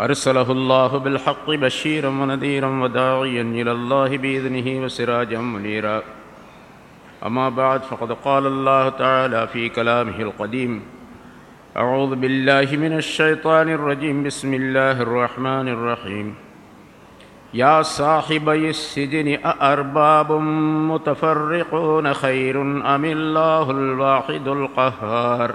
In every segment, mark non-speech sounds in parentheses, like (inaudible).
أرسله الله بالحق بشيرا ونذيرا وداعيا إلى الله بإذنه وسراجا منيرا. أما بعد فقد قال الله تعالى في كلامه القديم أعوذ بالله من الشيطان الرجيم. بسم الله الرحمن الرحيم. يا صاحبي السجن أأرباب متفرقون خير أم الله الواحد القهار؟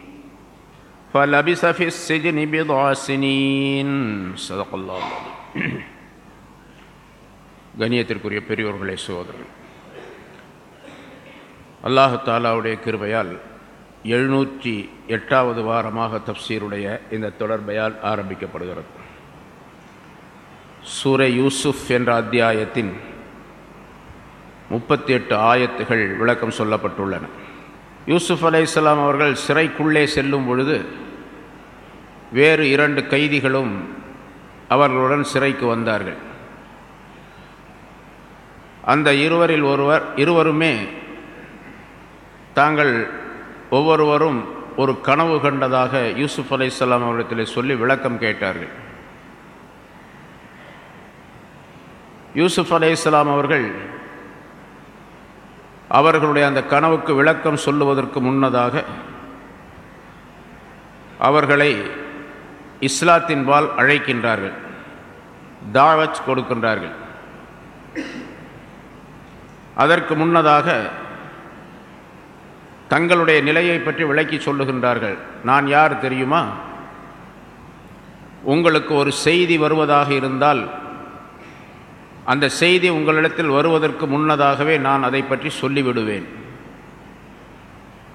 فلبث في السجن بضع سنين صدق الله العظيم கணியத்திற்குரிய பெரியோர்களே சோதரன் அல்லாஹு தாலாவுடைய கிருபையால் எழுநூற்றி எட்டாவது வாரமாக தப்சீருடைய இந்த தொடர்பையால் ஆரம்பிக்கப்படுகிறது சூரை யூசுஃப் என்ற அத்தியாயத்தின் முப்பத்தி எட்டு ஆயத்துகள் விளக்கம் சொல்லப்பட்டுள்ளன யூசுஃப் அலை இஸ்லாம் அவர்கள் சிறைக்குள்ளே செல்லும் பொழுது வேறு இரண்டு கைதிகளும் அவர்களுடன் சிறைக்கு வந்தார்கள். அந்த இருவரில் ஒருவர் இருவருமே தாங்கள் ஒவ்வொருவரும் ஒரு கனவு கண்டதாக யூசுஃப் அலை இஸ்லாம் அவரிடத்தில் சொல்லி விளக்கம் கேட்டார்கள். யூசுஃப் அலே இஸ்லாம் அவர்கள் அவர்களுடைய அந்த கனவுக்கு விளக்கம் சொல்லுவதற்கு முன்னதாக அவர்களை இஸ்லாத்தின்பால் அழைக்கின்றார்கள். தாவச் கொடுக்கின்றார்கள். அதற்கு முன்னதாக தங்களுடைய நிலையை பற்றி விளக்கி சொல்லுகின்றார்கள். நான் யார் தெரியுமா? உங்களுக்கு ஒரு செய்தி வருவதாக இருந்தால் அந்த செய்தி உங்களிடத்தில் வருவதற்கு முன்னதாகவே நான் அதை பற்றி சொல்லிவிடுவேன்.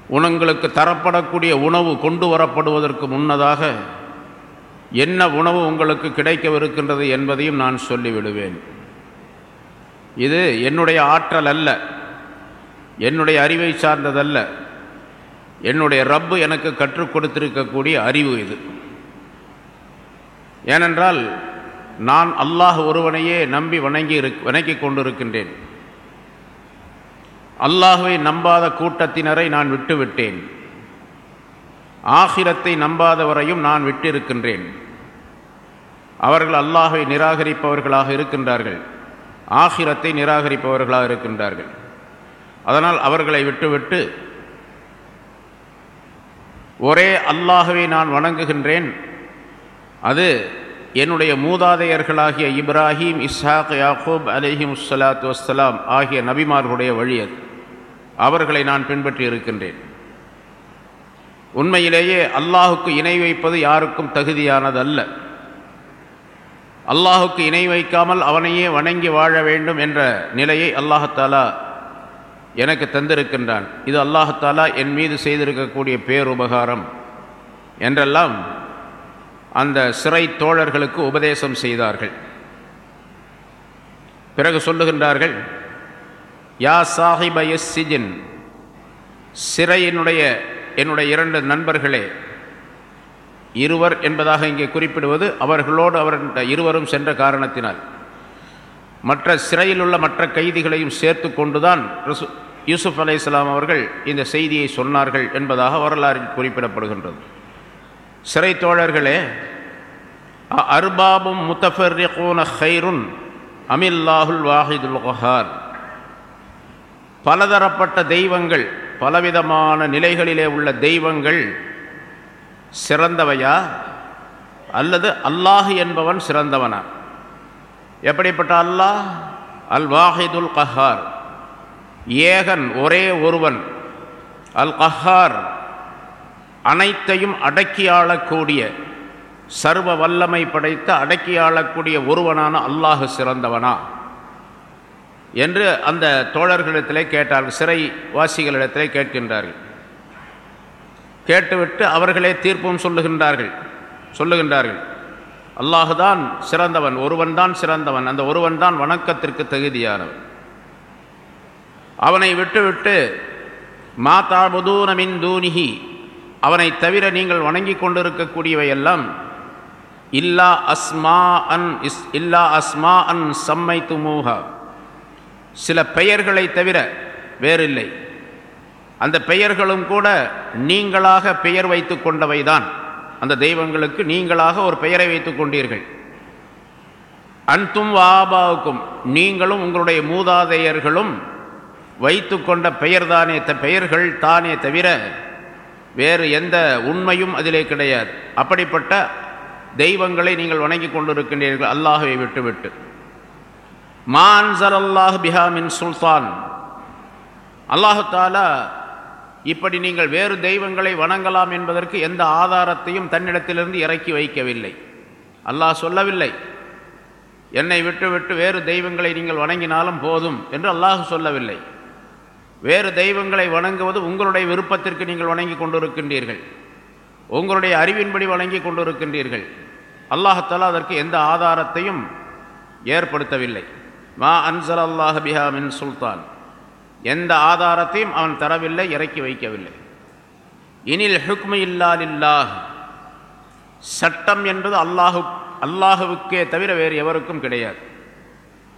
உணங்களுக்கு தரப்படக்கூடிய உணவு கொண்டு வரப்படுவதற்கு முன்னதாக என்ன உணவு உங்களுக்கு கிடைக்கவிருக்கின்றது என்பதையும் நான் சொல்லிவிடுவேன். இது என்னுடைய ஆற்றல் அல்ல. என்னுடைய அறிவை சார்ந்ததல்ல. என்னுடைய ரப்பு எனக்கு கற்றுக் கொடுத்திருக்கக்கூடிய அறிவு இது. ஏனென்றால் நான் அல்லாஹ் ஒருவனையே நம்பி வணங்கி இரு வணங்கி கொண்டிருக்கின்றேன். அல்லாஹுவை நம்பாத கூட்டத்தினரை நான் விட்டுவிட்டேன். ஆகிரத்தை நம்பாதவரையும் நான் விட்டிருக்கின்றேன். அவர்கள் அல்லாஹை நிராகரிப்பவர்களாக இருக்கின்றார்கள். ஆகிரத்தை நிராகரிப்பவர்களாக இருக்கின்றார்கள். அதனால் அவர்களை விட்டுவிட்டு ஒரே அல்லாஹுவை நான் வணங்குகின்றேன். அது என்னுடைய மூதாதையர்களாகிய இப்ராஹிம் இஸ்ஹாக் யாக்கூப் அலிஹிம் உஸ்ஸலாத்து வஸ்ஸலாம் ஆகிய நபிமார்களுடைய வழி அது. அவர்களை நான் பின்பற்றி இருக்கின்றேன். உண்மையிலேயே அல்லாஹுக்கு இணை வைப்பது யாருக்கும் தகுதியானது அல்ல அல்லாஹுக்கு இணை வைக்காமல் அவனையே வணங்கி வாழ வேண்டும் என்ற நிலையை அல்லாஹத்தாலா எனக்கு தந்திருக்கின்றான். இது அல்லாஹத்தாலா என் மீது செய்திருக்கக்கூடிய பேருபகாரம். என்றெல்லாம் அந்த சிறை தோழர்களுக்கு உபதேசம் செய்தார்கள். பிறகு சொல்லுகின்றார்கள் யா சாஹிபய சிஜின் சிறையினுடைய என்னுடைய இரண்டு நண்பர்களே இருவர் என்பதாக இங்கே குறிப்பிடுவது அவர்களோடு அவர் இருவரும் சென்ற காரணத்தினால். மற்ற சிறையில் உள்ள மற்ற கைதிகளையும் சேர்த்து கொண்டுதான் யூசுப் அலை அவர்கள் இந்த செய்தியை சொன்னார்கள் என்பதாக வரலாறில் குறிப்பிடப்படுகின்றது. சிறை தோழர்களே அ- அர்பாபும் முத்தஃபர்ரிகூன ஹைருன் அமில்லாஹுல் வாஹிதுல் கஹார் பலதரப்பட்ட தெய்வங்கள் பலவிதமான நிலைகளிலே உள்ள தெய்வங்கள் சிறந்தவையா? அல்லது அல்லாஹ் என்பவன் சிறந்தவனா? எப்படிப்பட்ட அல்லாஹ்? அல் வாஹிதுல் கஹார் ஏகன் ஒரே ஒருவன். அல் கஹார் அனைத்தையும் அடக்கி ஆளக்கூடிய சர்வ வல்லமை படைத்த அடக்கி ஆளக்கூடிய ஒருவனான அல்லாஹ் சிறந்தவனா? என்று அந்த தோழர்களிடத்திலே கேட்டார்கள் சிறை வாசிகளிடத்திலே கேட்கின்றார்கள். கேட்டுவிட்டு அவர்களே தீர்ப்பும் சொல்லுகின்றார்கள் சொல்லுகின்றார்கள். அல்லாஹுதான் சிறந்தவன் ஒருவன்தான் சிறந்தவன் அந்த ஒருவன்தான் வணக்கத்திற்கு தகுதியானவன். அவனை விட்டுவிட்டு மாதா தாபுதூன அவனை தவிர நீங்கள் வணங்கிக் கொண்டிருக்கக்கூடியவையெல்லாம் இல்லா அஸ்மா அன் இஸ் இல்லா அஸ்மா அன் சம்மை துமூஹா சில பெயர்களை தவிர வேறில்லை. அந்த பெயர்களும் கூட நீங்களாக பெயர் வைத்து கொண்டவைதான். அந்த தெய்வங்களுக்கு நீங்களாக ஒரு பெயரை வைத்து கொண்டீர்கள். அன்தும் வாபாவுக்கும் நீங்களும் உங்களுடைய மூதாதையர்களும் வைத்து கொண்ட பெயர் தானே த பெயர்கள் தானே தவிர வேறு எந்த உண்மையும் அதிலே கிடையாது. அப்படிப்பட்ட தெய்வங்களை நீங்கள் வணங்கி கொண்டிருக்கின்றீர்கள். அல்லாஹுவை விட்டுவிட்டு. மான்சர் அல்லாஹ் பிஹாமின் சுல்தான். அல்லாஹு தாலா இப்படி நீங்கள் வேறு தெய்வங்களை வணங்கலாம் என்பதற்கு எந்த ஆதாரத்தையும் தன்னிடத்திலிருந்து இறக்கி வைக்கவில்லை. அல்லாஹ் சொல்லவில்லை. என்னை விட்டுவிட்டு வேறு தெய்வங்களை நீங்கள் வணங்கினாலும் போதும் என்று அல்லாஹ் சொல்லவில்லை. வேறு தெய்வங்களை வணங்குவது உங்களுடைய விருப்பத்திற்கு நீங்கள் வணங்கி கொண்டிருக்கின்றீர்கள். உங்களுடைய அறிவின்படி வணங்கி கொண்டிருக்கின்றீர்கள். அல்லாஹத்தாலா அதற்கு எந்த ஆதாரத்தையும் ஏற்படுத்தவில்லை. மா அன்சல் அல்லாஹ் பிஹா மின் சுல்தான். எந்த ஆதாரத்தையும் அவன் தரவில்லை இறக்கி வைக்கவில்லை. இனில் ஹுக்மு இல்லாலில்லாஹ் சட்டம் என்பது அல்லாஹு அல்லாஹுவுக்கே தவிர வேறு எவருக்கும் கிடையாது.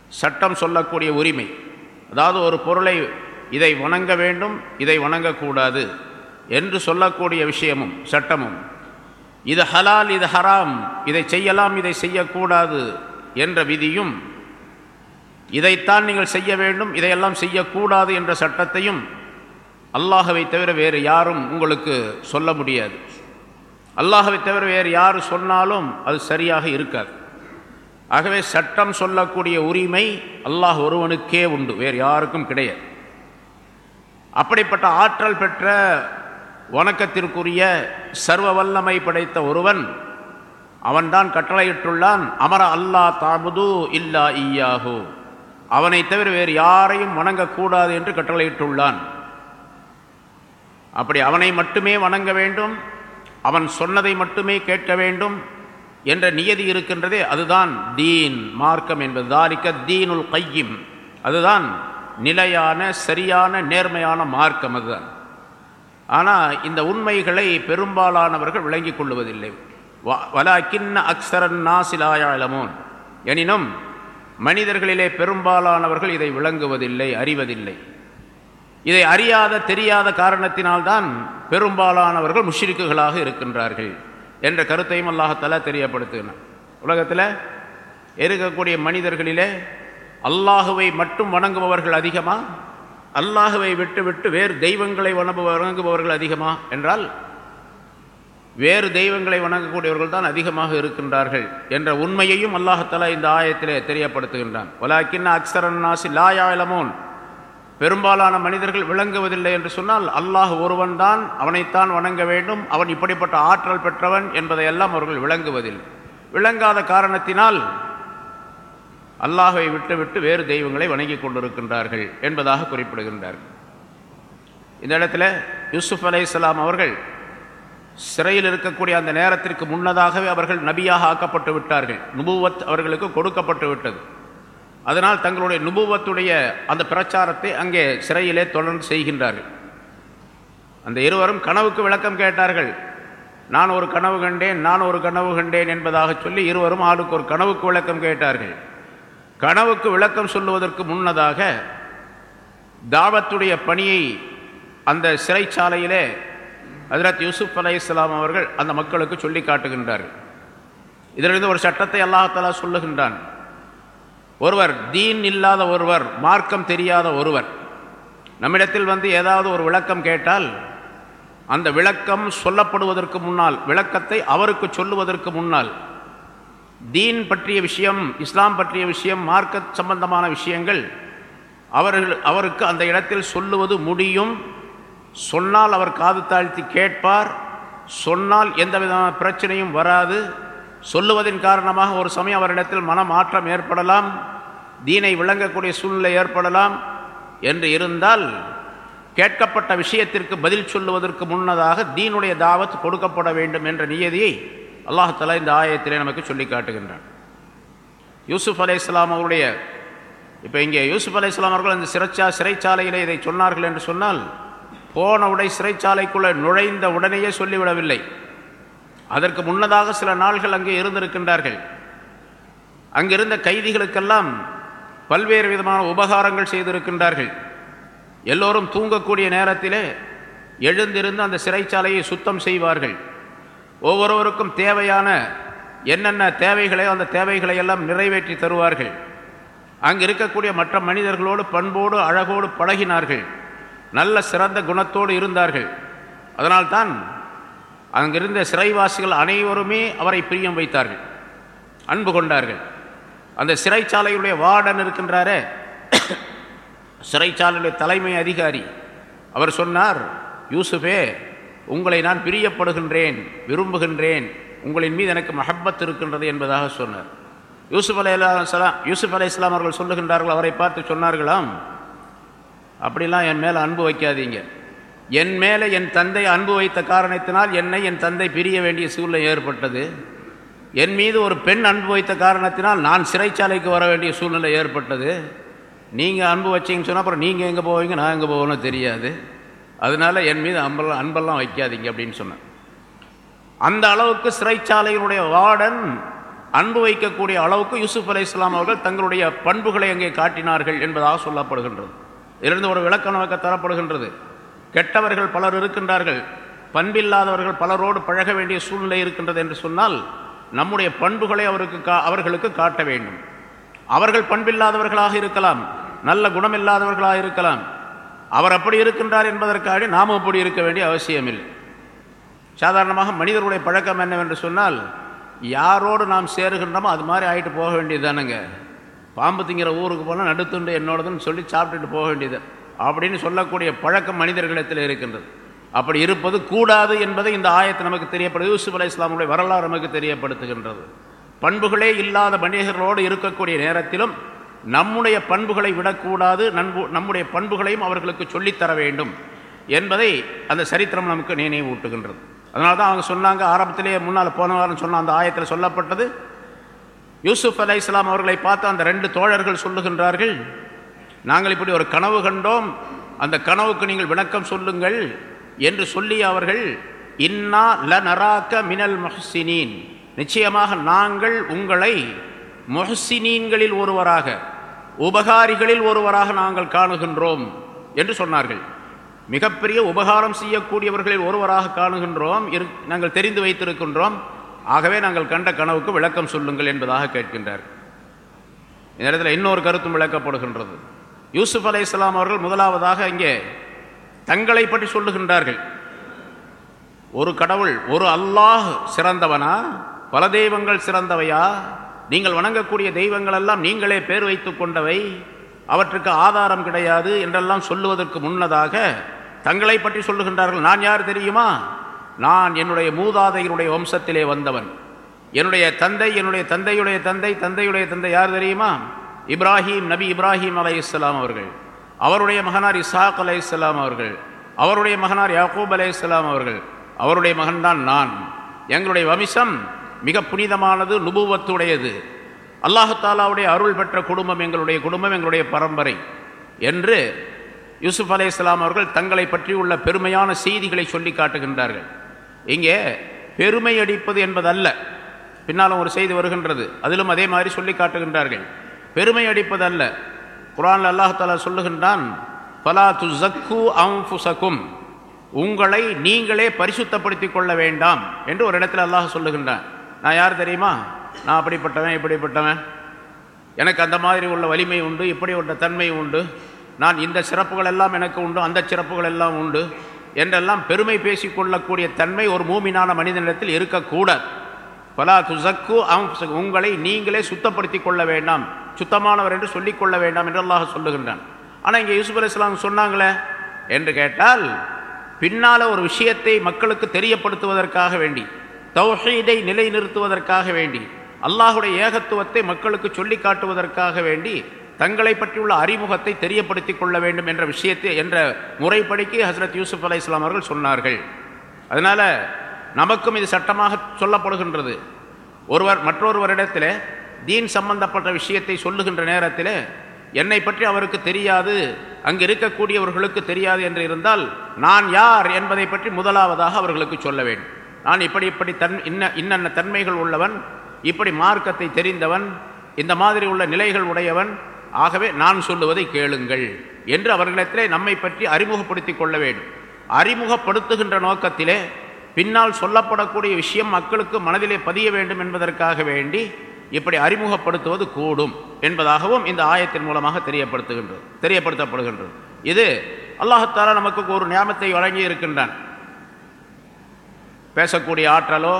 சட்டம் சொல்லக்கூடிய உரிமை. அதாவது ஒரு பொருளை இதை வணங்க வேண்டும் இதை வணங்கக்கூடாது என்று சொல்லக்கூடிய விஷயமும் சட்டமும். இது ஹலால் இது ஹராம் இதை செய்யலாம் இதை செய்யக்கூடாது என்ற விதியும் இதைத்தான் நீங்கள் செய்ய வேண்டும் இதையெல்லாம் செய்யக்கூடாது என்ற சட்டத்தையும் அல்லாஹவை தவிர வேறு யாரும் உங்களுக்கு சொல்ல முடியாது. அல்லாஹவை தவிர வேறு யார் சொன்னாலும் அது சரியாக இருக்காது. ஆகவே சட்டம் சொல்லக்கூடிய உரிமை அல்லாஹ் ஒருவனுக்கே உண்டு வேறு யாருக்கும் கிடையாது. அப்படிப்பட்ட ஆற்றல் பெற்ற வணக்கத்திற்குரிய சர்வ வல்லமை படைத்த ஒருவன் அவன்தான் கட்டளையிட்டுள்ளான் அமர அல்லாஹ் தாபுது இல்லா ஈயாகு அவனை தவிர வேறு யாரையும் வணங்கக்கூடாது என்று கட்டளையிட்டுள்ளான். அப்படி அவனை மட்டுமே வணங்க வேண்டும் அவன் சொன்னதை மட்டுமே கேட்க வேண்டும் என்ற நியதி இருக்கின்றதே அதுதான் தீன் மார்க்கம் என்பது. தாரிக்க தீனுல் கையும் அதுதான் நிலையான சரியான நேர்மையான மார்க்கம் அதுதான். ஆனால் இந்த உண்மைகளை பெரும்பாலானவர்கள் விளங்கிக் கொள்வதில்லை வலாக்கின்ன அக்சரன் நாசிலாயாலமோன் எனினும் மனிதர்களிலே பெரும்பாலானவர்கள் இதை விளங்குவதில்லை அறிவதில்லை. இதை அறியாத தெரியாத காரணத்தினால்தான் பெரும்பாலானவர்கள் முஷிருக்குகளாக இருக்கின்றார்கள் என்ற கருத்தையும் அல்லாஹத்தலா தெரியப்படுத்துகிறான். உலகத்தில் இருக்கக்கூடிய மனிதர்களிலே அல்லாஹுவை மட்டும் வணங்குபவர்கள் அதிகமா? அல்லாஹுவை விட்டு விட்டு வேறு தெய்வங்களை வணங்கு வணங்குபவர்கள் அதிகமா? என்றால் வேறு தெய்வங்களை வணங்கக்கூடியவர்கள் தான் அதிகமாக இருக்கின்றார்கள் என்ற உண்மையையும் அல்லாஹத்தலா இந்த ஆயத்திலே தெரியப்படுத்துகின்றான். வலாக்கின் அக்சரன் நாசி லாயாலமோன் பெரும்பாலான மனிதர்கள் விளங்குவதில்லை என்று சொன்னால் அல்லாஹ் ஒருவன் தான் அவனைத்தான் வணங்க வேண்டும் அவன் இப்படிப்பட்ட ஆற்றல் பெற்றவன் என்பதையெல்லாம் அவர்கள் விளங்குவதில்லை. விளங்காத காரணத்தினால் அல்லாஹை விட்டுவிட்டு வேறு தெய்வங்களை வணங்கி கொண்டிருக்கின்றார்கள் என்பதாக குறிப்பிடுகின்றார்கள். இந்த இடத்துல யூசுப் அலை இஸ்லாம் அவர்கள் சிறையில் இருக்கக்கூடிய அந்த நேரத்திற்கு முன்னதாகவே அவர்கள் நபியாக ஆக்கப்பட்டு விட்டார்கள். நுபுவத் அவர்களுக்கு கொடுக்கப்பட்டு விட்டது. அதனால் தங்களுடைய நுபுவத்துடைய அந்த பிரச்சாரத்தை அங்கே சிறையிலே தொடர்ந்து செய்கின்றார்கள். அந்த இருவரும் கனவுக்கு விளக்கம் கேட்டார்கள். நான் ஒரு கனவு கண்டேன் நான் ஒரு கனவு கண்டேன் என்பதாக சொல்லி இருவரும் ஆளுக்கு ஒரு கனவுக்கு விளக்கம் கேட்டார்கள். கனவுக்கு விளக்கம் சொல்லுவதற்கு முன்னதாக தாவத்துடைய பணியை அந்த சிறைச்சாலையிலே ஹஜரத் யூசுப் அலை இஸ்லாம் அவர்கள் அந்த மக்களுக்கு சொல்லி காட்டுகின்றார்கள். இதிலிருந்து ஒரு சட்டத்தை அல்லாஹாலா சொல்லுகின்றான். ஒருவர் தீன் இல்லாத ஒருவர் மார்க்கம் தெரியாத ஒருவர் நம்மிடத்தில் வந்து ஏதாவது ஒரு விளக்கம் கேட்டால் அந்த விளக்கம் சொல்லப்படுவதற்கு முன்னால் விளக்கத்தை அவருக்கு சொல்லுவதற்கு முன்னால் தீன் பற்றிய விஷயம் இஸ்லாம் பற்றிய விஷயம் மார்க்க சம்பந்தமான விஷயங்கள் அவர்கள் அவருக்கு அந்த இடத்தில் சொல்லுவது முடியும். சொன்னால் அவர் காது தாழ்த்தி கேட்பார். சொன்னால் எந்த விதமான பிரச்சனையும் வராது. சொல்லுவதன் காரணமாக ஒரு சமயம் அவரிடத்தில் மனமாற்றம் ஏற்படலாம். தீனை விளங்கக்கூடிய சூழ்நிலை ஏற்படலாம் என்று இருந்தால் கேட்கப்பட்ட விஷயத்திற்கு பதில் சொல்லுவதற்கு முன்னதாக தீனுடைய தாவத் கொடுக்கப்பட வேண்டும் என்ற நியதியை அல்லாஹலா இந்த ஆயத்திலே நமக்கு சொல்லி காட்டுகின்றான். யூசுப் அலை இஸ்லாம் அவருடைய இப்போ இங்கே யூசுப் அலை இஸ்லாம் அவர்கள் அந்த சிறைச்சா சிறைச்சாலையிலே இதை சொன்னார்கள் என்று சொன்னால் போன உடை சிறைச்சாலைக்குள்ளே நுழைந்த உடனேயே சொல்லிவிடவில்லை. அதற்கு முன்னதாக சில நாள்கள் அங்கே இருந்திருக்கின்றார்கள். அங்கிருந்த கைதிகளுக்கெல்லாம் பல்வேறு விதமான உபகாரங்கள் செய்திருக்கின்றார்கள். எல்லோரும் தூங்கக்கூடிய நேரத்திலே எழுந்திருந்து அந்த சிறைச்சாலையை சுத்தம் செய்வார்கள். ஒவ்வொருவருக்கும் தேவையான என்னென்ன தேவைகளையோ அந்த தேவைகளை எல்லாம் நிறைவேற்றி தருவார்கள். அங்கு இருக்கக்கூடிய மற்ற மனிதர்களோடு பண்போடு அழகோடு பழகினார்கள். நல்ல சிறந்த குணத்தோடு இருந்தார்கள். அதனால்தான் அங்கிருந்த சிறைவாசிகள் அனைவருமே அவரை பிரியம் வைத்தார்கள். அன்பு கொண்டார்கள். அந்த சிறைச்சாலையுடைய வார்டன் இருக்கின்றாரே. சிறைச்சாலையுடைய தலைமை அதிகாரி. அவர் சொன்னார் யூசுஃபே உங்களை நான் பிரியப்படுகின்றேன் விரும்புகின்றேன் உங்களின் மீது எனக்கு மஹப்பத் இருக்கின்றது என்பதாக சொன்னார். யூசுப் அலை இஸ்லாம் யூசுப் அலை இஸ்லாம் அவர்கள் சொல்லுகின்றார்கள் அவரை பார்த்து சொன்னார்களாம்? அப்படிலாம் என் மேலே அன்பு வைக்காதீங்க. என் மேலே என் தந்தை அன்பு வைத்த காரணத்தினால் என்னை என் தந்தை பிரிய வேண்டிய சூழ்நிலை ஏற்பட்டது. என் மீது ஒரு பெண் அன்பு வைத்த காரணத்தினால் நான் சிறைச்சாலைக்கு வர வேண்டிய சூழ்நிலை ஏற்பட்டது. நீங்கள் அன்பு வச்சிங்கன்னு சொன்னால் அப்புறம் நீங்கள் எங்கே போவீங்க நான் எங்கே போவோன்னு தெரியாது. அதனால் என் மீது அன்பெல்லாம் அன்பெல்லாம் வைக்காதீங்க அப்படின்னு சொன்னேன். அந்த அளவுக்கு சிறைச்சாலையினுடைய வார்டன் அன்பு வைக்கக்கூடிய அளவுக்கு யூசுப் அலை இஸ்லாம் அவர்கள் தங்களுடைய பண்புகளை அங்கே காட்டினார்கள் என்பதாக சொல்லப்படுகின்றது. இருந்து ஒரு விளக்க தரப்படுகின்றது. கெட்டவர்கள் பலர் இருக்கின்றார்கள். பண்பில்லாதவர்கள் பலரோடு பழக வேண்டிய சூழ்நிலை இருக்கின்றது என்று சொன்னால் நம்முடைய பண்புகளை அவருக்கு கா அவர்களுக்கு காட்ட வேண்டும். அவர்கள் பண்பில்லாதவர்களாக இருக்கலாம். நல்ல குணமில்லாதவர்களாக இருக்கலாம். அவர் அப்படி இருக்கின்றார் என்பதற்காக நாம் அப்படி இருக்க வேண்டிய அவசியமில்லை. சாதாரணமாக மனிதர்களுடைய பழக்கம் என்னவென்று சொன்னால் யாரோடு நாம் சேருகின்றோமோ அது மாதிரி ஆகிட்டு போக வேண்டியது தானுங்க. பாம்பு திங்கிற ஊருக்கு போனால் நடுத்துண்டு என்னோடதுன்னு சொல்லி சாப்பிட்டுட்டு போக வேண்டியது. அப்படின்னு சொல்லக்கூடிய பழக்கம் மனிதர்களிடத்தில் இருக்கின்றது. அப்படி இருப்பது கூடாது என்பதை இந்த ஆயத்தை நமக்கு தெரியப்படுது. யூசுப் அலி இஸ்லாமுடைய வரலாறு நமக்கு தெரியப்படுத்துகின்றது. பண்புகளே இல்லாத மனிதர்களோடு இருக்கக்கூடிய நேரத்திலும் நம்முடைய பண்புகளை விடக்கூடாது நண்பு நம்முடைய பண்புகளையும் அவர்களுக்கு சொல்லித்தர வேண்டும் என்பதை அந்த சரித்திரம் நமக்கு நினைவு ஊட்டுகின்றது அதனால தான் அவங்க சொன்னாங்க ஆரம்பத்திலேயே முன்னால் போன வாரம் சொன்ன அந்த ஆயத்தில் சொல்லப்பட்டது யூசுப் அலை இஸ்லாம் அவர்களை பார்த்து அந்த ரெண்டு தோழர்கள் சொல்லுகின்றார்கள் நாங்கள் இப்படி ஒரு கனவு கண்டோம் அந்த கனவுக்கு நீங்கள் விளக்கம் சொல்லுங்கள் என்று சொல்லி அவர்கள் இன்னா ல நராக்க மினல் மொஹசினீன். நிச்சயமாக நாங்கள் உங்களை மொஹசினீன்களில் ஒருவராக உபகாரிகளில் ஒருவராக நாங்கள் காணுகின்றோம் என்று சொன்னார்கள். மிகப்பெரிய உபகாரம் செய்யக்கூடியவர்களில் ஒருவராக காணுகின்றோம் நாங்கள் தெரிந்து வைத்திருக்கின்றோம். ஆகவே நாங்கள் கண்ட கனவுக்கு விளக்கம் சொல்லுங்கள் என்பதாக கேட்கின்றார். இந்த இடத்துல இன்னொரு கருத்தும் விளக்கப்படுகின்றது. யூசுப் அலை இஸ்லாம் அவர்கள் முதலாவதாக இங்கே தங்களை பற்றி சொல்லுகின்றார்கள். ஒரு கடவுள் ஒரு அல்லாஹ் சிறந்தவனா? பல தெய்வங்கள் சிறந்தவையா? நீங்கள் வணங்கக்கூடிய தெய்வங்கள் எல்லாம் நீங்களே பேர் வைத்து கொண்டவை. அவற்றுக்கு ஆதாரம் கிடையாது என்றெல்லாம் சொல்லுவதற்கு முன்னதாக தங்களை பற்றி சொல்லுகின்றார்கள். நான் யார் தெரியுமா? நான் என்னுடைய மூதாதையினுடைய வம்சத்திலே வந்தவன். என்னுடைய தந்தை என்னுடைய தந்தையுடைய தந்தை தந்தையுடைய தந்தை யார் தெரியுமா? இப்ராஹிம் நபி இப்ராஹிம் அலை இஸ்லாம் அவர்கள். அவருடைய மகனார் இசாக் அலை இஸ்லாம் அவர்கள். அவருடைய மகனார் யாக்கூப் அலை இஸ்லாம் அவர்கள். அவருடைய மகன்தான் நான். எங்களுடைய வம்சம் மிக புனிதமானது நுபுவத்துடையது. அல்லாஹாலாவுடைய அருள் பெற்ற குடும்பம் எங்களுடைய குடும்பம் எங்களுடைய பரம்பரை என்று யூசுப் அலே இஸ்லாம் அவர்கள் தங்களை பற்றி உள்ள பெருமையான செய்திகளை சொல்லி காட்டுகின்றார்கள். இங்கே பெருமை அடிப்பது என்பதல்ல. பின்னாலும் ஒரு செய்தி வருகின்றது. அதிலும் அதே மாதிரி சொல்லி காட்டுகின்றார்கள். பெருமை அடிப்பதல்ல. குரான் அல்லாஹாலா சொல்லுகின்றான் பலா துசக்கு அம்புசக்கும் உங்களை நீங்களே பரிசுத்தப்படுத்திக் கொள்ள வேண்டாம் என்று ஒரு இடத்தில் அல்லாஹ் சொல்லுகின்றான். நான் யார் தெரியுமா? நான் அப்படிப்பட்டவன் இப்படிப்பட்டவன். எனக்கு அந்த மாதிரி உள்ள வலிமை உண்டு இப்படி உள்ள தன்மை உண்டு. நான் இந்த சிறப்புகள் எல்லாம் எனக்கு உண்டு அந்த சிறப்புகள் எல்லாம் உண்டு. என்றெல்லாம் பெருமை பேசிக்கொள்ளக்கூடிய தன்மை ஒரு மூமினான மனிதனிடத்தில் இருக்கக்கூடாது. பலா துசக்கு உங்களை நீங்களே சுத்தப்படுத்தி கொள்ள வேண்டாம் சுத்தமானவர் என்று சொல்லிக்கொள்ள வேண்டாம் என்று அல்லாஹ் சொல்லுகின்றான். ஆனால் இங்கே யூசுப் அலி இஸ்லாம் சொன்னாங்களே? என்று கேட்டால் பின்னால் ஒரு விஷயத்தை மக்களுக்கு தெரியப்படுத்துவதற்காக வேண்டி தௌஹீடை நிலைநிறுத்துவதற்காக வேண்டி அல்லாஹுடைய ஏகத்துவத்தை மக்களுக்கு சொல்லி காட்டுவதற்காக வேண்டி தங்களை பற்றியுள்ள அறிமுகத்தை தெரியப்படுத்தி கொள்ள வேண்டும் என்ற விஷயத்தை என்ற முறைப்படிக்கு ஹசரத் யூசுப் அலி இஸ்லாம் அவர்கள் சொன்னார்கள். அதனால் நமக்கும் இது சட்டமாக சொல்லப்படுகின்றது. ஒருவர் மற்றொருவரிடத்தில் தீன் சம்பந்தப்பட்ட விஷயத்தை சொல்லுகின்ற நேரத்தில் என்னை பற்றி அவருக்கு தெரியாது அங்கு இருக்கக்கூடியவர்களுக்கு தெரியாது என்று இருந்தால் நான் யார் என்பதை பற்றி முதலாவதாக அவர்களுக்கு சொல்ல வேண்டும். நான் இப்படி இப்படி தன் இன்ன இன்னென்ன தன்மைகள் உள்ளவன் இப்படி மார்க்கத்தை தெரிந்தவன் இந்த மாதிரி உள்ள நிலைகள் உடையவன் ஆகவே நான் சொல்லுவதை கேளுங்கள் என்று அவர்களிடத்திலே நம்மை பற்றி அறிமுகப்படுத்தி கொள்ள வேண்டும். அறிமுகப்படுத்துகின்ற நோக்கத்திலே பின்னால் சொல்லப்படக்கூடிய விஷயம் மக்களுக்கு மனதிலே பதிய வேண்டும் என்பதற்காக வேண்டி இப்படி அறிமுகப்படுத்துவது கூடும் என்பதாகவும் இந்த ஆயத்தின் மூலமாக தெரியப்படுத்துகின்றது தெரியப்படுத்தப்படுகின்றது. இது அல்லாஹத்தாலா நமக்கு ஒரு நியமத்தை வழங்கி இருக்கின்றான் பேசக்கூடிய ஆற்றலோ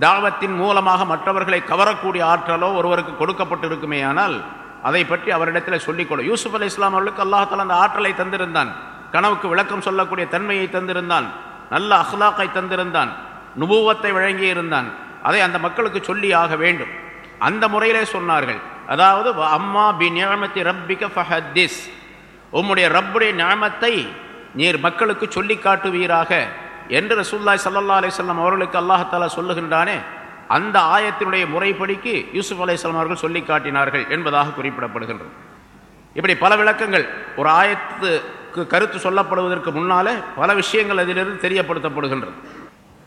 தாவத்தின் மூலமாக மற்றவர்களை கவரக்கூடிய ஆற்றலோ ஒருவருக்கு கொடுக்கப்பட்டிருக்குமே ஆனால் அதை பற்றி அவரிடத்தில் சொல்லிக்கொள்ள யூசுப் அலி இஸ்லாம் அவர்களுக்கு அல்லாஹால அந்த ஆற்றலை தந்திருந்தான். கனவுக்கு விளக்கம் சொல்லக்கூடிய தன்மையை தந்திருந்தான். நல்ல அஹ்லாக்கை தந்திருந்தான். நுபுவத்தை வழங்கி இருந்தான். அதை அந்த மக்களுக்கு சொல்லி ஆக வேண்டும். அந்த முறையிலே சொன்னார்கள். அதாவது அம்மா பி நியமத்தி ரப்பிக ஃபஹத்திஸ். உம்முடைய ரப்புடைய ஞாமத்தை நீர் மக்களுக்கு சொல்லி காட்டுவீராக. என்று ரசூல்லாய் சல்லா அலிஸ்லாம் அவர்களுக்கு அல்லாஹாலா சொல்லுகின்றானே அந்த ஆயத்தினுடைய முறைப்படிக்கு யூசுப் அலையம் அவர்கள் சொல்லி காட்டினார்கள் என்பதாக குறிப்பிடப்படுகின்றது. இப்படி பல விளக்கங்கள் ஒரு ஆயத்துக்கு கருத்து சொல்லப்படுவதற்கு முன்னாலே பல விஷயங்கள் அதிலிருந்து தெரியப்படுத்தப்படுகின்றது.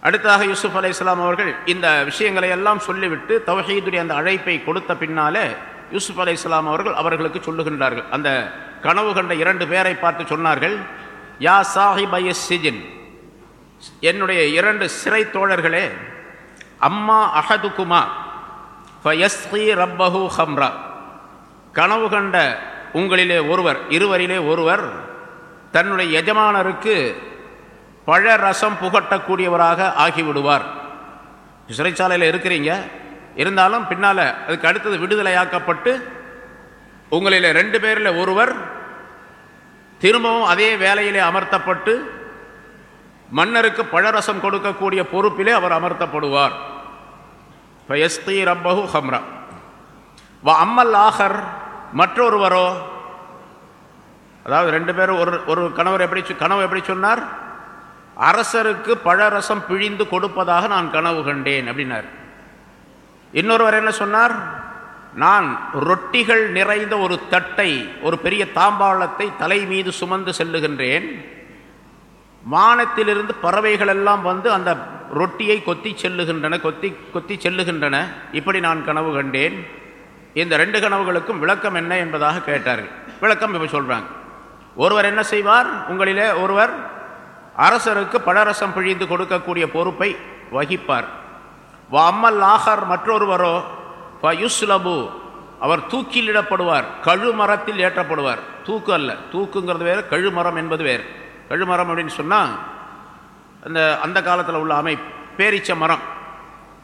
அடுத்ததாக யூசுப் அலை இஸ்லாம் அவர்கள் இந்த விஷயங்களை எல்லாம் சொல்லிவிட்டு தவஹீதுடைய அந்த அழைப்பை கொடுத்த பின்னாலே யூசுப் அலை இஸ்லாம் அவர்கள் அவர்களுக்கு சொல்லுகின்றார்கள். அந்த கனவு கண்ட இரண்டு பேரை பார்த்து சொன்னார்கள் யா சாஹிப் சிஜின் என்னுடைய இரண்டு சிறை தோழர்களே அம்மா அஹதுகுமா ஃபயஸ்ரி ரப்பஹு ஹம்ரா. கனவு கண்ட உங்களிலே ஒருவர் இருவரிலே ஒருவர் தன்னுடைய எஜமானருக்கு பழ ரசம் புகட்டக்கூடியவராக ஆகிவிடுவார். சிறைச்சாலையில் இருக்கிறீங்க. இருந்தாலும் பின்னால் அதுக்கு அடுத்தது விடுதலையாக்கப்பட்டு உங்களில் ரெண்டு பேரில் ஒருவர் திரும்பவும் அதே வேலையிலே அமர்த்தப்பட்டு மன்னருக்கு பழரசம் கொடுக்கக்கூடிய பொறுப்பிலே அவர் அமர்த்தப்படுவார். ரப்பஹு ஹம்ரா. வ அம்மல் ஆஹர் மற்றொருவரோ? அதாவது ரெண்டு பேரும் ஒரு ஒரு கணவர் எப்படி கனவு எப்படி சொன்னார்? அரசருக்கு பழரசம் பிழிந்து கொடுப்பதாக நான் கனவு கண்டேன் அப்படின்னார். இன்னொருவர் என்ன சொன்னார்? நான் ரொட்டிகள் நிறைந்த ஒரு தட்டை ஒரு பெரிய தாம்பாளத்தை தலை மீது சுமந்து செல்லுகின்றேன். வானத்திலிருந்து பறவைகள் எல்லாம் வந்து அந்த ரொட்டியை கொத்தி செல்லுகின்றன கொத்தி கொத்தி செல்லுகின்றன. இப்படி நான் கனவு கண்டேன். இந்த ரெண்டு கனவுகளுக்கும் விளக்கம் என்ன என்பதாக கேட்டார்கள். விளக்கம் இப்போ சொல்கிறாங்க ஒருவர் என்ன செய்வார்? உங்களிலே ஒருவர் அரசருக்கு பழரசம் பிழிந்து கொடுக்கக்கூடிய பொறுப்பை வகிப்பார். வா அம்மல் ஆஹர் மற்றொருவரோ ஃப யுஸ்லபு அவர் தூக்கிலிடப்படுவார் கழுமரத்தில் ஏற்றப்படுவார். தூக்கு அல்ல தூக்குங்கிறது வேறு கழுமரம் என்பது வேறு. கழுமரம் அப்படின்னு சொன்னால் அந்த அந்த காலத்தில் உள்ள அமை பேரிச்ச மரம்.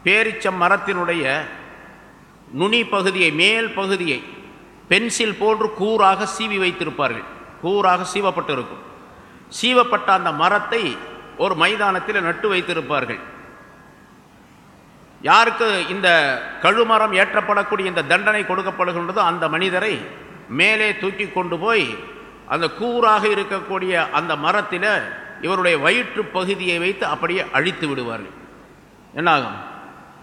பேரிச்ச மரத்தினுடைய நுனி பகுதியை மேல் பகுதியை பென்சில் போன்று கூறாக சீவி வைத்திருப்பார்கள். கூறாக சீவப்பட்டு இருக்கும் சீவப்பட்ட அந்த மரத்தை ஒரு மைதானத்தில் நட்டு வைத்திருப்பார்கள். யாருக்கு இந்த கழுமரம் ஏற்றப்படக்கூடிய இந்த தண்டனை கொடுக்கப்படுகின்றதோ அந்த மனிதரை மேலே தூக்கி கொண்டு போய் அந்த கூறாக இருக்கக்கூடிய அந்த மரத்தில் இவருடைய வயிற்று பகுதியை வைத்து அப்படியே அழித்து விடுவார்கள். என்னாகும்?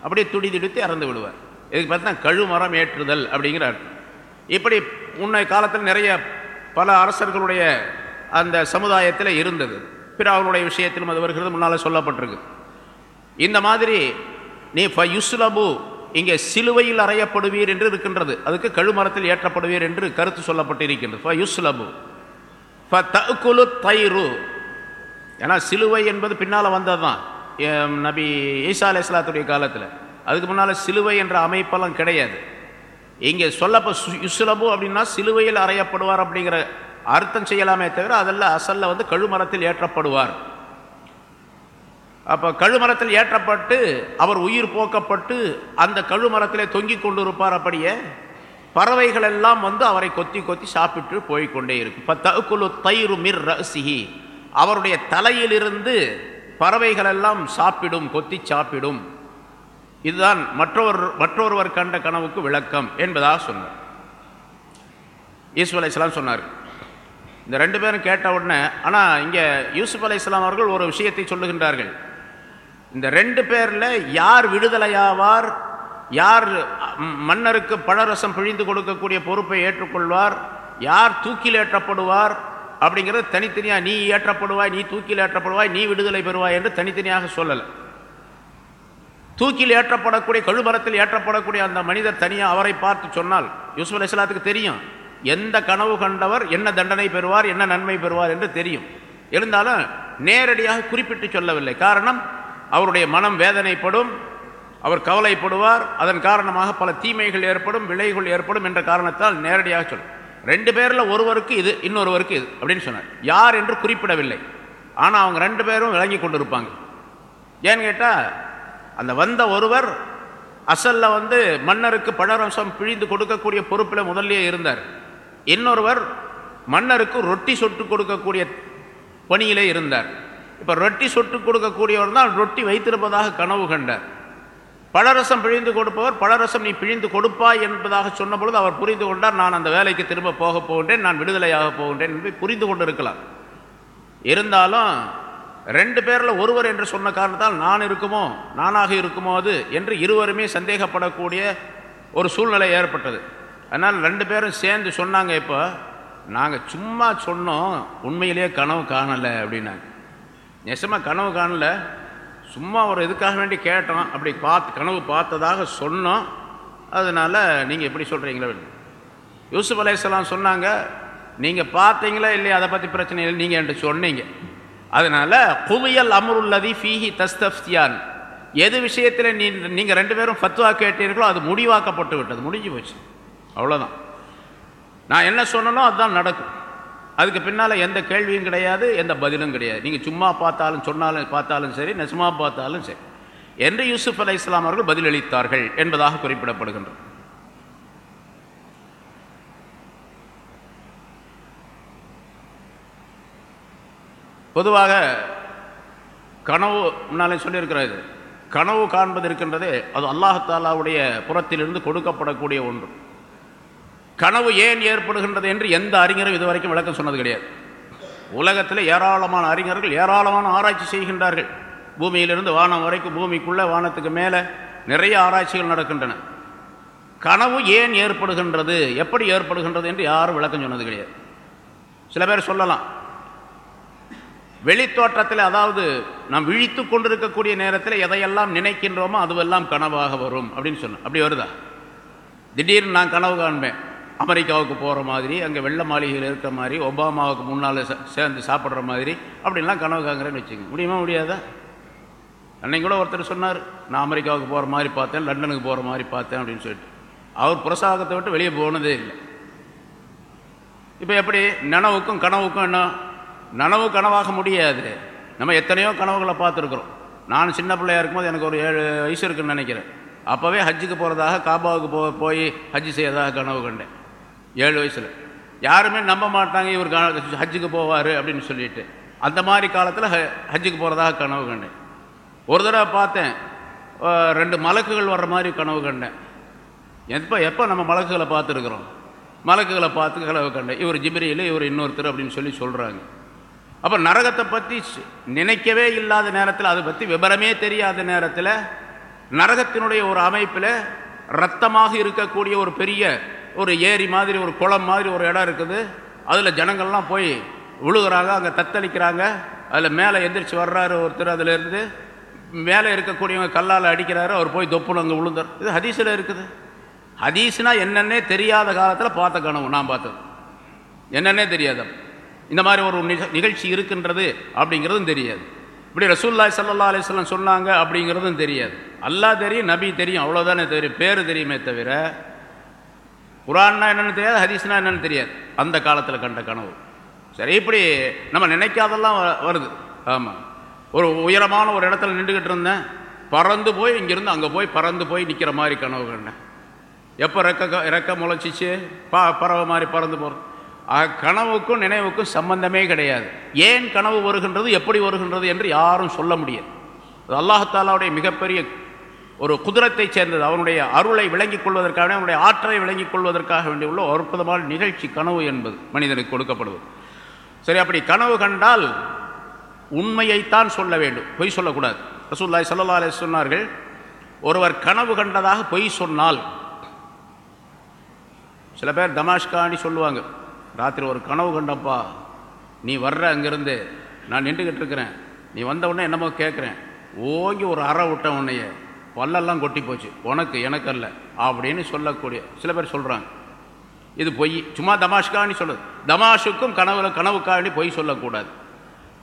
அப்படியே துடி துடித்து இறந்து விடுவார். இதுக்கு பார்த்தா கழுமரம் ஏற்றுதல் அப்படிங்கிறார் இப்படி முன்னைய காலத்தில் நிறைய பல அரசர்களுடைய அந்த சமுதாயத்தில் இருந்தது. பிற அவருடைய விஷயத்திலும் அது வருகிறது முன்னால் சொல்லப்பட்டிருக்கு. இந்த மாதிரி நீ ஃப யுஸ்லபு இங்கே சிலுவையில் அறையப்படுவீர் என்று இருக்கின்றது. அதுக்கு கழுமரத்தில் ஏற்றப்படுவீர் என்று கருத்து சொல்லப்பட்டிருக்கின்றது. யுஸ்லபு தகுலு தயிரு ஏன்னா சிலுவை என்பது பின்னால் வந்தது தான் நபி ஈசா அலி இஸ்லாத்துடைய காலத்தில். அதுக்கு முன்னால் சிலுவை என்ற அமைப்பெல்லாம் கிடையாது. இங்கே சொல்லப்போ யுஸ்லபு அப்படின்னா சிலுவையில் அறையப்படுவார் அப்படிங்கிற அர்த்தம் செய்யலாமே தவிர அதெல்லாம் அசல்ல வந்து கழுமரத்தில் ஏற்றப்படுவார். அப்போ கழுமரத்தில் ஏற்றப்பட்டு அவர் உயிர் போக்கப்பட்டு அந்த கழுமரத்திலே தொங்கிக் கொண்டு இருப்பார் அப்படியே பறவைகள் எல்லாம் வந்து அவரை கொத்தி கொத்தி சாப்பிட்டு போய்கொண்டே இருக்கும். இப்போ தகுலு தயிரு மிர் ரசிஹி. அவருடைய தலையிலிருந்து பறவைகள் எல்லாம் சாப்பிடும் கொத்தி சாப்பிடும். இதுதான் மற்றொரு மற்றொருவர் கண்ட கனவுக்கு விளக்கம் என்பதாக சொன்னார். யூசுப் அலை இஸ்லாம் சொன்னார். இந்த ரெண்டு பேரும் கேட்ட உடனே ஆனால் இங்கே யூசுப் அலை இஸ்லாம் அவர்கள் ஒரு விஷயத்தை சொல்லுகின்றார்கள். இந்த ரெண்டு பேரில் யார் விடுதலையாவார் யார் மன்னருக்கு பழரசம் பிழிந்து கொடுக்கக்கூடிய பொறுப்பை ஏற்றுக்கொள்வார்? யார் தூக்கில் ஏற்றப்படுவார்? அப்படிங்கிறது தனித்தனியாக நீ ஏற்றப்படுவாய் நீ தூக்கில் ஏற்றப்படுவாய் நீ விடுதலை பெறுவாய் என்று தனித்தனியாக சொல்லலை. தூக்கில் ஏற்றப்படக்கூடிய கழுமரத்தில் ஏற்றப்படக்கூடிய அந்த மனிதர் தனியாக அவரை பார்த்து சொன்னால் யூசுப் அலி இஸ்லாத்துக்கு தெரியும். எந்த கனவு கண்டவர் என்ன தண்டனை பெறுவார் என்ன நன்மை பெறுவார் என்று தெரியும். இருந்தாலும் நேரடியாக குறிப்பிட்டு சொல்லவில்லை. காரணம் அவருடைய மனம் வேதனைப்படும் அவர் கவலைப்படுவார். அதன் காரணமாக பல தீமைகள் ஏற்படும் விளைவுகள் ஏற்படும் என்ற காரணத்தால் நேரடியாக சொல்லும். ரெண்டு பேரில் ஒருவருக்கு இது இன்னொருவருக்கு இது அப்படின்னு சொன்னார். யார் என்று குறிப்பிடவில்லை. ஆனால் அவங்க ரெண்டு பேரும் விளங்கி கொண்டிருப்பாங்க. ஏன்னு கேட்டால் அந்த வந்த ஒருவர் அசலில் வந்து மன்னருக்கு பழரசம் பிழிந்து கொடுக்கக்கூடிய பொறுப்பில் முதல்லே இருந்தார். இன்னொருவர் மன்னருக்கு ரொட்டி சொட்டு கொடுக்கக்கூடிய பணியிலே இருந்தார். இப்போ ரொட்டி சொட்டு கொடுக்கக்கூடியவர் தான் ரொட்டி வைத்திருப்பதாக கனவு கண்டார். பழரசம் பிழிந்து கொடுப்பவர் பழரசம் நீ பிழிந்து கொடுப்பாய் என்பதாக சொன்னபொழுது அவர் புரிந்து கொண்டார் நான் அந்த வேலைக்கு திரும்ப போக போகின்றேன் நான் விடுதலையாக போகின்றேன் என்று புரிந்து கொண்டிருக்கலாம். இருந்தாலும் ரெண்டு பேரில் ஒருவர் என்று சொன்ன காரணத்தால் நான் இருக்குமோ நானாக இருக்குமோ அது என்று இருவருமே சந்தேகப்படக்கூடிய ஒரு சூழ்நிலை ஏற்பட்டது. அதனால் ரெண்டு பேரும் சேர்ந்து சொன்னாங்க இப்போ நாங்கள் சும்மா சொன்னோம் உண்மையிலேயே கனவு காணலை அப்படின்னாங்க. நெசமாக கனவு காணலை. சும்மா ஒரு இதுக்காக வேண்டி கேட்டோம் அப்படி பார்த்து கனவு பார்த்ததாக சொன்னோம். அதனால் நீங்கள் எப்படி சொல்கிறீங்களோ யூசுப் அலையாம் சொன்னாங்க நீங்கள் பார்த்தீங்களா இல்லையா? அதை பற்றி பிரச்சனை இல்லை. நீங்கள் என்று சொன்னீங்க. அதனால் குவியல் அமருல்லதி ஃபீஹி தஸ்தப்தியான் எது விஷயத்தில் நீ நீங்கள் ரெண்டு பேரும் ஃபத்வா கேட்டீர்களோ அது முடிவாக்கப்பட்டு விட்டது. முடிஞ்சு போச்சு. அவ்வளோதான் நான் என்ன சொன்னனோ அதுதான் நடக்கும். அதுக்கு பின்னால் எந்த கேள்வியும் கிடையாது எந்த பதிலும் கிடையாது. நீங்கள் சும்மா பார்த்தாலும் சொன்னாலும் பார்த்தாலும் சரி நெசுமா பார்த்தாலும் சரி. என்று யூசுப் அலை இஸ்லாம் அவர்கள் பதிலளித்தார்கள் என்பதாக குறிப்பிடப்படுகின்றது. பொதுவாக கனவு முன்னாலே சொல்லியிருக்கிறது கனவு காண்பது இருக்கின்றதே அது அல்லாஹாலாவுடைய புறத்திலிருந்து கொடுக்கப்படக்கூடிய ஒன்று. கனவு ஏன் ஏற்படுகின்றது என்று எந்த அறிஞரும் இதுவரைக்கும் விளக்கம் சொன்னது கிடையாது. உலகத்தில் ஏராளமான அறிஞர்கள் ஏராளமான ஆராய்ச்சி செய்கின்றார்கள். பூமியிலிருந்து வானம் வரைக்கும் பூமிக்குள்ளே வானத்துக்கு மேலே நிறைய ஆராய்ச்சிகள் நடக்கின்றன. கனவு ஏன் ஏற்படுகின்றது எப்படி ஏற்படுகின்றது என்று யாரும் விளக்கம் சொன்னது கிடையாது. சில பேர் சொல்லலாம். வெளித்தோற்றத்தில் அதாவது நாம் விழித்து கொண்டிருக்கக்கூடிய நேரத்தில் எதையெல்லாம் நினைக்கின்றோமோ அதுவெல்லாம் கனவாக வரும் அப்படின்னு சொன்னோம் அப்படி வருதா? திடீர்னு நான் கனவு காண்பேன். அமெரிக்காவுக்கு போகிற மாதிரி அங்கே வெள்ள மாளிகையில் இருக்கிற மாதிரி ஒபாமாவுக்கு முன்னால் சேர்ந்து சாப்பிட்ற மாதிரி அப்படின்லாம் கனவு காங்கிறேன்னு வச்சுங்க. முடியுமா முடியாதா? அன்னைக்கு கூட ஒருத்தர் சொன்னார் நான் அமெரிக்காவுக்கு போகிற மாதிரி பார்த்தேன் லண்டனுக்கு போகிற மாதிரி பார்த்தேன் அப்படின்னு சொல்லிட்டு. அவர் புரசாகத்தை விட்டு வெளியே போனதே இல்லை. இப்போ எப்படி நனவுக்கும் கனவுக்கும் என்ன? நனவு கனவாக முடியாது. நம்ம எத்தனையோ கனவுகளை பார்த்துருக்குறோம். நான் சின்ன பிள்ளையா இருக்கும்போது எனக்கு ஒரு ஏழு வயசு இருக்குன்னு நினைக்கிறேன். அப்போவே ஹஜ்ஜுக்கு போகிறதாக காபாவுக்கு போ போய் ஹஜ்ஜு செய்யறதாக கனவு கண்டேன். ஏழு வயசில். யாருமே நம்ப மாட்டாங்க இவர் ஹஜ்ஜுக்கு போவார் அப்படின்னு சொல்லிட்டு. அந்த மாதிரி காலத்தில் ஹஜ்ஜுக்கு போகிறதாக கனவு கண்டேன். ஒரு தடவை பார்த்தேன் ரெண்டு மலக்குகள் வர்ற மாதிரி கனவு கண்டேன். எப்போ எப்போ நம்ம மலக்குகளை பார்த்துருக்குறோம்? மலக்குகளை பார்த்து கனவு கண்டேன். இவர் ஜிபிரியில் இவர் இன்னொருத்தர் அப்படின்னு சொல்லி சொல்கிறாங்க அப்போ நரகத்தை பற்றி நினைக்கவே இல்லாத நேரத்தில் அதை பற்றி விபரமே தெரியாத நேரத்தில் நரகத்தினுடைய ஒரு அமைப்பில் ரத்தமாக இருக்கக்கூடிய ஒரு பெரிய ஒரு ஏரி மாதிரி ஒரு குளம் மாதிரி ஒரு இடம் இருக்குது. அதில் ஜனங்கள்லாம் போய் விழுகிறாங்க அங்கே தத்தளிக்கிறாங்க. அதில் மேலே எந்திரிச்சு வர்றாரு ஒருத்தர் அதிலேருந்து. மேலே இருக்கக்கூடியவங்க கல்லால் அடிக்கிறாரு அவர் போய் தொப்புன்னு அங்கே விழுந்தார். இது ஹதீஸில் இருக்குது. ஹதீஸ்னா என்னென்னே தெரியாத காலத்தில் பார்த்த கனவு நான் பார்த்தது. என்னன்னே தெரியாது. இந்த மாதிரி ஒரு நிகழ்ச்சி இருக்கின்றது அப்படிங்கிறதும் தெரியாது. இப்படி ரசூல்லாய் சல்லா அலிஸ்லாம் சொன்னாங்க அப்படிங்கிறதும் தெரியாது. அல்லா தெரியும் நபி தெரியும் அவ்வளோதானே தெரியும். பேர் தெரியுமே தவிர குரான்னா என்னென்னு தெரியாது ஹதீஸ்னா என்னென்னு தெரியாது. அந்த காலத்தில் கண்ட கனவு. சரி இப்படி நம்ம நினைக்காதெல்லாம் வ- வருது. ஆமாம் ஒரு உயரமான ஒரு இடத்துல நின்றுக்கிட்டு இருந்தேன். பறந்து போய் இங்கிருந்து அங்கே போய் பறந்து போய் நிற்கிற மாதிரி கனவு கண்டேன் எப்போ ரெக்க ரெக்க முளைச்சிச்சு? பா பறவை மாதிரி பறந்து போகிறது கனவுக்கும் நினைவுக்கும் சம்பந்தமே கிடையாது. ஏன் கனவு வருகின்றது எப்படி வருகின்றது என்று யாரும் சொல்ல முடியாது. அது அல்லாஹாலாவுடைய மிகப்பெரிய ஒரு குதிரத்தை சேர்ந்தது. அவனுடைய அருளை விளங்கிக் கொள்வதற்காக அவனுடைய ஆற்றலை விளங்கிக் கொள்வதற்காக வேண்டியுள்ள ஒரு அற்புதமான நிகழ்ச்சி கனவு என்பது மனிதனுக்கு கொடுக்கப்படுவது. சரி அப்படி கனவு கண்டால் உண்மையைத்தான் சொல்ல வேண்டும். பொய் சொல்லக்கூடாது. ரசூல்லாய் சல்லா அலே சொன்னார்கள் ஒருவர் கனவு கண்டதாக பொய் சொன்னால் சில பேர் தமாஷ்காணி சொல்லுவாங்க ராத்திரி ஒரு கனவு கண்டப்பா நீ வர்ற அங்கேருந்து நான் நின்றுக்கிட்டு இருக்கிறேன். நீ வந்த உடனே என்னமோ கேட்குறேன். ஓங்கி ஒரு அறை விட்ட உன்னைய பல்லெல்லாம் கொட்டி போச்சு. உனக்கு எனக்கு அல்ல. அப்படின்னு சொல்லக்கூடிய சில பேர் சொல்கிறாங்க இது பொய். சும்மா தமாஷ்காணி சொல்லுது தமாஷுக்கும் கனவு கனவுக்காண்டி பொய் சொல்லக்கூடாது.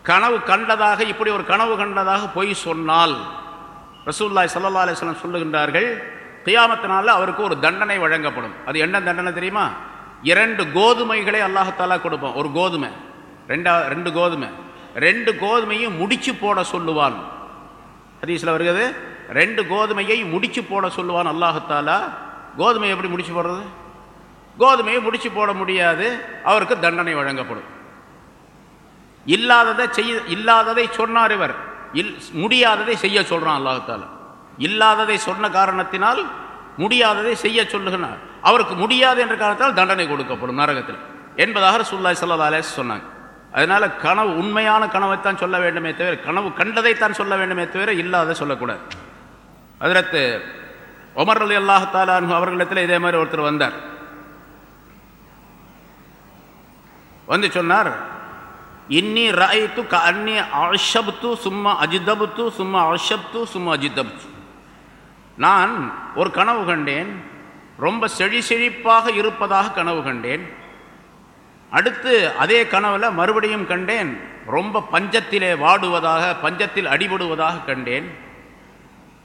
கனவு கண்டதாக இப்படி ஒரு கனவு கண்டதாக பொய் சொன்னால் ரசூல்லாய் சல்லா அலிஸ்லாம் சொல்லுகின்றார்கள் கியாமத்தினால அவருக்கு ஒரு தண்டனை வழங்கப்படும். அது என்ன தண்டனை தெரியுமா? இரண்டு கோதுமைகளை அல்லாஹத்தாலா கொடுப்பான். ஒரு கோதுமை. ரெண்டா ரெண்டு கோதுமை. ரெண்டு கோதுமையும் முடிச்சு போட சொல்லுவான். ஹதீஸில் வருகிறது ரெண்டு கோதுமையை முடிச்சு போட சொல்லுவான் அல்லாஹத்தாலா கோதுமை எப்படி முடிச்சு போடுறது? கோதுமையை முடிச்சு போட முடியாது. அவருக்கு தண்டனை வழங்கப்படும். இல்லாததை செய்ய இல்லாததை சொன்னார் இவர். இல் முடியாததை செய்ய சொல்றான் அல்லாஹால இல்லாததை சொன்ன காரணத்தினால் முடியாததை செய்ய சொல்லுகிறார். அவருக்கு முடியாது என்ற காரணத்தால் தண்டனை கொடுக்கப்படும் நரகத்தில். என்பதாக ரசூல்லாய் ஸல்லல்லாஹு சொன்னாங்க. அதனால கனவு உண்மையான கனவைத்தான் சொல்ல வேண்டுமே தவிர கனவு கண்டதைத்தான் சொல்ல வேண்டுமே தவிர இல்லாத சொல்லக்கூடாது. அதிரத்து ஒமர் அலி அல்லாஹாலு அவர்களிடத்தில் இதே மாதிரி ஒருத்தர் வந்தார். வந்து சொன்னார் இன்னி ராய்த்து க அன்னி அஷப்து சும்மா அஜிதபுத்து சும்மா அஷப்து சும்மா அஜிதப்து நான் ஒரு கனவு கண்டேன் ரொம்ப செழி செழிப்பாக இருப்பதாக கனவு கண்டேன். அடுத்து அதே கனவில் மறுபடியும் கண்டேன் ரொம்ப பஞ்சத்திலே வாடுவதாக பஞ்சத்தில் அடிபடுவதாக கண்டேன்.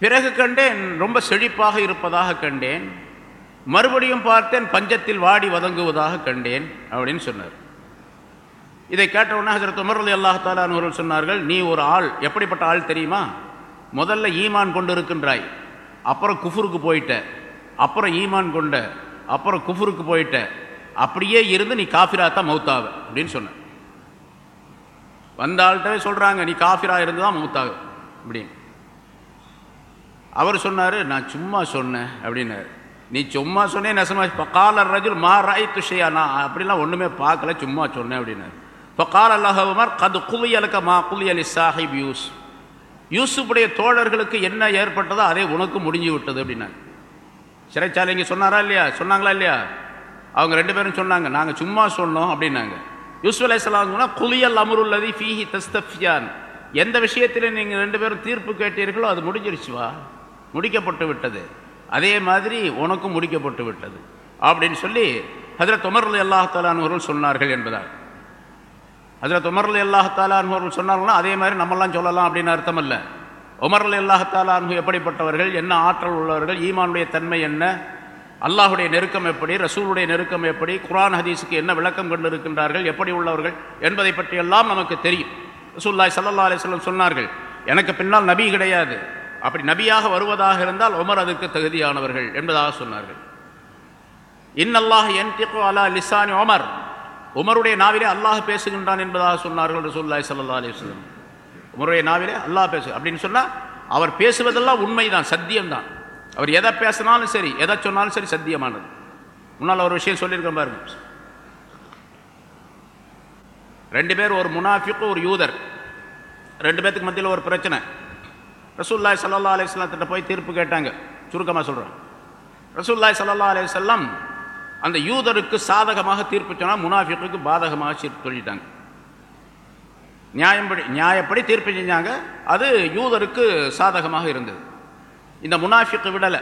பிறகு கண்டேன் ரொம்ப செழிப்பாக இருப்பதாக கண்டேன். மறுபடியும் பார்த்தேன் பஞ்சத்தில் வாடி வதங்குவதாக கண்டேன் அப்படின்னு சொன்னார். இதை கேட்டவுடனே ஹசரத் உமர்லி அல்லாஹாலான் அவர்கள் சொன்னார்கள் நீ ஒரு ஆள் எப்படிப்பட்ட ஆள் தெரியுமா? முதல்ல ஈமான் கொண்டு இருக்கின்றாய் அப்புறம் குஃபுருக்கு போயிட்ட அப்புறம் ஈமான் கொண்ட அப்புறம் குஃபுருக்கு போயிட்ட அப்படியே இருந்து நீ காஃபிராத்தான் மௌத்தாவ அப்படின்னு சொன்ன வந்த ஆள்கிட்டவே சொல்கிறாங்க நீ காஃபிரா இருந்து தான் மௌத்தாக அப்படின்னு. அவர் சொன்னார் நான் சும்மா சொன்னேன் அப்படின்னாரு. நீ சும்மா சொன்னே நெசமா பக்காலர் ரஜுல் மா ராய் துஷையா நான் அப்படிலாம் ஒன்றுமே பார்க்கல சும்மா சொன்னேன் அப்படின்னாரு. பக்கால் அல்லாஹ் உமர் கது குவியலுக்க மா குவியலி சாஹிப் யூஸ் யூசுஃபுடைய தோழர்களுக்கு என்ன ஏற்பட்டதோ அதே உனக்கு முடிஞ்சு விட்டது அப்படின்னாங்க சிறைச்சாலைங்க சொன்னாரா இல்லையா? சொன்னாங்களா இல்லையா? அவங்க ரெண்டு பேரும் சொன்னாங்க நாங்கள் சும்மா சொன்னோம் அப்படின்னாங்க. யூசுப் அலை சொன்னால் குலியல் அமருல்லதி ஃபீஹி தஸ்தஃபியான். எந்த விஷயத்தில் நீங்கள் ரெண்டு பேரும் தீர்ப்பு கேட்டீர்களோ அது முடிஞ்சிருச்சுவா முடிக்கப்பட்டு விட்டது. அதே மாதிரி உனக்கும் முடிக்கப்பட்டு விட்டது. அப்படின்னு சொல்லி ஹதரத் உமர்ல அலி அல்லாஹாலானவர்கள் சொன்னார்கள் என்பதால். ஹதரத் உமர்ல அலி அல்லாஹாலானவர்கள் சொன்னார்கள்னா அதே மாதிரி நம்மெல்லாம் சொல்லலாம் அப்படின்னு அர்த்தம் அல்ல. உமர்ல அலி அல்லாஹாலானு எப்படிப்பட்டவர்கள் என்ன ஆற்றல் உள்ளவர்கள் ஈமானுடைய தன்மை என்ன அல்லாஹுடைய நெருக்கம் எப்படி ரசூலுடைய நெருக்கம் எப்படி குரான் ஹதீஸுக்கு என்ன விளக்கம் கொண்டு இருக்கின்றார்கள் எப்படி உள்ளவர்கள் என்பதை பற்றியெல்லாம் நமக்கு தெரியும். ரசூல்லாய் சல்லா அலிஸ்லம் சொன்னார்கள். எனக்கு பின்னால் நபி கிடையாது. அப்படி நபியாக வருவதாக இருந்தால் உமர் அதுக்கு தகுதியானவர்கள் என்பதாக சொன்னார்கள். இன்னல்லாஹ் என் அலா லிசானி உமர். உமருடைய நாவிலே அல்லாஹ் பேசுகின்றான் என்பதாக சொன்னார்கள் ரசூல்லாய் சல்லா அலிஸ்லம் உமருடைய நாவிலே அல்லாஹ் பேசு அப்படின்னு சொன்னால் அவர் பேசுவதெல்லாம் உண்மைதான் சத்தியம்தான். அவர் எதை பேசினாலும் சரி எதை சொன்னாலும் சரி சத்தியமானது. முன்னால் ஒரு விஷயம் சொல்லியிருக்கேன் பாருங்க. ரெண்டு பேர் ஒரு முனாஃபிக்கு ஒரு யூதர். ரெண்டு பேர்த்துக்கு மத்தியில் ஒரு பிரச்சனை. ரசூல்லாய் சல்லா அலிஸ்லாத்திட்ட போய் தீர்ப்பு கேட்டாங்க. சுருக்கமாக சொல்கிறேன் ரசூல்லாய் சல்லா அலிசல்லாம் அந்த யூதருக்கு சாதகமாக தீர்ப்பு சொன்னால் முனாஃபிக்கு பாதகமாக சொல்லிட்டாங்க. நியாயப்படி நியாயப்படி தீர்ப்பு செஞ்சாங்க. அது யூதருக்கு சாதகமாக இருந்தது. இந்த முனாஃபிக்கு விடலை.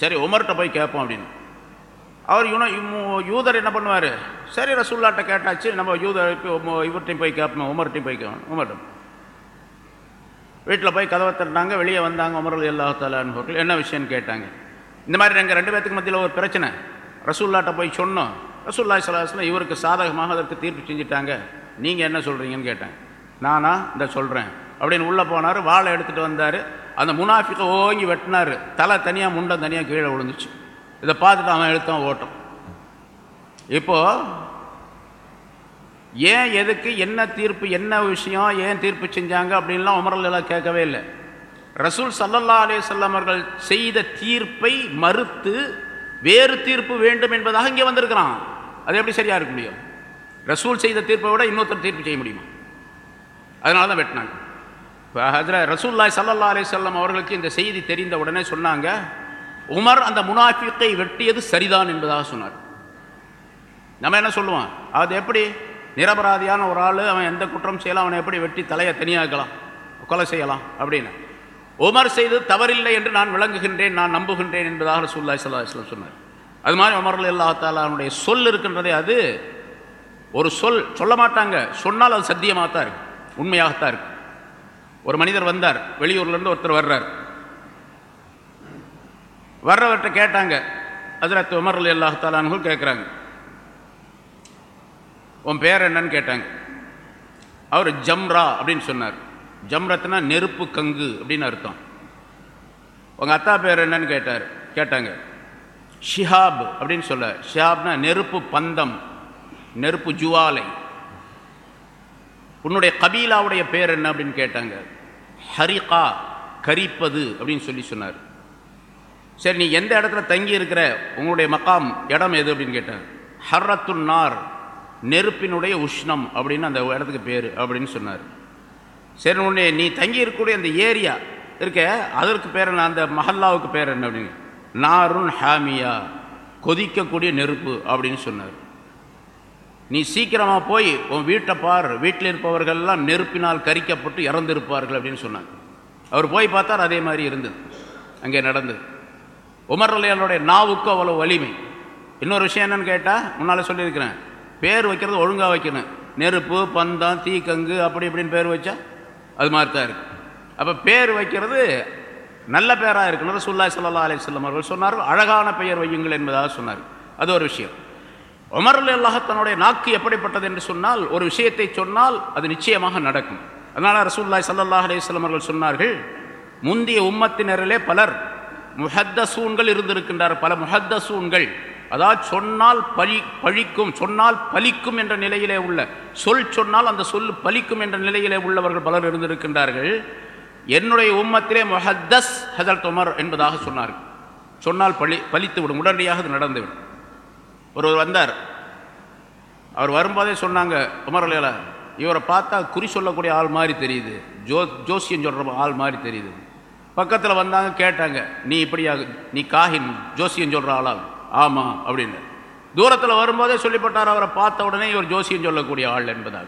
சரி உமர்கிட்ட போய் கேட்போம் அப்படின்னு. அவர் யூன யூதர் என்ன பண்ணுவார்? சரி ரசூல்லாட்ட கேட்டாச்சு. நம்ம யூதருக்கு இவர்கிட்டையும் போய் கேட்போம் உமர்கிட்டையும் போய் கேட்போம் உமர்கிட்ட வீட்டில் போய் கதவை தட்டினாங்க வெளியே வந்தாங்க உமரல் எல்லா தலான்வர்கள் என்ன விஷயம்னு கேட்டாங்க. இந்த மாதிரி எங்கள் ரெண்டு பேத்துக்கு மத்தியில் ஒரு பிரச்சனை. ரசூல்லாட்ட போய் சொன்னோம். ரசூல்லா சலாஹ்லாம் இவருக்கு சாதகமாக அதற்கு தீர்ப்பு செஞ்சுட்டாங்க. நீங்கள் என்ன சொல்கிறீங்கன்னு கேட்டேன். நானா இந்த சொல்கிறேன் அப்படின்னு உள்ளே போனார் வாழை எடுத்துகிட்டு வந்தார். அந்த முனாஃபிக்கை ஓங்கி வெட்டினார். தலை தனியாக முண்டம் தனியாக கீழே விழுந்துச்சு. இதை பார்த்துட்டு அவன் எடுத்தான் ஓட்டம். இப்போது ஏன் எதுக்கு என்ன தீர்ப்பு என்ன விஷயம் ஏன் தீர்ப்பு செஞ்சாங்க அப்படின்லாம் உமரல் கேட்கவே இல்லை. ரசூல் சல்லல்லா அலேசல்லம் அவர்கள் செய்த தீர்ப்பை மறுத்து வேறு தீர்ப்பு வேண்டும் என்பதாக இங்கே வந்திருக்கிறான். அது எப்படி சரியாக இருக்க முடியும்? ரசூல் செய்த தீர்ப்பை விட இன்னொருத்தர் தீர்ப்பு செய்ய முடியுமா? அதனால தான் வெட்டினாங்க. இப்போ அதில் ரசூல்லாய் சல்லல்லா அலேசல்லம் அவர்களுக்கு இந்த செய்தி தெரிந்த உடனே சொன்னாங்க உமர் அந்த முனாஃபிக்கை வெட்டியது சரிதான் என்பதாக சொன்னார். நம்ம என்ன சொல்லுவோம்? அது எப்படி? நிரபராதியான ஒரு ஆள் அவன் எந்த குற்றம் செய்யலாம் அவனை எப்படி வெட்டி தலையை தனியாக்கலாம் கொலை செய்யலாம் அப்படின்னு. உமர் செய்து தவறில்லை என்று நான் விளங்குகின்றேன் நான் நம்புகின்றேன் என்பதாக ரசூலுல்லாஹி ஸல்லல்லாஹு சொன்னார். அது மாதிரி உமர் அல்லா தாலானுடைய சொல் இருக்கின்றதே அது ஒரு சொல் சொல்ல மாட்டாங்க. சொன்னால் அது சத்தியமாக தான் இருக்கு உண்மையாகத்தான் இருக்கு. ஒரு மனிதர் வந்தார் வெளியூர்லேருந்து ஒருத்தர் வர்றார். வர்றவர்கிட்ட கேட்டாங்க அதில் உமர் அலி அல்லாஹ் கேட்குறாங்க உன் பேர் என்னன்னு கேட்டாங்க. அவர் ஜம்ரா அப்படின்னு சொன்னார். ஜம்ரத்னா நெருப்பு கங்கு அப்படின்னு அர்த்தம். உங்கள் அத்தா பேர் என்னன்னு கேட்டார் கேட்டாங்க. ஷிஹாப் அப்படின்னு சொல்ல ஷிஹாப்னா நெருப்பு பந்தம் நெருப்பு ஜுவாலை. உன்னுடைய கபீலாவுடைய பேர் என்ன அப்படின்னு கேட்டாங்க. ஹரிகா கரிப்பது அப்படின்னு சொல்லி சொன்னார். சரி நீ எந்த இடத்துல தங்கி இருக்கிற உங்களுடைய மக்காம் இடம் எது அப்படின்னு கேட்டாங்க ஹர்ரத்துன்னார். நெருப்பினுடைய உஷ்ணம் அப்படின்னு அந்த இடத்துக்கு பேர் அப்படின்னு சொன்னார். சரி உன்னை நீ தங்கி இருக்கக்கூடிய அந்த ஏரியா இருக்க அதற்கு பேர் என்ன? அந்த மஹல்லாவுக்கு பேர் என்ன அப்படின்னு? நாருன் ஹாமியா கொதிக்கக்கூடிய நெருப்பு அப்படின்னு சொன்னார். நீ சீக்கிரமாக போய் உன் வீட்டை பார் வீட்டில் இருப்பவர்கள்லாம் நெருப்பினால் கரிக்கப்பட்டு இறந்திருப்பார்கள் அப்படின்னு சொன்னாங்க. அவர் போய் பார்த்தார் அதே மாதிரி இருந்தது. அங்கே நடந்தது. உமர் அலையாளுடைய நாவுக்கு அவ்வளோ வலிமை. இன்னொரு விஷயம் என்னன்னு கேட்டால் முன்னால் சொல்லியிருக்கிறேன். பேர் வைக்கிறது ஒழுங்காக வைக்கணும். நெருப்பு பந்தம் தீக்கங்கு அப்படி இப்படின்னு பேர் வச்சா அது மாதிரி தான் இருக்கு. அப்போ பேர் வைக்கிறது நல்ல பேராக இருக்கணும். ரசூல்லாய் சல்லா அலிஸ்லாம் அவர்கள் சொன்னார் அழகான பெயர் வையுங்கள் என்பதாக சொன்னார். அது ஒரு விஷயம். உமர்ல அல்லாஹ் தன்னுடைய நாக்கு எப்படிப்பட்டது என்று சொன்னால் ஒரு விஷயத்தை சொன்னால் அது நிச்சயமாக நடக்கும். அதனால் ரசூல்லாய் சல்லாஹ் அலையம் அவர்கள் சொன்னார்கள் முந்தைய உம்மத்தினரிலே பலர் முஹத்தசூன்கள் இருந்திருக்கின்றார் பல முஹத்தசூன்கள். அதாவது சொன்னால் பழி பழிக்கும் சொன்னால் பலிக்கும் என்ற நிலையிலே உள்ள சொல் சொன்னால் அந்த சொல் பலிக்கும் என்ற நிலையிலே உள்ளவர்கள் பலர் இருந்திருக்கின்றார்கள். என்னுடைய உம்மத்திலே மொஹத்தஸ் ஹதரத் உமர் என்பதாக சொன்னார்கள். சொன்னால் பழி பலித்து விடும் உடனடியாக அது நடந்துவிடும். ஒருவர் வந்தார். அவர் வரும்போதே சொன்னாங்க உமர் அலையில இவரை பார்த்தா குறி சொல்லக்கூடிய ஆள் மாதிரி தெரியுது. ஜோ ஜோசியம் சொல்கிற ஆள் மாதிரி தெரியுது. பக்கத்தில் வந்தாங்க கேட்டாங்க நீ இப்படியாக நீ காஹின் ஜோசியம் சொல்கிற ஆளாகும் ஆமாம் அப்படின்னு. தூரத்தில் வரும்போதே சொல்லிப்பட்டார் அவரை பார்த்த உடனே இவர் ஜோசியம் சொல்லக்கூடிய ஆள் என்பதாக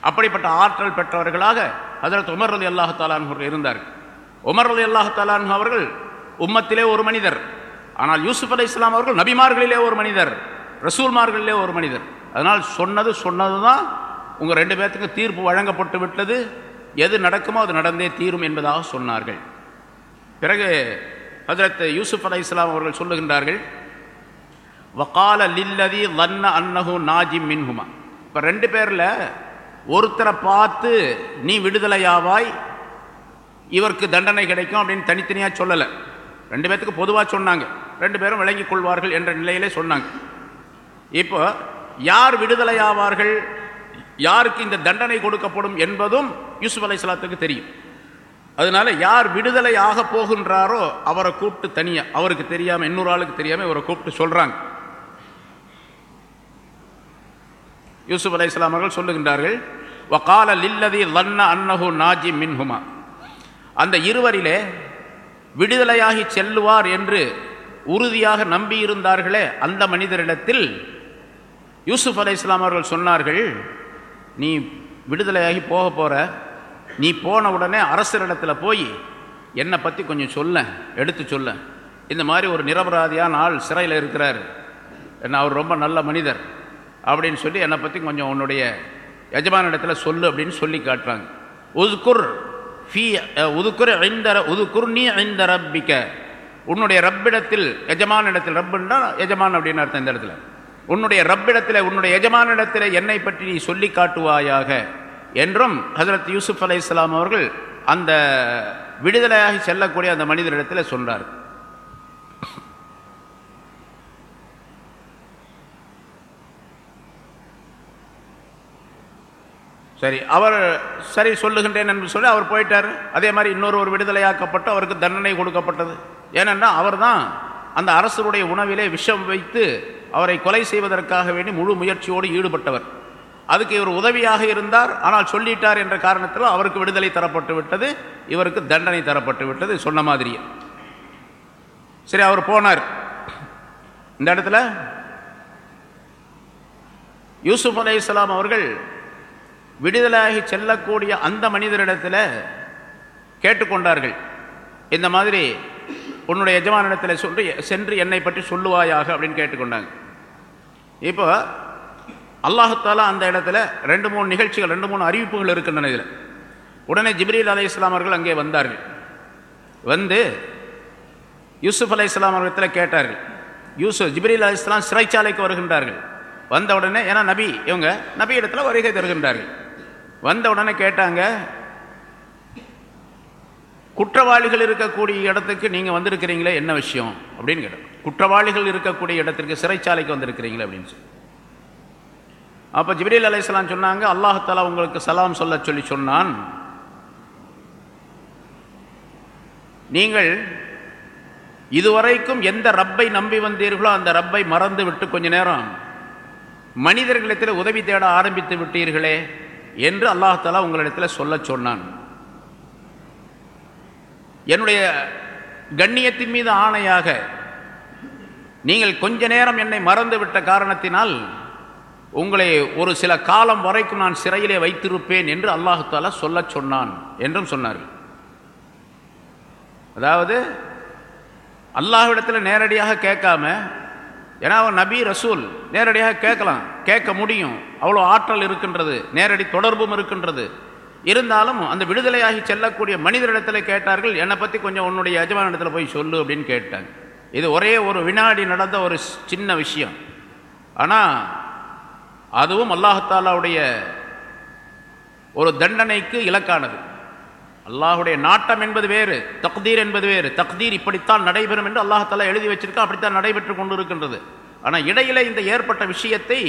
அப்படிப்பட்ட ஆற்றல் பெற்றவர்களாக அதற்கு உமர் ரலி அல்லாஹ் இருந்தார்கள் உமர் அலி அல்லாஹாலான் அவர்கள் உம்மத்திலே ஒரு மனிதர். ஆனால் யூசுப் அலி இஸ்லாம் அவர்கள் நபிமார்களிலே ஒரு மனிதர் ரசூல்மார்களிலே ஒரு மனிதர். அதனால் சொன்னது சொன்னது தான் உங்கள் ரெண்டு பேர்த்துக்கு தீர்ப்பு வழங்கப்பட்டு விட்டது. எது நடக்குமோ அது நடந்தே தீரும் என்பதாக சொன்னார்கள். பிறகு ஹஜரத் யூசுப் அலி இஸ்லாம் அவர்கள் சொல்லுகின்றார்கள் வக்கால லில்லதி வன்ன அன்னஹு நாஜி மின்ஹுமா. இப்போ ரெண்டு பேரில் ஒருத்தரை பார்த்து நீ விடுதலையாவாய் இவருக்கு தண்டனை கிடைக்கும் அப்படின்னு தனித்தனியாக சொல்லலை. ரெண்டு பேர்த்துக்கு பொதுவாக சொன்னாங்க. ரெண்டு பேரும் விளங்கிக் கொள்வார்கள் என்ற நிலையிலே சொன்னாங்க. இப்போ யார் விடுதலையாவார்கள் யாருக்கு இந்த தண்டனை கொடுக்கப்படும் என்பதும் யூசுப் அலை சலாத்துக்கு தெரியும். அதனால யார் விடுதலை ஆக போகின்றாரோ அவரை கூப்பிட்டு தனியாக அவருக்கு தெரியாமல் இன்னொரு ஆளுக்கு தெரியாமல் இவரை கூப்பிட்டு சொல்கிறாங்க யூசுப் அலை இஸ்லாம் அவர்கள் சொல்லுகின்றார்கள் வக்கால லில்லதி லன்ன அன்னஹு நாஜி மின்ஹுமா. அந்த இருவரிலே விடுதலையாகி செல்லுவார் என்று உறுதியாக நம்பியிருந்தார்களே அந்த மனிதரிடத்தில். யூசுப் அலை இஸ்லாம் அவர்கள் சொன்னார்கள் நீ விடுதலையாகி போக போகிற நீ போன உடனே அரசரிடத்தில் போய் என்னை பற்றி கொஞ்சம் சொல்ல எடுத்து சொல்ல. இந்த மாதிரி ஒரு நிரபராதியான ஆள் சிறையில் இருக்கிறார். என்ன அவர் ரொம்ப நல்ல மனிதர். அப்படின்னு சொல்லி என்னை பற்றி கொஞ்சம் உன்னுடைய எஜமான இடத்துல சொல்லு அப்படின்னு சொல்லி காட்டுறாங்க. உதுக்குர் ஃபீ உதுக்குர் ஐந்தர உதுக்குர் நீ ஐந்த ரப்பிக்க. உன்னுடைய ரப்பிடத்தில் எஜமான இடத்தில் ரப்புன்னா எஜமான் அப்படின்னு அர்த்தம் இந்த இடத்துல. உன்னுடைய ரப்பிடத்தில் உன்னுடைய எஜமான இடத்துல என்னை பற்றி நீ சொல்லி காட்டுவாயாக என்றும் ஹசரத் யூசுப் அலை இஸ்லாம் அவர்கள் அந்த விடுதலையாகி செல்லக்கூடிய அந்த மனிதரிடத்தில் சொன்னார் சரி அவர் சரி சொல்லுகின்றேன் என்று சொல்லி அவர் போயிட்டார். அதே மாதிரி இன்னொரு ஒரு விடுதலையாக்கப்பட்டு அவருக்கு தண்டனை கொடுக்கப்பட்டது. ஏனென்னா அவர் தான் அந்த அரசருடைய உணவிலே விஷம் வைத்து அவரை கொலை செய்வதற்காக வேண்டி முழு முயற்சியோடு ஈடுபட்டவர். அதுக்கு இவர் உதவியாக இருந்தார். ஆனால் சொல்லிட்டார் என்ற காரணத்தில் அவருக்கு விடுதலை தரப்பட்டு விட்டது. இவருக்கு தண்டனை தரப்பட்டு விட்டது. சொன்ன மாதிரியே. சரி அவர் போனார். இந்த இடத்துல யூசுப் அலை இஸ்லாம் அவர்கள் விடுதலாகி செல்லக்கூடிய அந்த மனிதரிடத்தில் கேட்டுக்கொண்டார்கள். இந்த மாதிரி உன்னுடைய எஜமானிடத்தில் சொல்லி சென்று என்னை பற்றி சொல்லுவாயாக அப்படின்னு கேட்டுக்கொண்டாங்க. இப்போ அல்லாஹாலா அந்த இடத்துல ரெண்டு மூணு நிகழ்ச்சிகள் ரெண்டு மூணு அறிவிப்புகள் இருக்கின்றன இதில். உடனே ஜிப்ரீல் அலை இஸ்லாமர்கள் அங்கே வந்தார்கள். வந்து யூசுப் அலை இஸ்லாமர்களிடத்தில் கேட்டார்கள். யூசுப் ஜிப்ரீல் அலி இஸ்லாம் சிறைச்சாலைக்கு வருகின்றார்கள். வந்த உடனே ஏன்னா நபி இவங்க நபி இடத்துல வருகை தருகின்றார்கள். வந்த உடனே கேட்டாங்க குற்றவாளிகள் இருக்கக்கூடிய இடத்துக்கு நீங்கள் வந்திருக்கிறீங்களே என்ன விஷயம்? அப்படின்னு கேட்டோம் குற்றவாளிகள் இருக்கக்கூடிய இடத்திற்கு சிறைச்சாலைக்கு வந்திருக்கிறீங்களே அப்படின்னு சொல்லி. அப்போ ஜிப்ரீல் அலையாம் சொன்னாங்க அல்லாஹாலா உங்களுக்கு சலாம் சொல்ல சொல்லி சொன்னான். நீங்கள் இதுவரைக்கும் எந்த ரப்பை நம்பி வந்தீர்களோ அந்த ரப்பை மறந்து விட்டு கொஞ்ச நேரம் மனிதர்களிடத்தில் உதவி தேட ஆரம்பித்து விட்டீர்களே என்று அல்லாஹாலா உங்களிடத்தில் சொல்ல சொன்னான். என்னுடைய கண்ணியத்தின் மீது ஆணையாக நீங்கள் கொஞ்ச நேரம் என்னை மறந்துவிட்ட காரணத்தினால் உங்களை ஒரு சில காலம் வரைக்கும் நான் சிறையிலே வைத்திருப்பேன் என்று அல்லாஹாலா சொல்ல சொன்னான் என்றும் சொன்னார்கள். அதாவது அல்லாஹ்விடத்தில் நேரடியாக கேட்காம ஏன்னா அவன் நபி ரசூல் நேரடியாக கேட்கலாம். கேட்க முடியும். அவ்வளோ ஆற்றல் இருக்கின்றது. நேரடி தொடர்பும் இருக்கின்றது. இருந்தாலும் அந்த விடுதலையாகி செல்லக்கூடிய மனிதரிடத்தில் கேட்டார்கள் என்னை பற்றி கொஞ்சம் உன்னுடைய எஜமான இடத்துல போய் சொல்லு அப்படின்னு கேட்டாங்க. இது ஒரே ஒரு வினாடி நடந்த ஒரு சின்ன விஷயம். ஆனால் அதுவும் அல்லாஹாலாவுடைய ஒரு தண்டனைக்கு இலக்கானது. அல்லாஹுடைய நாட்டம் என்பது வேறு தக்தீர் என்பது வேறு. தக்தீர் இப்படித்தான் நடைபெறும் என்று அல்லாஹாலா எழுதி வச்சிருக்கா அப்படித்தான் நடைபெற்று கொண்டு இருக்கின்றது ஆனால் இடையில இந்த ஏற்பட்ட விஷயத்தை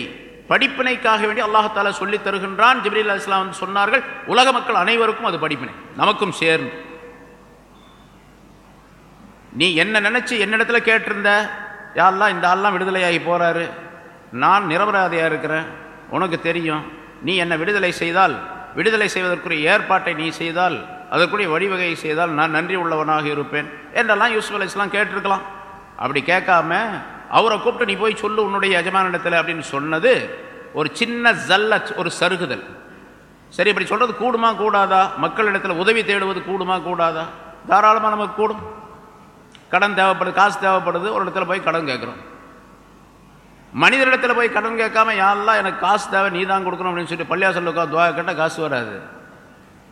படிப்பினைக்காக வேண்டி அல்லாஹாலா சொல்லி தருகின்றான். ஜிப்ரீல் அலிஸ்லாம் வந்து சொன்னார்கள் உலக மக்கள் அனைவருக்கும் அது படிப்பினை நமக்கும் சேர்ந்து. நீ என்ன நினைச்சு என்னிடத்துல கேட்டிருந்த? யாரெல்லாம் இந்த ஆள்லாம் விடுதலையாகி போறாரு. நான் நிரபராதியாக இருக்கிறேன். உனக்கு தெரியும். நீ என்னை விடுதலை செய்தால் விடுதலை செய்வதற்குரிய ஏற்பாட்டை நீ செய்தால் அதற்குரிய வழிவகையை செய்தால் நான் நன்றி உள்ளவனாக இருப்பேன் என்றெல்லாம் யூசுப் அலி இஸ்லாம் கேட்டிருக்கலாம். அப்படி கேட்காம அவரை கூப்பிட்டு நீ போய் சொல்லு உன்னுடைய எஜமானிடத்தில் அப்படின்னு சொன்னது ஒரு சின்ன ஜல்ல ஒரு சருகுதல். சரி இப்படி சொல்கிறது கூடுமா கூடாதா? மக்களிடத்தில் உதவி தேடுவது கூடுமா கூடாதா? தாராளமாக நமக்கு கூடும். கடன் தேவைப்படுது காசு தேவைப்படுது ஒரு இடத்துல போய் கடன் கேட்குறோம். மனிதரிடத்தில் போய் கடன் கேட்காம யாரெல்லாம் எனக்கு காசு தேவை நீ தான் கொடுக்கணும் அப்படின்னு சொல்லிட்டு பள்ளியாசல் உட்காந்து துவா கேட்டால் காசு வராது.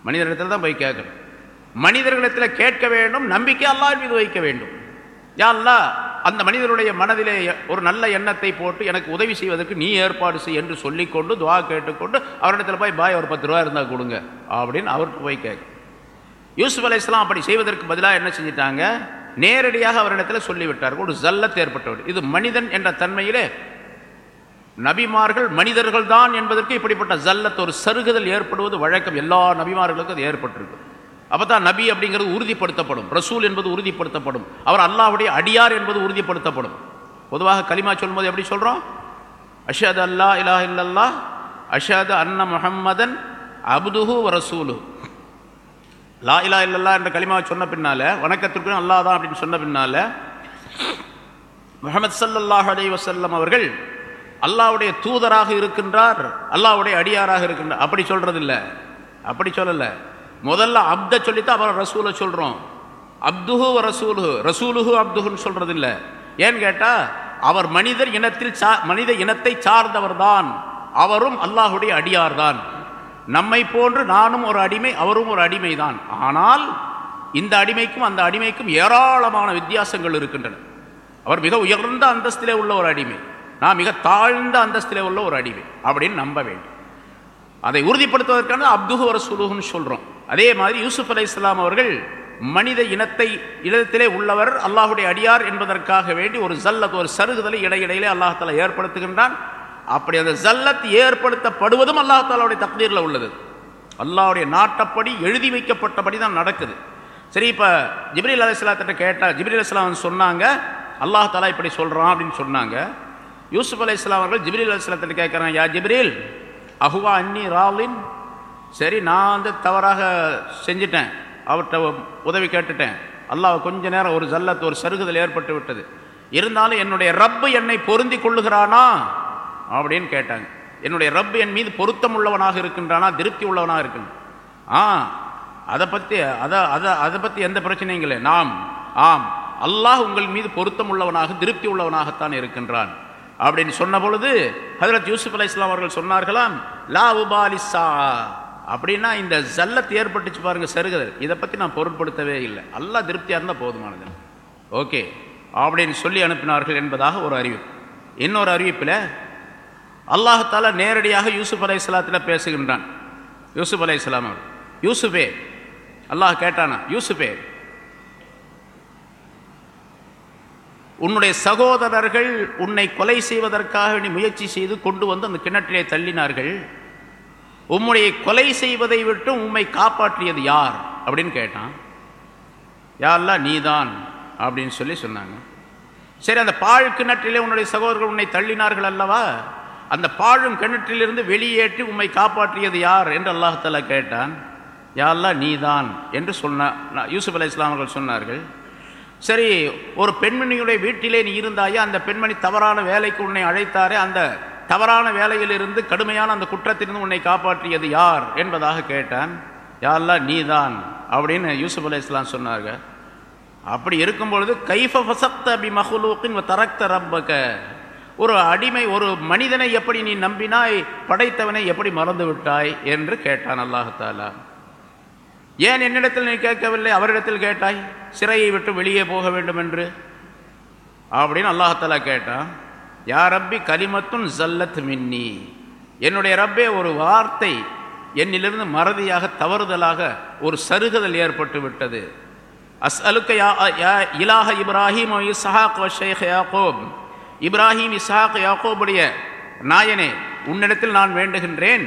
மனிதர்களிடத்தில் தான் போய் கேட்கணும். மனிதர்களிடத்தில் கேட்க வேண்டும் நம்பிக்கை அல்லாஹ் மீது வைக்க வேண்டும். யாழ்லா அந்த மனிதனுடைய மனதிலே ஒரு நல்ல எண்ணத்தை போட்டு எனக்கு உதவி செய்வதற்கு நீ ஏற்பாடு செய் என்று சொல்லிக்கொண்டு துவா கேட்டுக்கொண்டு அவரிடத்தில் போய் பாய் ஒரு பத்து ரூபா இருந்தால் கொடுங்க அப்படின்னு அவருக்கு போய் கேட்க. யூசுப் அலை இஸ்லாம் அப்படி செய்வதற்கு பதிலாக என்ன செஞ்சிட்டாங்க? நேரடியாக அவரிடத்தில் சொல்லிவிட்டார்கள். ஒரு ஜல்லத் ஏற்பட்டவர் இது மனிதன் என்ற தன்மையிலே நபிமார்கள் மனிதர்கள் தான் என்பதற்கு இப்படிப்பட்ட ஜல்லத் ஒரு சருகுதல் ஏற்படுவது வழக்கம். எல்லா நபிமார்களுக்கும் அது ஏற்பட்டிருக்கு. அப்போ தான் நபி அப்படிங்கிறது உறுதிப்படுத்தப்படும். ரசூல் என்பது உறுதிப்படுத்தப்படும். அவர் அல்லாஹுடைய அடியார் என்பது உறுதிப்படுத்தப்படும். பொதுவாக கலிமா சொல்லும்போது எப்படி சொல்கிறோம் அஷத் அல்லா இலா இல்லல்லா அஷத் அன்ன முஹம்மதன் அப்துஹு ரசூலு லா இலா இல்லல்லா என்ற கலிமாவை சொன்ன பின்னால வணக்கத்திற்கும் அல்லா தான் அப்படின்னு சொன்ன பின்னால முகமது சல்லல்லாஹ் அலி வசல்லம் அவர்கள் அல்லாவுடைய தூதராக இருக்கின்றார் அல்லாவுடைய அடியாராக இருக்கின்றார் அப்படி சொல்கிறதில்ல அப்படி சொல்லலை. முதல்ல அப்த சொல்லித்தான் அப்புறம் ரசூலை சொல்கிறோம் அப்துஹு வ ரசூலுஹு. ரசூலுஹு அப்துஹுன்னு சொல்றது ஏன்னு கேட்டால் அவர் மனிதர் இனத்தில் சா- மனித இனத்தை சார்ந்தவர்தான். அவரும் அல்லாஹுடைய அடியார்தான். நம்மை போன்று நானும் ஒரு அடிமை அவரும் ஒரு அடிமை தான் ஆனால் இந்த அடிமைக்கும் அந்த அடிமைக்கும் ஏராளமான வித்தியாசங்கள் இருக்கின்றன. அவர் மிக உயர்ந்த அந்தஸ்திலே உள்ள ஒரு அடிமை. நான் மிக தாழ்ந்த அந்தஸ்திலே உள்ள ஒரு அடிமை அப்படின்னு நம்ப வேண்டும். அதை உறுதிப்படுத்துவதற்கான அப்துஹு ரசூலுன்னு சொல்கிறோம் அதே மாதிரி யூசுப் அலை இஸ்லாம் அவர்கள் மனித இனத்தை இடத்திலே உள்ளவர் அல்லாஹுடைய அடியார் என்பதற்காக வேண்டி ஒரு ஜல்லத் ஒரு சருகுதலை இடையிடையிலே அல்லாஹால ஏற்படுத்துகின்றான். அப்படி அந்த ஜல்லத் ஏற்படுத்தப்படுவதும் அல்லாஹாலாவுடைய தக்தீரில் உள்ளது. அல்லாஹ்வுடைய நாட்டப்படி எழுதி வைக்கப்பட்டபடி தான் நடக்குது. சரி இப்போ ஜிப்ரீல் கேட்டால் ஜிப்ரி ஜிப்ரீல் அலைஹிஸ்ஸலாம் சொன்னாங்க அல்லாஹாலா இப்படி சொல்கிறான் அப்படின்னு சொன்னாங்க. யூசுப் அலைஹிஸ்ஸலாம் அவர்கள் ஜிப்ரீல் அலிஸ்லாத்திட்ட கேட்குறாங்க யா ஜிப்ரீல் அஹுவா அன்னி ராலின்? சரி நான் வந்து தவறாக செஞ்சிட்டேன். அவர்கிட்ட உதவி கேட்டுட்டேன். அல்லாஹ் கொஞ்ச நேரம் ஒரு ஜல்லத்து ஒரு சருகுதல் ஏற்பட்டு விட்டது. இருந்தாலும் என்னுடைய ரப்பு என்னை பொருந்தி கொள்ளுகிறானா? அப்படின்னு கேட்டாங்க. என்னுடைய ரப்பு என் மீது பொருத்தம் உள்ளவனாக இருக்கின்றானா? திருப்தி உள்ளவனாக இருக்கின்றான்? ஆ அதை பற்றி அதை அதை அதை பற்றி எந்த பிரச்சனையும் இல்லை நாம் ஆம் அல்லாஹ் உங்கள் மீது பொருத்தம் உள்ளவனாக திருப்தி உள்ளவனாகத்தான் இருக்கின்றான். அப்படின்னு சொன்ன பொழுது ஹஜரத் யூசுப் அலி இஸ்லாம் அவர்கள் சொன்னார்களாம் லா உபாலிசா அப்படின்னா இந்த ஜல்லத்து ஏற்பட்டுச்சு பாருங்க சருகுதல் இதை பற்றி நான் பொருட்படுத்தவே இல்லை. எல்லாம் திருப்தியாக இருந்தால் போதுமானது ஓகே. அப்படின்னு சொல்லி அனுப்பினார்கள் என்பதாக ஒரு அறிவிப்பு இன்னொரு அறிவிப்பில் அல்லாஹால நேரடியாக யூசுப் அலை இஸ்லாத்தில் பேசுகின்றான். யூசுப் அலை இஸ்லாம் அவர் யூசுஃபே அல்லாஹ் கேட்டானா யூசுஃபே உன்னுடைய சகோதரர்கள் உன்னை கொலை செய்வதற்காக நீ முயற்சி செய்து கொண்டு வந்து அந்த கிணற்றிலே தள்ளினார்கள். உம்முடைய கொலை செய்வதை விட்டு உம்மை காப்பாற்றியது யார்? அப்படின்னு கேட்டான். யாரெல்லாம் நீதான் அப்படின்னு சொல்லி சொன்னாங்க. சரி அந்த பாழ் கிணற்றிலே உன்னுடைய சகோதரர்கள் உன்னை தள்ளினார்கள் அல்லவா? அந்த பாழும் கிணற்றிலிருந்து வெளியேற்றி உம்மை காப்பாற்றியது யார்? என்று அல்லாஹால கேட்டான். யாரெல்லாம் நீதான் என்று சொன்ன யூசுப் அலி இஸ்லாமர்கள் சொன்னார்கள். சரி ஒரு பெண்மணியுடைய வீட்டிலே நீ இருந்தாயே அந்த பெண்மணி தவறான வேலைக்கு உன்னை அழைத்தாரே அந்த தவறான வேலையிலிருந்து கடுமையான அந்த குற்றத்திலிருந்து உன்னை காப்பாற்றியது யார் என்பதாக கேட்டான். யாரெல்லாம் நீதான் அப்படின்னு யூசுப் அலி இஸ்லாம் சொன்னார்கள் அப்படி இருக்கும் பொழுது கைஃப ஃபசக்த பி மஹ்லூக்கின் தரக்த ரப்பக. ஒரு அடிமை ஒரு மனிதனை எப்படி நீ நம்பினாய் படைத்தவனை எப்படி மறந்து விட்டாய் என்று கேட்டான் அல்லாஹாலா ஏன் என்னிடத்தில் நீ கேட்கவில்லை? அவரிடத்தில் கேட்டாய் சிறையை விட்டு வெளியே போக வேண்டும் என்று அப்படின்னு அல்லாஹாலா கேட்டான் யார் ரப்பி கலிமத்தும் ஜல்லத் மின்னி. என்னுடைய ரப்பே ஒரு வார்த்தை என்னிலிருந்து மறதியாக தவறுதலாக ஒரு சருகுதல் ஏற்பட்டு விட்டது. அஸ்அலுக்க யா யா இப்ராஹிம் இசாக் ஷேக் யாக்கோப் இப்ராஹிம் இசாக் யாக்கோபுடைய நாயனே உன்னிடத்தில் நான் வேண்டுகின்றேன்.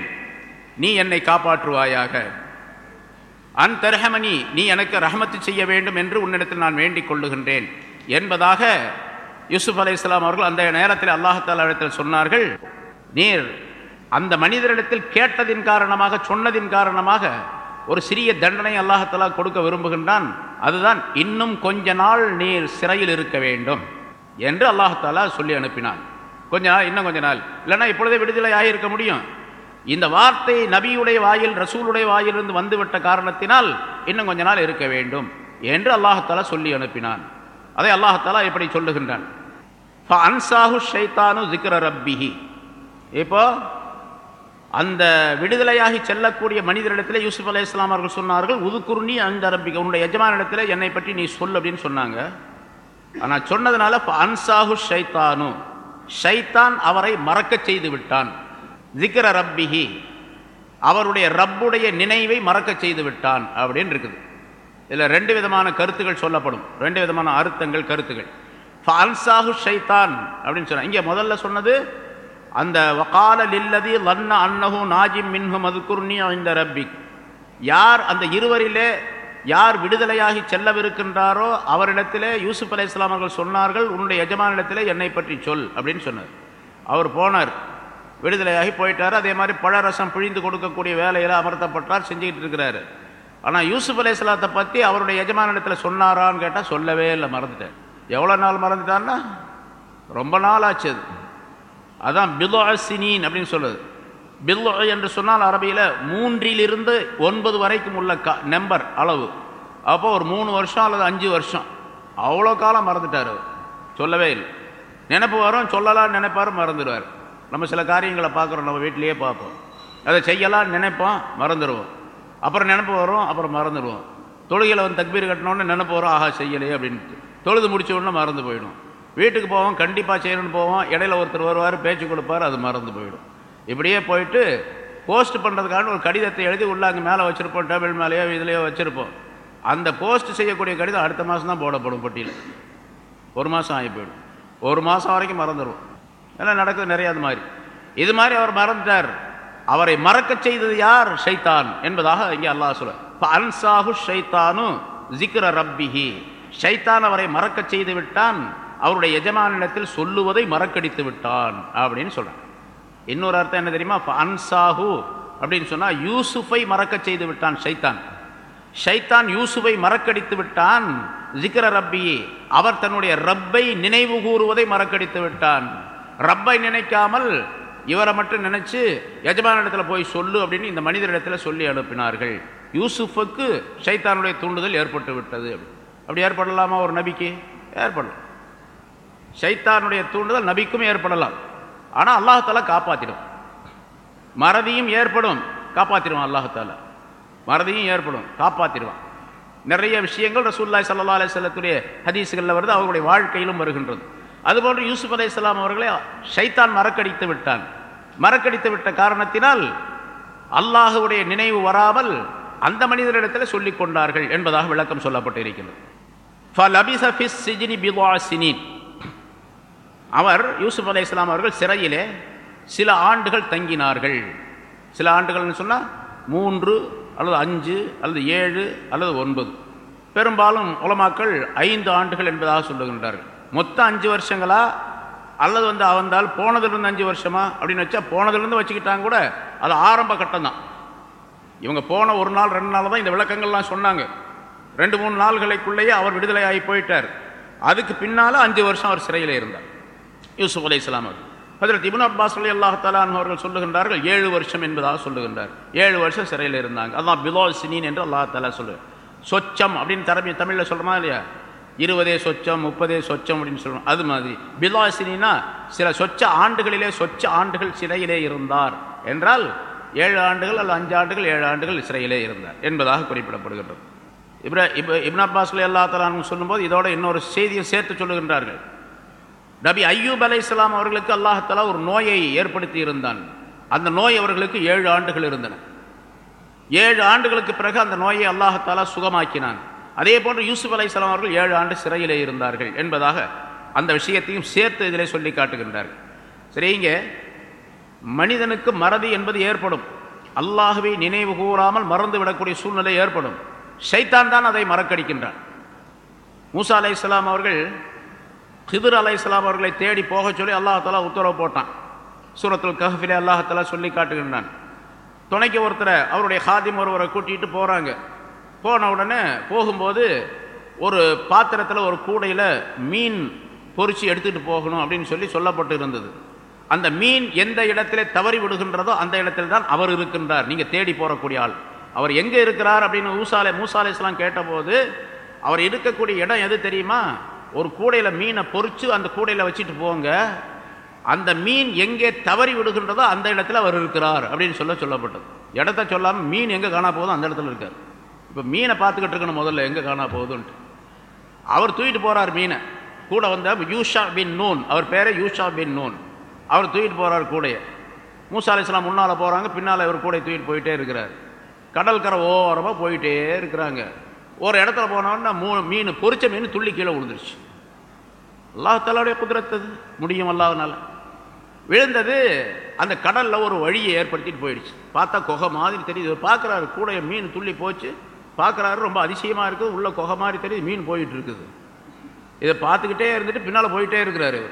நீ என்னை காப்பாற்றுவாயாக. அன் நீ எனக்கு ரஹமத்து செய்ய வேண்டும் என்று உன்னிடத்தில் நான் வேண்டிக் கொள்ளுகின்றேன். என்பதாக யூசுப் அலி இஸ்லாம் அவர்கள் அந்த நேரத்தில் அல்லாஹாலிடத்தில் சொன்னார்கள். நீர் அந்த மனிதரிடத்தில் கேட்டதின் காரணமாக சொன்னதின் காரணமாக ஒரு சிறிய தண்டனை அல்லாஹத்தலா கொடுக்க விரும்புகின்றான். அதுதான் இன்னும் கொஞ்ச நாள் நீர் சிறையில் இருக்க வேண்டும் என்று அல்லாஹாலா சொல்லி அனுப்பினான். கொஞ்ச நாள் இன்னும் கொஞ்ச நாள். இல்லைன்னா இப்பொழுதே விடுதலை ஆகியிருக்க முடியும். இந்த வார்த்தை நபியுடைய வாயில் ரசூலுடைய வாயிலிருந்து வந்துவிட்ட காரணத்தினால் இன்னும் கொஞ்ச நாள் இருக்க வேண்டும் என்று அல்லாஹாலா சொல்லி அனுப்பினான். அதை அல்லாஹாலா எப்படி சொல்லுகின்றான்? அன்சாஹு ஷைத்தானு ஜிக்ர ரப்பிஹி. இப்போ அந்த விடுதலையாகி செல்லக்கூடிய மனிதரிடத்தில் யூசுப் அலி இஸ்லாம் அவர்கள் சொன்னார்கள் உதுக்குருணி அந்த ரப்பிக உன்னுடைய எஜமானிடத்தில் என்னை பற்றி நீ சொல் அப்படின்னு சொன்னாங்க. ஆனால் சொன்னதுனால அன்சாஹு ஷைத்தானு. ஷைத்தான் அவரை மறக்கச் செய்து விட்டான். ஜிக்ர ரப்பிஹி. அவருடைய ரப்புடைய நினைவை மறக்கச் செய்து விட்டான் அப்படின்னு இருக்குது. இதில் ரெண்டு விதமான கருத்துகள் சொல்லப்படும். ரெண்டு விதமான அர்த்தங்கள் கருத்துகள். ஃபால்சாஹு ஷைத்தான் அப்படின்னு சொன்ன இங்கே முதல்ல சொன்னது அந்த வகால லில்லதி லன்ன அன்னஹு நாஜிம் மின்ஹு மதுக்குர்னி இந்த ரப்பி யார் அந்த இருவரிலே யார் விடுதலையாகி செல்லவிருக்கின்றாரோ அவரிடத்திலே யூசுப் அலை இஸ்லாமர்கள் சொன்னார்கள் உன்னுடைய எஜமானிடத்திலே என்னை பற்றி சொல் அப்படின்னு சொன்னார். அவர் போனார். விடுதலையாகி போயிட்டார். அதே மாதிரி பழரசம் பிழிந்து கொடுக்கக்கூடிய வேலையில் அமர்த்தப்பட்டார் செஞ்சுக்கிட்டு இருக்கிறாரு. ஆனால் யூசுப் அலை பற்றி அவருடைய எஜமானிடத்தில் சொன்னாரான்னு கேட்டால் சொல்லவே இல்லை மறந்துட்டேன். எவ்வளோ நாள் மறந்துட்டான்னா ரொம்ப நாள் ஆச்சு அது. அதான் பிலோசினின் அப்படின்னு சொல்லுது. பில்லோ என்று சொன்னால் அரபியில் மூன்றிலிருந்து ஒன்பது வரைக்கும் உள்ள க நம்பர் அளவு. அப்போ ஒரு மூணு வருஷம் அல்லது அஞ்சு வருஷம். அவ்வளோ காலம் மறந்துட்டார் அவர். சொல்லவே இல்லை. நினப்பு வரும் சொல்லலாம்னு நினைப்பாரு மறந்துடுவார். நம்ம சில காரியங்களை பார்க்குறோம் நம்ம வீட்டிலேயே பார்ப்போம். அதை செய்யலாம் நினைப்போம் மறந்துடுவோம். அப்புறம் நினப்பு வரும் அப்புறம் மறந்துடுவோம். தொழுகையில் வந்து தக்பீர் கட்டினோன்னு நினைப்பு வரும் ஆஹா செய்யலையே அப்படின்ட்டு தொழுது முடிச்ச உடனே மறந்து போயிடும். வீட்டுக்கு போவோம் கண்டிப்பாக செய்யணும்னு போவோம். இடையில ஒருத்தர் வருவார் பேச்சு கொடுப்பார் அது மறந்து போயிடும். இப்படியே போயிட்டு போஸ்ட் பண்ணுறதுக்கான ஒரு கடிதத்தை எழுதி உள்ள அங்கே மேலே வச்சுருப்போம் டேபிள் மேலேயோ இதுலேயோ வச்சுருப்போம். அந்த போஸ்ட் செய்யக்கூடிய கடிதம் அடுத்த மாதம் தான் போடப்படும் பட்டியல். ஒரு மாதம் ஆகி போயிடும். ஒரு மாதம் வரைக்கும் மறந்துடும் எல்லாம் நடக்குது நிறைய அது மாதிரி. இது மாதிரி அவர் மறந்துட்டார். அவரை மறக்கச் செய்தது யார்? ஷைத்தான் என்பதாக இங்கே அல்லாஹ் சொல்ல அன்சாஹு ஷைத்தானு ஜிக்ர ரப்பிஹி. ஷைத்தான் அவரை மறக்கச் செய்து விட்டான். அவருடைய எஜமானிடத்தில் சொல்லுவதை மறக்கடித்து விட்டான் அப்படின்னு சொல்றான். இன்னொரு அர்த்தம் என்ன தெரியுமா? அன்சாஹு அப்படின்னு சொன்னா யூசுஃபை மறக்கச் செய்து விட்டான் ஷைத்தான். ஷைத்தான் யூசுஃபை மறக்கடித்து விட்டான். ஜிக்ர ரப்பி அவர் தன்னுடைய ரப்பை நினைவு கூறுவதை மறக்கடித்து விட்டான். ரப்பை நினைக்காமல் இவரை மட்டும் நினைச்சு இடத்துல போய் சொல்லு அப்படின்னு இந்த மனிதரிடத்தில் சொல்லி அனுப்பினார்கள். யூசுஃபுக்கு சைத்தானுடைய தூண்டுதல் ஏற்பட்டு விட்டது. அப்படி ஏற்படலாமா ஒரு நபிக்கு? ஏற்படலாம் சைத்தானுடைய தூண்டுதல் நபிக்கும் ஏற்படலாம். ஆனால் அல்லாஹால காப்பாற்றிடும் மறதியும் ஏற்படும். காப்பாற்றிடுவான் அல்லாஹால மறதியும் ஏற்படும். காப்பாற்றிடுவான் நிறைய விஷயங்கள் ரசூல்லாய் சல்லா அலிஸ்லத்துடைய ஹதீஸுகளில் வருது. அவர்களுடைய வாழ்க்கையிலும் வருகின்றது. அதுபோன்று யூசுப் அலை இஸ்லாம் அவர்களை ஷைத்தான் மறக்கடித்து விட்டான். மறக்கடித்து விட்ட காரணத்தினால் அல்லாஹுடைய நினைவு வராமல் அந்த மனிதரிடத்தில் சொல்லிக் கொண்டார்கள் என்பதாக விளக்கம் சொல்லப்பட்டு இருக்கிறது அவர் யூசுப் அலை இஸ்லாம் அவர்கள் சிறையிலே சில ஆண்டுகள் தங்கினார்கள். சில ஆண்டுகள்னு சொன்னால் மூன்று அல்லது அஞ்சு அல்லது ஏழு அல்லது ஒன்பது. பெரும்பாலும் உலமாக்கள் ஐந்து ஆண்டுகள் என்பதாக சொல்லுகின்றார்கள். மொத்தம் அஞ்சு வருஷங்களா? அல்லது வந்து அவந்தால் போனதுலேருந்து அஞ்சு வருஷமா? அப்படின்னு வச்சா போனதுலேருந்து வச்சுக்கிட்டாங்க கூட அது ஆரம்ப கட்டம் தான் இவங்க போன ஒரு நாள் ரெண்டு நாள் தான் இந்த விளக்கங்கள்லாம் சொன்னாங்க. ரெண்டு மூணு நாள்களுக்குள்ளேயே அவர் விடுதலை ஆகி போயிட்டார். அதுக்கு பின்னால் அஞ்சு வருஷம் அவர் சிறையில் இருந்தார். யூசுப் அலி இஸ்லாம் அவர் ஹதரத் இபுன் அப்பாஸ் அலி அல்லாஹாலான் அவர்கள் சொல்லுகின்றார்கள் ஏழு வருஷம் என்பதாக சொல்லுகின்றார். ஏழு வருஷம் சிறையில் இருந்தாங்க. அதான் பிலோ சினின் என்று அல்லாஹ் சொல்லுவார். சொச்சம் அப்படின்னு தரமி தமிழில் சொல்கிறோமா இல்லையா? இருபதே சொச்சம் முப்பதே சொச்சம் அப்படின்னு சொல்கிறோம் அது மாதிரி. பிலாசினா சில சொச்ச ஆண்டுகளிலே சொச்ச ஆண்டுகள் சிறையிலே இருந்தார். என்றால் ஏழு ஆண்டுகள் அல்லது அஞ்சு ஆண்டுகள் ஏழு ஆண்டுகள் சிறையிலே இருந்தார் என்பதாக குறிப்பிடப்படுகின்றது. இப்ர இப் இப்னா அப்பாஸ் அல்லா தலான்னு சொல்லும்போது இதோட இன்னொரு செய்தியை சேர்த்து சொல்லுகின்றார்கள். நபி ஐயூப் அலை இஸ்லாம் அவர்களுக்கு அல்லாஹலா ஒரு நோயை ஏற்படுத்தி இருந்தான். அந்த நோய் அவர்களுக்கு ஏழு ஆண்டுகள் இருந்தன. ஏழு ஆண்டுகளுக்கு பிறகு அந்த நோயை அல்லாஹாலா சுகமாக்கினான். அதே போன்று யூசுப் அலை இஸ்லாம் அவர்கள் ஏழு ஆண்டு சிறையிலே இருந்தார்கள் என்பதாக அந்த விஷயத்தையும் சேர்த்து இதிலே சொல்லி காட்டுகின்றார்கள் சரி இங்கே மனிதனுக்கு மறதி என்பது ஏற்படும். அல்லாகவே நினைவு கூறாமல் மறந்து விடக்கூடிய சூழ்நிலை ஏற்படும். ஷைத்தான் தான் அதை மறக்கடிக்கின்றான். மூசா அலை இஸ்லாம் அவர்கள் ஹிதுர் அலை இஸ்லாம் அவர்களை தேடி போக சொல்லி அல்லாஹாலா உத்தரவு போட்டான். சூரத்துல் கஹ்ஃபிலே அல்லாஹாலா சொல்லி காட்டுகின்றான். துணைக்கு ஒருத்தரை அவருடைய ஹாதிம் ஒருவரை கூட்டிகிட்டு போகிறாங்க போன உடனே போகும்போது ஒரு பாத்திரத்தில் ஒரு கூடையில் மீன் பொறிச்சு எடுத்துகிட்டு போகணும் அப்படின்னு சொல்லி சொல்லப்பட்டு இருந்தது. அந்த மீன் எந்த இடத்துல தவறி விடுகின்றதோ அந்த இடத்துல தான் அவர் இருக்கின்றார். நீங்கள் தேடி போகக்கூடிய ஆள். அவர் எங்கே இருக்கிறார் அப்படின்னு ஊசாலை மூசாலை இஸ்லாம் கேட்டபோது அவர் இருக்கக்கூடிய இடம் எது தெரியுமா? ஒரு கூடையில் மீனை பொறிச்சு அந்த கூடையில் வச்சுட்டு போங்க. அந்த மீன் எங்கே தவறி விடுகின்றதோ அந்த இடத்துல அவர் இருக்கிறார் அப்படின்னு சொல்ல சொல்லப்பட்டது. இடத்த சொல்லாமல் மீன் எங்கே காணா போகுதோ அந்த இடத்துல இருக்கார். இப்போ மீனை பார்த்துக்கிட்டு இருக்கணும் முதல்ல எங்கே காணா போகுதுன்ட்டு. அவர் தூக்கிட்டு போகிறார் மீனை. கூட வந்த யூஷா பின் நூன். அவர் பேரே யூஷா பின் நூன். அவர் தூக்கிட்டு போகிறார் கூடைய. மூசா அலிஸ்லாம் முன்னால் போகிறாங்க பின்னால் இவர் கூடையை தூக்கிட்டு போயிட்டே இருக்கிறார். கடல்கரை ஓரமாக போயிட்டே இருக்கிறாங்க. ஒரு இடத்துல போனோன்னா மூ மீன் பொறிச்ச மீன் துள்ளி கீழே விழுந்துருச்சு. அல்லாஹாலுடைய குதிரத்தது முடியும் அல்லாதனால விழுந்தது அந்த கடலில் ஒரு வழியை ஏற்படுத்திட்டு போயிடுச்சு. பார்த்தா குகை மாதிரி தெரியுது. பார்க்குறாரு கூடைய மீன் துள்ளி போச்சு. பார்க்குறாரு ரொம்ப அதிசயமாக இருக்குது உள்ள குகை மாதிரி தெரியுது மீன் போயிட்டு இருக்குது. இதை பார்த்துக்கிட்டே இருந்துட்டு பின்னால் போயிட்டே இருக்கிறாரு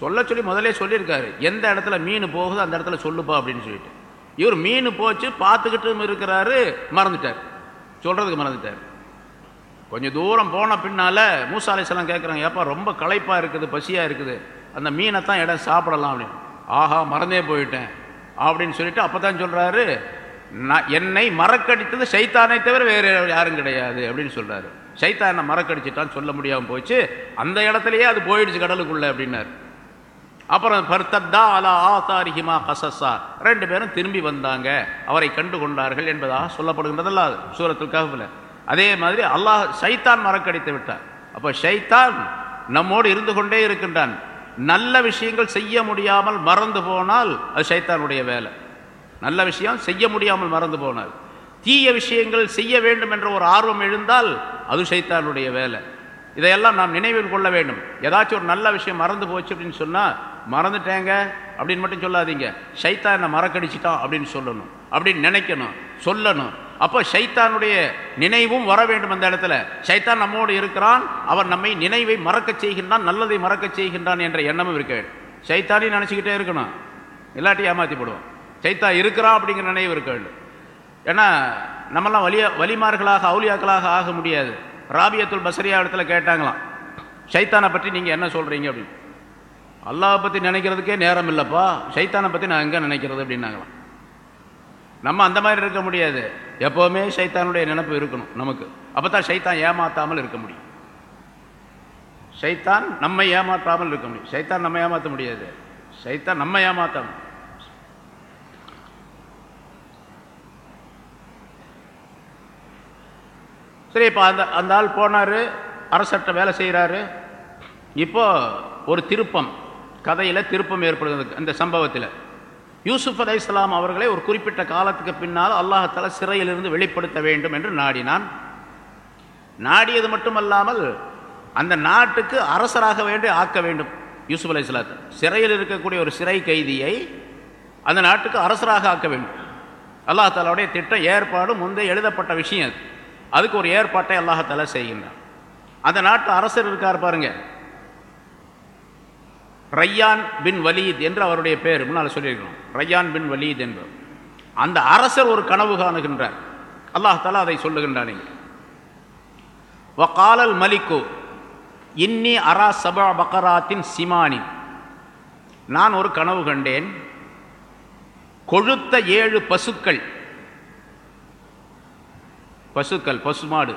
சொல்ல சொல்லி முதலே சொல்லியிருக்காரு எந்த இடத்துல மீன் போகுதோ அந்த இடத்துல சொல்லுப்பா அப்படின்னு சொல்லிட்டு. இவர் மீன் போச்சு பார்த்துக்கிட்டும் இருக்கிறாரு மறந்துட்டார். சொல்கிறதுக்கு மறந்துட்டார். கொஞ்சம் தூரம் போன பின்னால் மூசாலேசெல்லாம் கேட்குறாங்க ஏப்பா ரொம்ப களைப்பாக இருக்குது பசியாக இருக்குது. அந்த மீனை தான் இடம் சாப்பிடலாம் அப்படின்னு. ஆஹா மறந்தே போயிட்டேன் அப்படின்னு சொல்லிட்டு அப்போ தான் சொல்கிறாரு என்னை மறக்கடித்தது சைத்தானை தவிர வேறு யாரும் கிடையாது அப்படின்னு சொல்கிறாரு சைத்தானை என்னை மறக்கடிச்சிட்டான்னு சொல்ல முடியாமல் போச்சு. அந்த இடத்துலையே அது போயிடுச்சு கடலுக்குள்ளே அப்படின்னாரு. அப்புறம் பர்தத்தா அலா ஆசாரிஹிமா கசஸா ரெண்டு பேரும் திரும்பி வந்தாங்க. அவரை கண்டு கொண்டார்கள் என்பதாக சொல்லப்படுகின்றதல்ல அது சூரத்துல் அதே மாதிரி அல்லாஹ் ஷைத்தான் மறக்கடித்து விட்டார். அப்போ ஷைத்தான் நம்மோடு இருந்து கொண்டே இருக்கின்றான். நல்ல விஷயங்கள் செய்ய முடியாமல் மறந்து போனால் அது ஷைத்தானுடைய வேலை. நல்ல விஷயம் செய்ய முடியாமல் மறந்து போனார். தீய விஷயங்கள் செய்ய வேண்டும் என்ற ஒரு ஆர்வம் எழுந்தால் அது சைத்தானுடைய வேலை. இதையெல்லாம் நாம் நினைவில் கொள்ள வேண்டும். ஏதாச்சும் ஒரு நல்ல விஷயம் மறந்து போச்சு அப்படின்னு சொன்னால் மறந்துட்டேங்க அப்படின்னு மட்டும் சொல்லாதீங்க. ஷைத்தான் என்னை மறக்கடிச்சிட்டான் அப்படின்னு சொல்லணும். அப்படின்னு நினைக்கணும். சொல்லணும். அப்போ ஷைத்தானுடைய நினைவும் வர வேண்டும் அந்த இடத்துல. சைத்தான் நம்மோடு இருக்கிறான். அவன் நம்மை நினைவை மறக்க செய்கின்றான் நல்லதை மறக்க செய்கின்றான் என்ற எண்ணமும் இருக்க வேண்டும். சைத்தானையும் நினச்சிக்கிட்டே இருக்கணும். இல்லாட்டி ஏமாற்றி போடுவோம். சைத்தா இருக்கிறான் அப்படிங்கிற நினைவு இருக்க வேண்டும் ஏன்னா நம்மெல்லாம் வலிய வலிமார்களாக அவுலியாக்களாக ஆக முடியாது. ராபியத்துல் பசரியா இடத்துல கேட்டாங்களாம் சைத்தானை பற்றி நீங்கள் என்ன சொல்கிறீங்க அப்படின்னு. அல்லாவை பற்றி நினைக்கிறதுக்கே நேரம் இல்லைப்பா. சைத்தானை பற்றி நான் எங்கே நினைக்கிறது? அப்படின்னாங்களாம். நம்ம அந்த மாதிரி இருக்க முடியாது. எப்போவுமே சைத்தானுடைய நினைப்பு இருக்கணும் நமக்கு. அப்போ தான் சைத்தான் ஏமாத்தாமல் இருக்க முடியும். சைத்தான் நம்மை ஏமாற்றாமல் இருக்க முடியும். சைத்தான் நம்ம ஏமாற்ற முடியாது. சைத்தான் நம்ம ஏமாத்தாமல் சரி இப்போ அந்த அந்த ஆள் போனார் அரசட்ட வேலை செய்கிறாரு இப்போ ஒரு திருப்பம் கதையில் திருப்பம் ஏற்படுகிறது அந்த சம்பவத்தில். யூசுப் அலை இஸ்லாம் அவர்களை ஒரு குறிப்பிட்ட காலத்துக்கு பின்னால் அல்லாஹால சிறையிலிருந்து வெளிப்படுத்த வேண்டும் என்று நாடினான். நாடியது மட்டுமல்லாமல் அந்த நாட்டுக்கு அரசராக வேண்டி ஆக்க வேண்டும். யூசுப் அலை இஸ்லாத்தை. சிறையில் இருக்கக்கூடிய ஒரு சிறை கைதியை அந்த நாட்டுக்கு அரசராக ஆக்க வேண்டும். அல்லாஹாலாவுடைய திட்டம் ஏற்பாடு முந்தைய எழுதப்பட்ட விஷயம் அது. அதுக்கு ஒரு ஏற்பாட்டை அல்லாஹால செய்கின்றான். அந்த நாட்டு அரசர் இருக்கார் பாருங்க. ரையான் பின் வலீத் என்று அவருடைய பேர் முன்னால் சொல்லியிருக்கணும் ரையான் பின் வலீத் என்று அந்த அரசர் ஒரு கனவு காணுகின்றார். அல்லாஹால அதை சொல்லுகின்றான் வகாலல் மலிக்கு இன்னி அரா சபா பக்கராத்தின் சிமானி. நான் ஒரு கனவு கண்டேன். கொழுத்த ஏழு பசுக்கள் பசுக்கள் பசுமாடு.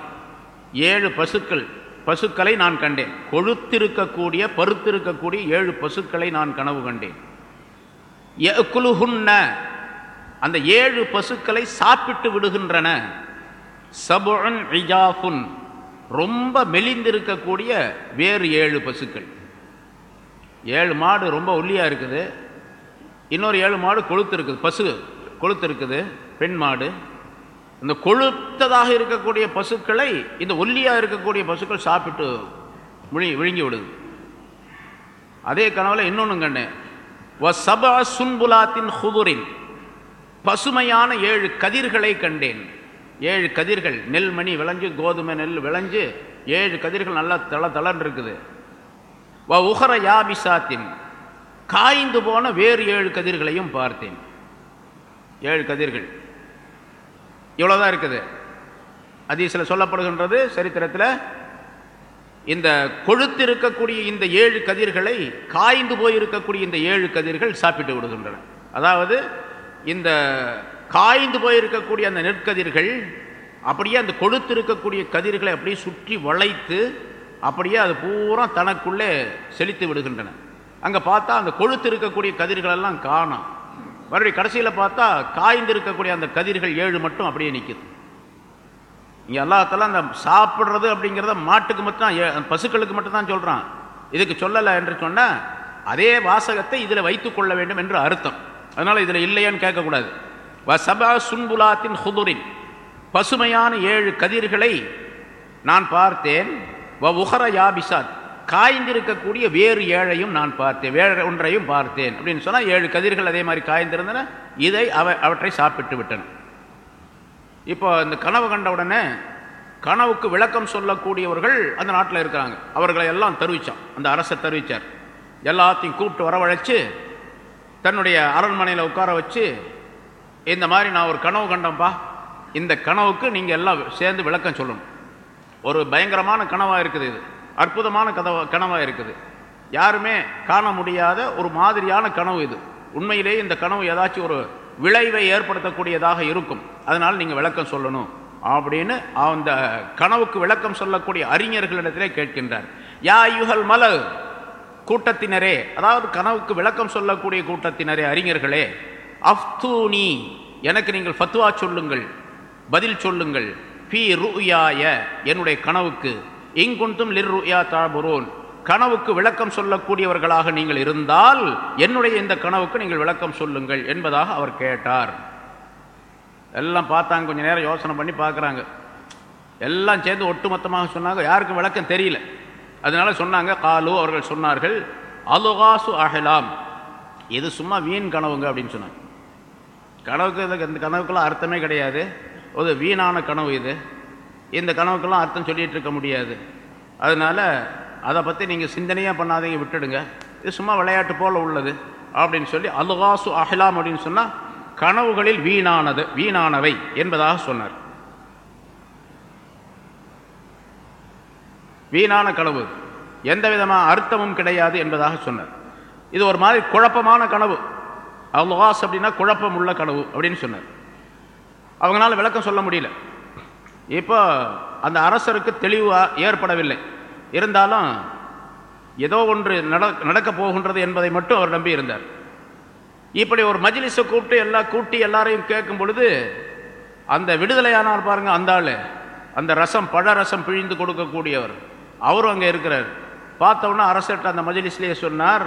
ஏழு பசுக்கள். பசுக்களை நான் கண்டேன். கொழுத்திருக்கக்கூடிய பருத்திருக்கக்கூடிய ஏழு பசுக்களை நான் கனவு கண்டேன். குலுகுன்ன அந்த ஏழு பசுக்களை சாப்பிட்டு விடுகின்றன. சபுன் இஜாஃபுன். ரொம்ப மெலிந்திருக்கக்கூடிய வேறு ஏழு பசுக்கள். ஏழு மாடு ரொம்ப ஒல்லியாக இருக்குது. இன்னொரு ஏழு மாடு கொளுத்து இருக்குது பசு கொளுத்து இருக்குது பெண் மாடு. இந்த கொழுத்ததாக இருக்கக்கூடிய பசுக்களை இந்த ஒல்லியாக இருக்கக்கூடிய பசுக்கள் சாப்பிட்டு விழி விழுங்கி விடுது. அதே கனவில் இன்னொன்று கண்டேன். சபா சுன்புலாத்தின் ஹுதுரின். பசுமையான ஏழு கதிர்களை கண்டேன். ஏழு கதிர்கள் நெல் மணி விளைஞ்சு கோதுமை நெல் விளைஞ்சு ஏழு கதிர்கள் நல்லா தள தளன்னு இருக்குது வ உகர யாபிசாத்தின். காய்ந்து போன வேறு ஏழு கதிர்களையும் பார்த்தேன். ஏழு கதிர்கள். இவ்வளோதான் இருக்குது. அதீசில் சொல்லப்படுகின்றது சரித்திரத்தில் இந்த கொழுத்து இருக்கக்கூடிய இந்த ஏழு கதிர்களை காய்ந்து போயிருக்கக்கூடிய இந்த ஏழு கதிர்கள் சாப்பிட்டு விடுகின்றன. அதாவது இந்த காய்ந்து போயிருக்கக்கூடிய அந்த நெற்கதிர்கள் அப்படியே அந்த கொழுத்து இருக்கக்கூடிய கதிர்களை அப்படியே சுற்றி வளைத்து அப்படியே அது பூரா தனக்குள்ளே செழித்து விடுகின்றன. அங்கே பார்த்தா அந்த கொழுத்து இருக்கக்கூடிய கதிர்களெல்லாம் காணும் மறுபடியும் கடைசியில் பார்த்தா காய்ந்து இருக்கக்கூடிய அந்த கதிர்கள் ஏழு மட்டும் அப்படியே நிற்கிது இங்கே எல்லாத்தெல்லாம் அந்த சாப்பிட்றது அப்படிங்கிறத மாட்டுக்கு மட்டும் பசுக்களுக்கு மட்டும்தான் சொல்கிறான் இதுக்கு சொல்லலை என்று சொன்னால் அதே வாசகத்தை இதில் வைத்து கொள்ள வேண்டும் என்று அர்த்தம். அதனால் இதில் இல்லையான்னு கேட்கக்கூடாது. வ சபா சுன்புலாத்தின் ஹுதுரின். பசுமையான ஏழு கதிர்களை நான் பார்த்தேன். வ உஹர யாபிசாத். காய்ந்திருக்கக்கூடிய வேறு ஏழையும் நான் பார்த்தேன் வேறு ஒன்றையும் பார்த்தேன். அப்படின்னு சொன்னால் ஏழு கதிர்கள் அதே மாதிரி காய்ந்திருந்தன இதை அவ அவற்றை சாப்பிட்டு விட்டன. இப்போ இந்த கனவு கண்ட உடனே கனவுக்கு விளக்கம் சொல்லக்கூடியவர்கள் அந்த நாட்டில் இருக்கிறாங்க. அவர்களை எல்லாம் தெரிவித்தான் அந்த அரசை தெரிவித்தார் எல்லாத்தையும் கூப்பிட்டு வரவழைச்சு தன்னுடைய அரண்மனையில் உட்கார வச்சு இந்த மாதிரி நான் ஒரு கனவு கண்டேன்ப்பா இந்த கனவுக்கு நீங்கள் எல்லாம் சேர்ந்து விளக்கம் சொல்லணும். ஒரு பயங்கரமான கனவாக இருக்குது இது. அற்புதமான கதவ கனவாக இருக்குது. யாருமே காண முடியாத ஒரு மாதிரியான கனவு இது. உண்மையிலேயே இந்த கனவு ஏதாச்சும் ஒரு விளைவை ஏற்படுத்தக்கூடியதாக இருக்கும். அதனால் நீங்கள் விளக்கம் சொல்லணும் அப்படின்னு அந்த கனவுக்கு விளக்கம் சொல்லக்கூடிய அறிஞர்களிடத்திலே கேட்கின்றார். யா யுகல் மல கூட்டத்தினரே அதாவது கனவுக்கு விளக்கம் சொல்லக்கூடிய கூட்டத்தினரே அறிஞர்களே அஃப்தூனி எனக்கு நீங்கள் ஃபத்வா சொல்லுங்கள் பதில் சொல்லுங்கள் பி ருயாய என்னுடைய கனவுக்கு இங்குண்டும் லிர்ருயா தாபுரோன். கனவுக்கு விளக்கம் சொல்லக்கூடியவர்களாக நீங்கள் இருந்தால் என்னுடைய இந்த கனவுக்கு நீங்கள் விளக்கம் சொல்லுங்கள் என்பதாக அவர் கேட்டார். எல்லாம் பார்த்தாங்க கொஞ்சம் நேரம் யோசனை பண்ணி பார்க்குறாங்க. எல்லாம் சேர்ந்து ஒட்டுமொத்தமாக சொன்னாங்க யாருக்கும் விளக்கம் தெரியல. அதனால சொன்னாங்க காலு அவர்கள் சொன்னார்கள் அலுகாசு அகலாம் இது சும்மா வீண் கனவுங்க அப்படின்னு சொன்னாங்க. கனவுக்கு இந்த கனவுக்கெல்லாம் அர்த்தமே கிடையாது. ஒரு வீணான கனவு இது. இந்த கனவுக்கெல்லாம் அர்த்தம் சொல்லிகிட்டு இருக்க முடியாது. அதனால அதை பற்றி நீங்கள் சிந்தனையாக பண்ணாதீங்க விட்டுடுங்க. இது சும்மா விளையாட்டு போல உள்ளது அப்படின்னு சொல்லி அலுகாசு அஹலாம் அப்படின்னு சொன்னால் கனவுகளில் வீணானது வீணானவை என்பதாக சொன்னார். வீணான கனவு எந்த விதமான அர்த்தமும் கிடையாது என்பதாக சொன்னார். இது ஒரு மாதிரி குழப்பமான கனவு. அல்வாஸ் அப்படின்னா குழப்பம் உள்ள கனவு அப்படின்னு சொன்னார். அவங்களால விளக்கம் சொல்ல முடியல. இப்போ அந்த அரசருக்கு தெளிவு ஏற்படவில்லை. இருந்தாலும் ஏதோ ஒன்று நட நடக்கப் போகின்றது என்பதை மட்டும் அவர் நம்பி இருந்தார். இப்படி ஒரு மஜ்லிஸை கூப்பிட்டு எல்லாம் கூட்டி எல்லாரையும் கேட்கும் பொழுது அந்த விடுதலையானார் பாருங்க அந்த ஆள் அந்த ரசம் பழ ரசம் பிழிந்து கொடுக்கக்கூடியவர். அவரும் அங்கே இருக்கிறார். பார்த்தோன்னா அரசர்கிட்ட அந்த மஜ்லிஸ்லேயே சொன்னார்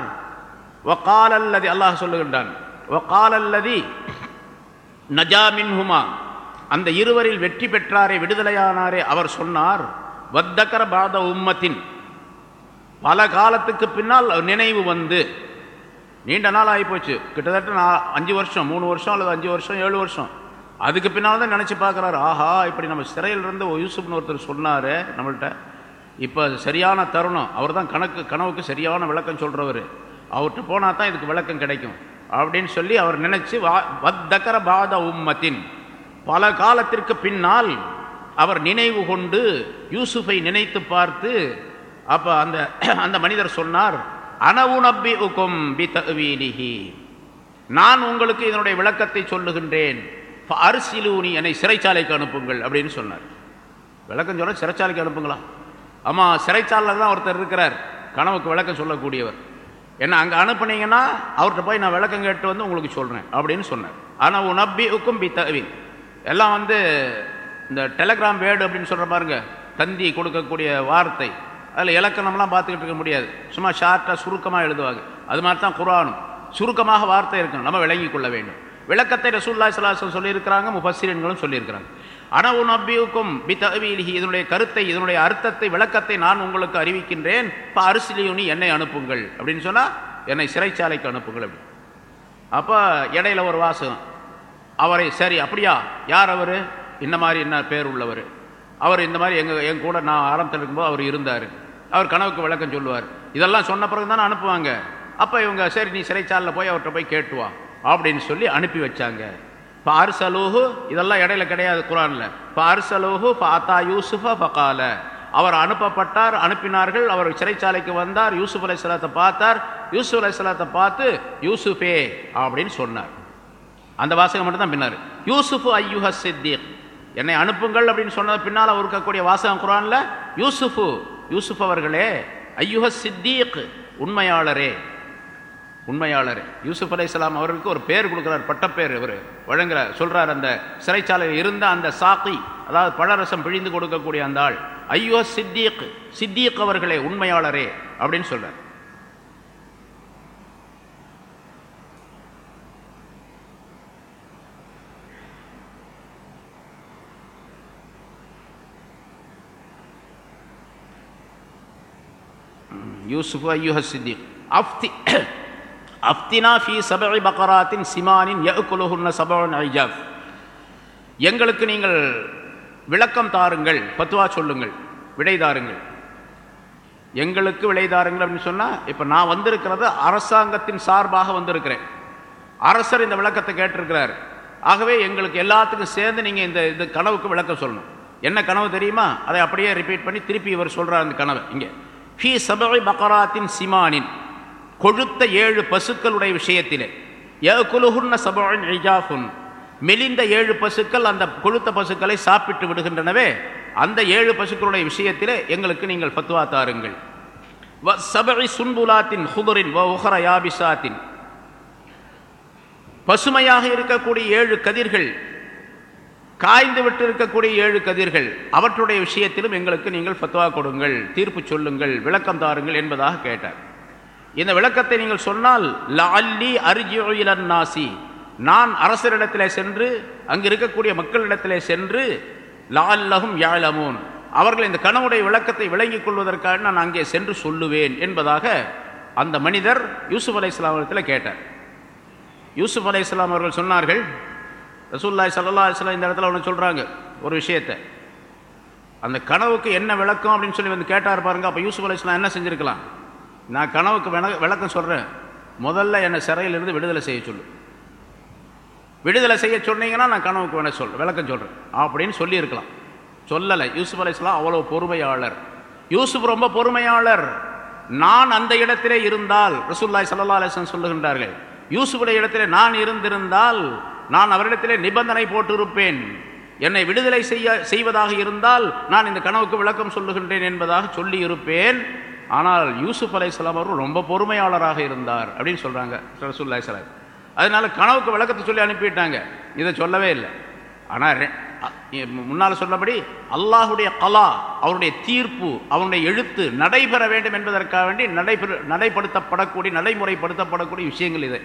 ஒக்காலல்லதி அல்லாஹ் சொல்லுகின்றான் ஒக்காலல்லதி நஜாமின் ஹுமா அந்த இருவரில் வெற்றி பெற்றாரே விடுதலையானாரே அவர் சொன்னார் வத்தகர பாத உம்மத்தின். பல காலத்துக்கு பின்னால் நினைவு வந்து நீண்ட நாள் ஆகிப்போச்சு கிட்டத்தட்ட நான் அஞ்சு வருஷம் மூணு வருஷம் அல்லது அஞ்சு வருஷம் ஏழு வருஷம். அதுக்கு பின்னால் தான் நினச்சி பார்க்குறாரு. ஆஹா இப்படி நம்ம சிறையில் இருந்து யூசுப்னு ஒருத்தர் சொன்னார் நம்மள்கிட்ட இப்போ சரியான தருணம். அவர் தான் கணக்கு கனவுக்கு சரியான விளக்கம் சொல்கிறவர் அவர்கிட்ட போனால் தான் இதுக்கு விளக்கம் கிடைக்கும். அப்படின்னு சொல்லி அவர் நினச்சி வா வத்தக்கர பாத உம்மத்தின். பல காலத்திற்கு பின்னால் அவர் நினைவு கொண்டு யூசுஃபை நினைத்து பார்த்து அப்போ அந்த (clears throat) அந்த மனிதர் சொன்னார் அனவுணப்பி உக்கும் பி தவீலிஹி நான் உங்களுக்கு இதனுடைய விளக்கத்தை சொல்லுகின்றேன். அரிசிலூனி என்னை சிறைச்சாலைக்கு அனுப்புங்கள் அப்படின்னு சொன்னார். விளக்கம் சொல்ல சிறைச்சாலைக்கு அனுப்புங்களா? ஆமாம் சிறைச்சாலையில் தான் ஒருத்தர் இருக்கிறார். கனவுக்கு விளக்கம் சொல்லக்கூடியவர். என்ன அங்கே அனுப்புனீங்கன்னா அவர்கிட்ட போய் நான் விளக்கம் கேட்டு வந்து உங்களுக்கு சொல்கிறேன் அப்படின்னு சொன்னார். ஆனால் உனப்பி உக்கும் பி தவின் எல்லாம் வந்து இந்த டெலகிராம் வேர்டு அப்படின்னு சொல்கிற பாருங்க தந்தி கொடுக்கக்கூடிய வார்த்தை. அதில் இலக்கணம்லாம் பார்த்துக்கிட்டு இருக்க முடியாது. சும்மா ஷார்ட்டாக சுருக்கமாக எழுதுவாங்க. அது மாதிரி தான் குரானும் சுருக்கமாக வார்த்தை இருக்கணும். நம்ம விளங்கி கொள்ள வேண்டும். விளக்கத்தை ரசூல்லா சலாசம் சொல்லியிருக்கிறாங்க முஃபசிரன்களும் சொல்லியிருக்கிறாங்க. அனவுன் நபியுக்கும் பி இதனுடைய கருத்தை இதனுடைய அர்த்தத்தை விளக்கத்தை நான் உங்களுக்கு அறிவிக்கின்றேன். இப்போ அரிசிலியுனி என்னை அனுப்புங்கள் அப்படின்னு சொன்னால் என்னை சிறைச்சாலைக்கு அனுப்புங்கள் அப்படி. அப்போ இடையில ஒரு வாசகம். அவரை சரி அப்படியா? யார் அவர்? இந்த மாதிரி என்ன பேர் உள்ளவர்? அவர் இந்த மாதிரி எங்கள் என் கூட நான் ஆரம்பத்தில் இருக்கும்போது அவர் இருந்தார். அவர் கனவுக்கு விளக்கம் சொல்லுவார். இதெல்லாம் சொன்ன பிறகு தானே அனுப்புவாங்க. அப்போ இவங்க சரி நீ சிறைச்சாலில் போய் அவர்கிட்ட போய் கேட்டுவா அப்படின்னு சொல்லி அனுப்பி வச்சாங்க. இப்போ அரிசலூஹு இதெல்லாம் இடையில கிடையாது குரானில். இப்போ அரிசலூஹு பாத்தா யூசுஃபா பகால அவர் அனுப்பப்பட்டார் அனுப்பினார்கள். அவர் சிறைச்சாலைக்கு வந்தார். யூசுப் அலைசலாத்தை பார்த்தார். யூசுப் அலைசலாத்தை பார்த்து யூசுஃபே அப்படின்னு சொன்னார். அந்த வாசகம் மட்டும் தான் பின்னார். யூசுஃபு ஐயுஹ சித்திக். என்னை அனுப்புங்கள் அப்படின்னு சொன்னது பின்னால் அவர் இருக்கக்கூடிய வாசகம் குரானில் யூசுஃபு யூசுஃப் அவர்களே ஐயுஹ சித்தீக் உண்மையாளரே. உண்மையாளர். யூசுப் அலை இஸ்லாம் அவர்களுக்கு ஒரு பேர் கொடுக்குறார் பட்டப்பேர் இவர். வழங்குறார் சொல்கிறார் அந்த சிறைச்சாலையில் இருந்த அந்த சாக்கி அதாவது பழரசம் பிழிந்து கொடுக்கக்கூடிய அந்த ஆள். ஐயோ சித்தீக் சித்தீக் அவர்களே உண்மையாளரே அப்படின்னு சொல்கிறார் யூசுஃபு ஐயுஹ சித்திக். அஃப்தி அஃப்தினா ஃபி சபை பக்கராத்தின் சிமானின் யகுலுஹுன்ன சபவன் ஐஜாஃப் எங்களுக்கு நீங்கள் விளக்கம் தாருங்கள் பத்துவா சொல்லுங்கள் விடை தாருங்கள். எங்களுக்கு விடை தாருங்கள் அப்படின்னு சொன்னால் இப்போ நான் வந்திருக்கிறது அரசாங்கத்தின் சார்பாக வந்திருக்கிறேன். அரசர் இந்த விளக்கத்தை கேட்டிருக்கிறார். ஆகவே எங்களுக்கு எல்லாத்துக்கும் சேர்ந்து நீங்கள் இந்த இந்த கனவுக்கு விளக்கம் சொல்லணும். என்ன கனவு தெரியுமா? அதை அப்படியே ரிப்பீட் பண்ணி திருப்பி இவர் சொல்கிறார் அந்த கனவை. இங்கே. ஃபி சபை பக்கராத்தின் சிமானின் கொழுத்த ஏழு பசுக்களுடைய விஷயத்திலே. ஏகுலுகுன்ன சபுன் ஐஜாஃபுன் மெலிந்த ஏழு பசுக்கள் அந்த கொழுத்த பசுக்களை சாப்பிட்டு விடுகின்றனவே அந்த ஏழு பசுக்களுடைய விஷயத்திலே எங்களுக்கு நீங்கள் பத்துவா தாருங்கள். வ சபை சுன்புலாத்தின் ஹுபரின் வ உஹர யாபிசாத்தின். பசுமையாக இருக்கக்கூடிய ஏழு கதிர்கள் காய்ந்து விட்டு இருக்கக்கூடிய ஏழு கதிர்கள் அவற்றுடைய விஷயத்திலும் எங்களுக்கு நீங்கள் ஃபத்வா கொடுங்கள் தீர்ப்பு சொல்லுங்கள் விளக்கம் தாருங்கள் என்பதாக கேட்டார். இந்த விளக்கத்தை நீங்கள் சொன்னால் லஅல்லி அர்ஜிஇலன் நாசி நான் அரசரிடத்திலே சென்று அங்கு இருக்கக்கூடிய மக்களிடத்திலே சென்று லால்லகும் யாழமோன் அவர்கள் இந்த கனவுடைய விளக்கத்தை விளங்கிக் கொள்வதற்காக நான் அங்கே சென்று சொல்லுவேன் என்பதாக அந்த மனிதர் யூசுப் அலை இஸ்லாமத்தில் கேட்டார். யூசுப் அலை இஸ்லாம் அவர்கள் சொன்னார்கள் ரசூல்லாய் சல்லா அலிஸ்லாம் இந்த இடத்துல ஒன்று சொல்கிறாங்க ஒரு விஷயத்தை. அந்த கனவுக்கு என்ன விளக்கம் அப்படின்னு சொல்லி வந்து கேட்டார் பாருங்க அப்போ யூசுப் அலிஸ்லாம் என்ன செஞ்சுருக்கலாம்? நான் கனவுக்கு விளக்கம் சொல்கிறேன் முதல்ல என்னை சிறையிலிருந்து விடுதலை செய்ய சொல்லு. விடுதலை செய்ய சொன்னீங்கன்னா நான் கனவுக்கு வேணா சொல் விளக்கம் சொல்கிறேன் அப்படின்னு சொல்லியிருக்கலாம். சொல்லலை யூசுப் அலிஸ்லாம் அவ்வளோ பொறுமையாளர். யூசுப் ரொம்ப பொறுமையாளர். நான் அந்த இடத்திலே இருந்தால் ரசூல்லாய் சல்லா அலிஸ்லாம் சொல்லுகின்றார்கள் யூசுஃபுடைய இடத்திலே நான் இருந்திருந்தால் நான் அவரிடத்திலே நிபந்தனை போட்டிருப்பேன். என்னை விடுதலை செய்ய செய்வதாக இருந்தால் நான் இந்த கனவுக்கு விளக்கம் சொல்லுகின்றேன் என்பதாக சொல்லி இருப்பேன் ஆனால் யூசுப் அலைசலாம் அவர்கள் ரொம்ப பொறுமையாளராக இருந்தார் அப்படின்னு சொல்கிறாங்க ரசூல்லாய் சலாம் அதனால கனவுக்கு விளக்கத்தை சொல்லி அனுப்பிட்டாங்க. இதை சொல்லவே இல்லை. ஆனால் முன்னால் சொன்னபடி அல்லாஹுடைய கலா அவருடைய தீர்ப்பு அவனுடைய எழுத்து நடைபெற வேண்டும் என்பதற்காக வேண்டி நடைபெற நடைப்படுத்தப்படக்கூடிய நடைமுறைப்படுத்தப்படக்கூடிய விஷயங்கள் இது.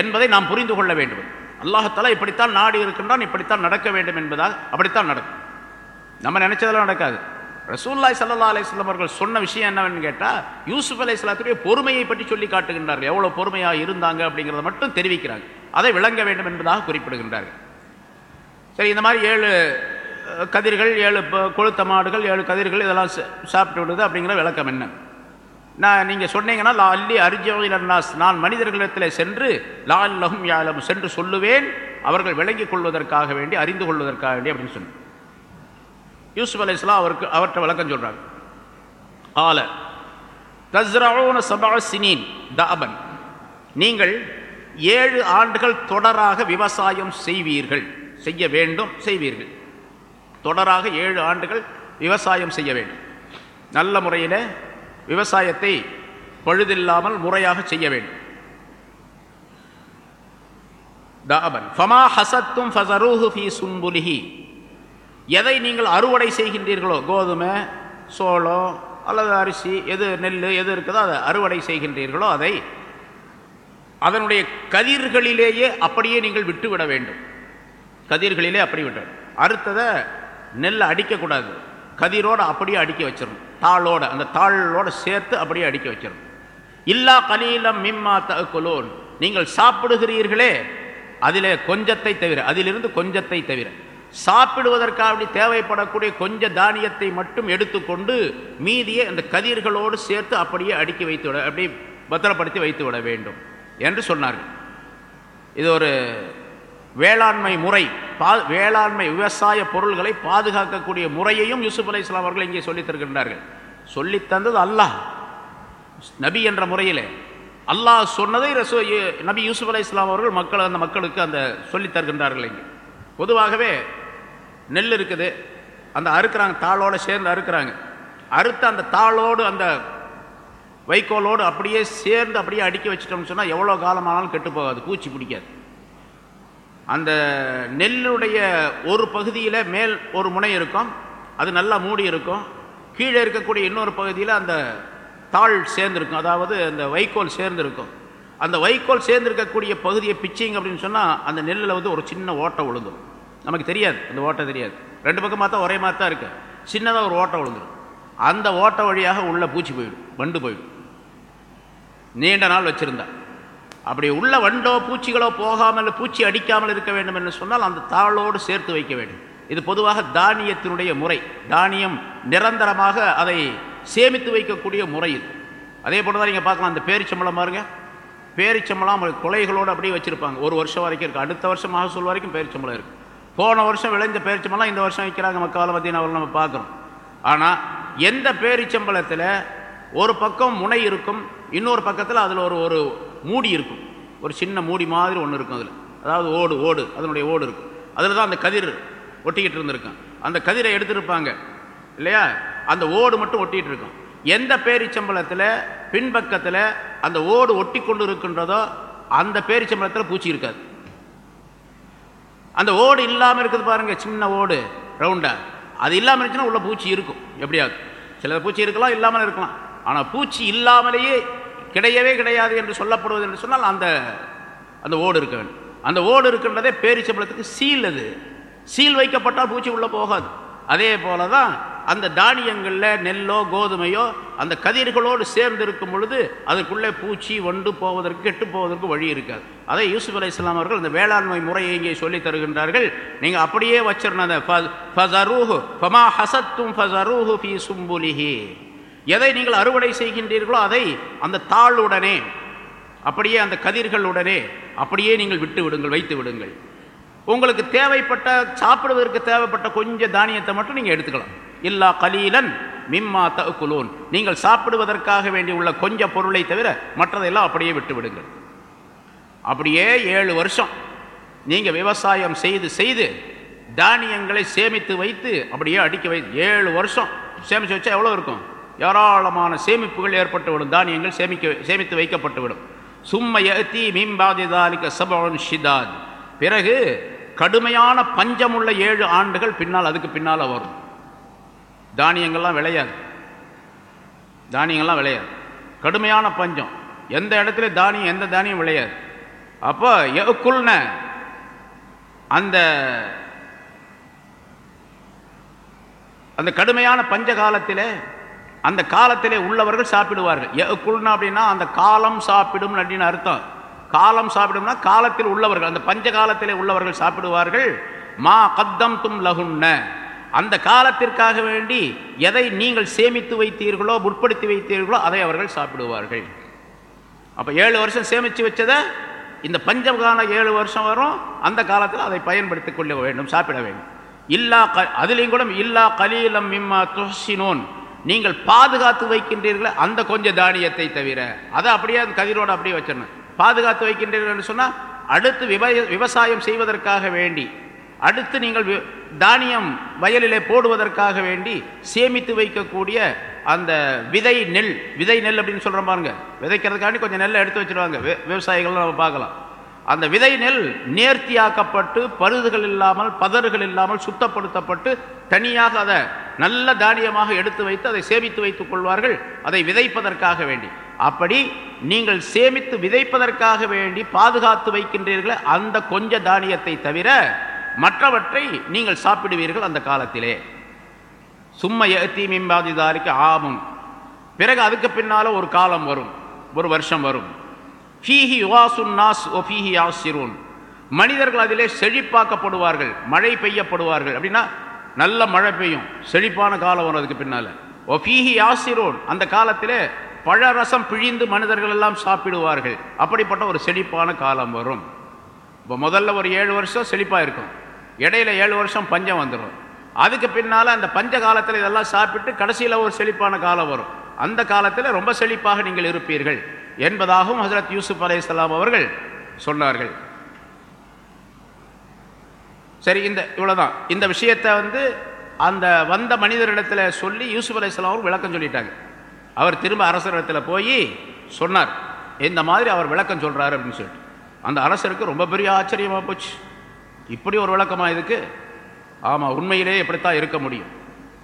என்பதை நாம் புரிந்து கொள்ள வேண்டும். அல்லாஹத்தாலா இப்படித்தான் நாடு இருக்கின்றான் இப்படித்தான் நடக்க வேண்டும் என்பதால் அப்படித்தான் நடக்கும். நம்ம நினைச்சதெல்லாம் நடக்காது. ரசூல்லாய் சல்லா அலிஸ்லாம் அவர்கள் சொன்ன விஷயம் என்னவென்னு கேட்டால் யூசுப் அலி இஸ்லாத்துடைய பொறுமையை பற்றி சொல்லி காட்டுகின்றார்கள். எவ்வளோ பொறுமையாக இருந்தாங்க அப்படிங்கிறத மட்டும் தெரிவிக்கிறாங்க. அதை விளங்க வேண்டும் என்பதாக குறிப்பிடுகின்றார்கள். சரி இந்த மாதிரி ஏழு கதிர்கள் ஏழு கொளுத்த கொழுத்த மாடுகள் ஏழு கதிர்கள் இதெல்லாம் சாப்பிட்டு விடுது அப்படிங்கிற விளக்கம் என்ன? நான் நீங்கள் சொன்னீங்கன்னா லா அல்லி அர்ஜினாஸ் நான் மனிதர்களிடத்தில் சென்று லா அல்லஹும் யாலம் சென்று சொல்லுவேன் அவர்கள் விளங்கிக் கொள்வதற்காக வேண்டி அறிந்து கொள்வதற்காக வேண்டி அப்படின்னு சொன்னேன் யூசுப் அலைஹிஸ்ஸலாம் அவருக்கு அவர்கிட்ட விளக்கம் சொல்கிறாங்க ஆல தஸ்ரவுன சபா சினீன் தாபன் நீங்கள் ஏழு ஆண்டுகள் தொடராக விவசாயம் செய்வீர்கள் செய்ய வேண்டும் செய்வீர்கள். தொடராக ஏழு ஆண்டுகள் விவசாயம் செய்ய வேண்டும். நல்ல முறையில் விவசாயத்தை பழுதில்லாமல் முறையாக செய்ய வேண்டும். தாபன் ஃபமா ஹசத்தும் ஃபசரூஹு ஃபி சுன்புலிஹி எதை நீங்கள் அறுவடை செய்கின்றீர்களோ கோதுமை சோளம் அல்லது அரிசி எது நெல் எது இருக்குதோ அதை அறுவடை செய்கின்றீர்களோ அதை அதனுடைய கதிர்களிலேயே அப்படியே நீங்கள் விட்டுவிட வேண்டும். கதிர்களிலே அப்படி விட்டு அறுத்ததை நெல்லை அடிக்கக்கூடாது. கதிரோடு அப்படியே அடுக்கி வச்சிடணும் தாளோட அந்த தாளோட சேர்த்து அப்படியே அடுக்கி வச்சிடணும் இல்லா கலீலம் மிம்மா தகுலோன். நீங்கள் சாப்பிடுகிறீர்களே அதிலே கொஞ்சத்தை தவிர அதிலிருந்து கொஞ்சத்தை தவிர. சாப்பிடுவதற்காக தேவைப்படக்கூடிய கொஞ்ச தானியத்தை மட்டும் எடுத்துக்கொண்டு மீதியை அந்த கதிர்களோடு சேர்த்து அப்படியே அடுக்கி வைத்து விட அப்படியே பத்திரப்படுத்தி வைத்து விட வேண்டும். என்று சொன்னார்கள். இது ஒரு வேளாண்மை முறை பா வேளாண்மை விவசாய பொருள்களை பாதுகாக்கக்கூடிய முறையையும் யூசுப் அலி இஸ்லாம் அவர்கள் இங்கே சொல்லித் சொல்லித்தந்தது சொல்லித் தந்தது அல்லாஹ். நபி என்ற முறையிலே. அல்லாஹ் சொன்னதை ரசூ நபி யூசுப் அலி இஸ்லாம் அவர்கள் மக்கள் அந்த மக்களுக்கு அந்த சொல்லித் தருகின்றார்கள் இங்கே. பொதுவாகவே நெல் இருக்குது அந்த அறுக்கிறாங்க தாளோடு சேர்ந்து அறுக்கிறாங்க. அறுத்த அந்த தாளோடு அந்த வைக்கோலோடு அப்படியே சேர்ந்து அப்படியே அடுக்கி வச்சிட்டோம்னு சொன்னால் எவ்வளோ காலமானாலும் கெட்டு போகாது பூச்சி பிடிக்காது. அந்த நெல்லுடைய ஒரு பகுதியில் மேல் ஒரு முனை இருக்கும் அது நல்லா மூடி இருக்கும். கீழே இருக்கக்கூடிய இன்னொரு பகுதியில் அந்த தாள் சேர்ந்துருக்கும். அதாவது அந்த வைக்கோல் சேர்ந்துருக்கும். அந்த வைக்கோல் சேர்ந்திருக்கக்கூடிய பகுதியை பிச்சிங் அப்படின்னு சொன்னால் அந்த நெல்லில் வந்து ஒரு சின்ன ஓட்டை விழுந்துடும் நமக்கு தெரியாது. அந்த ஓட்டை தெரியாது. ரெண்டு பக்கமாக தான் ஒரே மாதிரி தான் இருக்குது சின்னதாக ஒரு ஓட்டை விழுந்துடும் அந்த ஓட்டை வழியாக உள்ளே பூச்சி போயிடும். வண்டு போயிடும். நீண்ட நாள் வச்சுருந்தா. அப்படி உள்ள வண்டோ பூச்சிகளோ போகாமல் பூச்சி அடிக்காமல் இருக்க வேண்டும் என்று சொன்னால் அந்த தாளோடு சேர்த்து வைக்க வேண்டும். இது பொதுவாக தானியத்தினுடைய முறை. தானியம் நிரந்தரமாக அதை சேமித்து வைக்கக்கூடிய முறை இது. அதே போல தான் நீங்கள் பார்க்கலாம் அந்த பேரிச்சம்பளம் பாருங்க. பேரிச்சம்பளம் கொலைகளோடு அப்படியே வச்சுருப்பாங்க. ஒரு வருஷம் வரைக்கும் இருக்குது அடுத்த வருஷம் மகசூல் வரைக்கும் பேரிச்சம்பளம் இருக்குது போன வருஷம் விளைஞ்ச பேரிச்சம்பளம் இந்த வருஷம் வைக்கிறாங்க மக்கால மத்திய நம்ம பார்க்குறோம். ஆனால் எந்த பேரிச்சம்பளத்தில் ஒரு பக்கம் முனை இருக்கும் இன்னொரு பக்கத்தில் அதில் ஒரு ஒரு மூடி இருக்கும். ஒரு சின்ன மூடி மாதிரி ஒன்று இருக்கும் அதில். அதாவது ஓடு ஓடு அதனுடைய ஓடு இருக்கும். அதில் தான் அந்த கதிர் ஒட்டிக்கிட்டு இருந்திருக்கும். அந்த கதிரை எடுத்திருப்பாங்க. இல்லையா? அந்த ஓடு மட்டும் ஒட்டிகிட்டு இருக்கும். எந்த பேரிச்சம்பளத்தில் பின்பக்கத்தில் அந்த ஓடு ஒட்டி கொண்டு இருக்கின்றதோ அந்த பேரிச்சம்பளத்தில் பூச்சி இருக்காது. அந்த ஓடு இல்லாமல் இருக்குது பாருங்க சின்ன ஓடு ரவுண்டா அது இல்லாமல் இருந்துச்சுன்னா உள்ள பூச்சி இருக்கும். எப்படியாவது. சில பூச்சி இருக்கலாம் இல்லாமல் இருக்கலாம். ஆனால் பூச்சி இல்லாமலேயே கிடையவே கிடையாது என்று சொல்லப்படுவது என்று சொன்னால் அந்த அந்த ஓடு இருக்க வேண்டும். அந்த ஓடு இருக்கின்றதே பேரிச்சம்பளத்துக்கு சீல் அது. சீல் வைக்கப்பட்டால் பூச்சி உள்ளே போகாது. அதே போல தான் அந்த தானியங்களில் நெல்லோ கோதுமையோ அந்த கதிர்களோடு சேர்ந்து இருக்கும் பொழுது அதுக்குள்ளே பூச்சி வண்டு போவதற்கு கெட்டு போவதற்கு வழி இருக்காது. அதை யூசுப் அலி இஸ்லாம் அவர்கள் இந்த வேளாண்மை முறையை இங்கே சொல்லித் தருகின்றார்கள். நீங்கள் அப்படியே வச்சிருந்த ஃபமா ஹசத்தும் ஃபசரூஹு ஃபி சும்புலிஹி. எதை நீங்கள் அறுவடை செய்கின்றீர்களோ அதை அந்த தாளுடனே அப்படியே அந்த கதிர்களுடனே அப்படியே நீங்கள் விட்டு விடுங்கள் வைத்து விடுங்கள். உங்களுக்கு தேவைப்பட்ட சாப்பிடுவதற்கு தேவைப்பட்ட கொஞ்சம் தானியத்தை மட்டும் நீங்கள் எடுத்துக்கலாம். இல்லா கலீலன் மிம்மா தகுலூன். நீங்கள் சாப்பிடுவதற்காக வேண்டி உள்ள கொஞ்சம் பொருளை தவிர மற்றதெல்லாம் அப்படியே விட்டு விடுங்கள். அப்படியே ஏழு வருஷம் நீங்கள் விவசாயம் செய்து செய்து தானியங்களை சேமித்து வைத்து அப்படியே அடுக்கி வைத்து ஏழு வருஷம். சேமித்து வச்சா எவ்வளோ இருக்கும்? ஏராளமான சேமிப்புகள் ஏற்பட்டுவிடும் தானியங்கள் சேமிக்க சேமித்து வைக்கப்பட்டுவிடும். சும்மைய தீ மீம்பாதிதாலிக்க சபவன் ஷிதாத். பிறகு கடுமையான பஞ்சமுள்ள ஏழு ஆண்டுகள் பின்னால் அதுக்கு பின்னால் வரும். தானியங்கள்லாம் விளையாது. தானியங்கள்லாம் விளையாது. கடுமையான பஞ்சம். எந்த இடத்துல தானியம் எந்த தானியம் விளையாது. அப்போ எக்குள்ன அந்த அந்த கடுமையான பஞ்ச காலத்தில் அந்த காலத்திலே உள்ளவர்கள் சாப்பிடுவார்கள். எக்குள்னா அப்படின்னா அந்த காலம் சாப்பிடும் அப்படின்னு அர்த்தம். காலம் சாப்பிடும்னா காலத்தில் உள்ளவர்கள் அந்த பஞ்ச காலத்திலே உள்ளவர்கள் சாப்பிடுவார்கள். மா கத்தம் தும் லகுன்ன. அந்த காலத்திற்காக வேண்டி எதை நீங்கள் சேமித்து வைத்தீர்களோ முற்படுத்தி வைத்தீர்களோ அதை அவர்கள் சாப்பிடுவார்கள். அப்போ ஏழு வருஷம் சேமித்து வச்சதை இந்த பஞ்சகால ஏழு வருஷம் வரும் அந்த காலத்தில் அதை பயன்படுத்திக் கொள்ள வேண்டும் சாப்பிட வேண்டும். இல்லா க அதுலேயும் கூட இல்லா கலீலம் மிம்மா துஹ்சினோன். நீங்கள் பாதுகாத்து வைக்கின்றீர்களே அந்த கொஞ்சம் தானியத்தை தவிர. அதை அப்படியே அந்த கதிரோடு அப்படியே வச்சிடணும். பாதுகாத்து வைக்கின்றீர்கள் சொன்னால் அடுத்து விவசாயம் செய்வதற்காக வேண்டி அடுத்து நீங்கள் தானியம் வயலிலே போடுவதற்காக வேண்டி சேமித்து வைக்கக்கூடிய அந்த விதை நெல் விதை நெல் அப்படின்னு சொல்கிற பாருங்க. விதைக்கிறதுக்காண்டி கொஞ்சம் நெல்லை எடுத்து வச்சுருவாங்க. விவசாயிகள் நம்ம பார்க்கலாம். அந்த விதை நெல் நேர்த்தியாக்கப்பட்டு பருதுகள் இல்லாமல் பதறுகள் இல்லாமல் சுத்தப்படுத்தப்பட்டு தனியாக அதை நல்ல தானியமாக எடுத்து வைத்து அதை சேமித்து வைத்துக் கொள்வார்கள். அதை விதைப்பதற்காக வேண்டி. அப்படி நீங்கள் சேமித்து விதைப்பதற்காக வேண்டி பாதுகாத்து வைக்கின்றீர்களே அந்த கொஞ்ச தானியத்தை தவிர மற்றவற்றை நீங்கள் சாப்பிடுவீர்கள் அந்த காலத்திலே. சும்ம ஏத்தி மிம்பாதிதாரிக்கு ஆமும் பிறகு அதுக்கு பின்னால் ஒரு காலம் வரும் ஒரு வருஷம் வரும். ஃபீஹி யுவாசுன் நாஸ் ஓ ஃபீஹி யாசிரூன். மனிதர்கள் அதிலே செழிப்பாக்கப்படுவார்கள் மழை பெய்யப்படுவார்கள். அப்படின்னா நல்ல மழை பெய்யும் செழிப்பான காலம் வரும் அதுக்கு பின்னால். ஓ ஃபீஹி யாசிரோன் அந்த காலத்திலே பழரசம் பிழிந்து மனிதர்கள் எல்லாம் சாப்பிடுவார்கள். அப்படிப்பட்ட ஒரு செழிப்பான காலம் வரும். இப்போ முதல்ல ஒரு ஏழு வருஷம் செழிப்பாக இருக்கும் இடையில ஏழு வருஷம் பஞ்சம் வந்துடும் அதுக்கு பின்னால் அந்த பஞ்ச காலத்தில் இதெல்லாம் சாப்பிட்டு கடைசியில் ஒரு செழிப்பான காலம் வரும். அந்த காலத்தில் ரொம்ப செழிப்பாக நீங்கள் இருப்பீர்கள். என்பதாகவும் ஹசரத் யூசுப் அலை அவர்கள் சொன்னார்கள். சரி இந்த இவ்வளோதான் இந்த விஷயத்தை வந்து அந்த வந்த மனிதரிடத்தில் சொல்லி யூசுப் அலை அவர்கள் விளக்கம் சொல்லிட்டாங்க. அவர் திரும்ப அரசரிடத்தில் போய் சொன்னார். இந்த மாதிரி அவர் விளக்கம் சொல்கிறாரு அப்படின்னு சொல்லிட்டு. அந்த அரசருக்கு ரொம்ப பெரிய ஆச்சரியமாக போச்சு. இப்படி ஒரு விளக்கமா இதுக்கு? ஆமாம் உண்மையிலே எப்படித்தான் இருக்க முடியும்.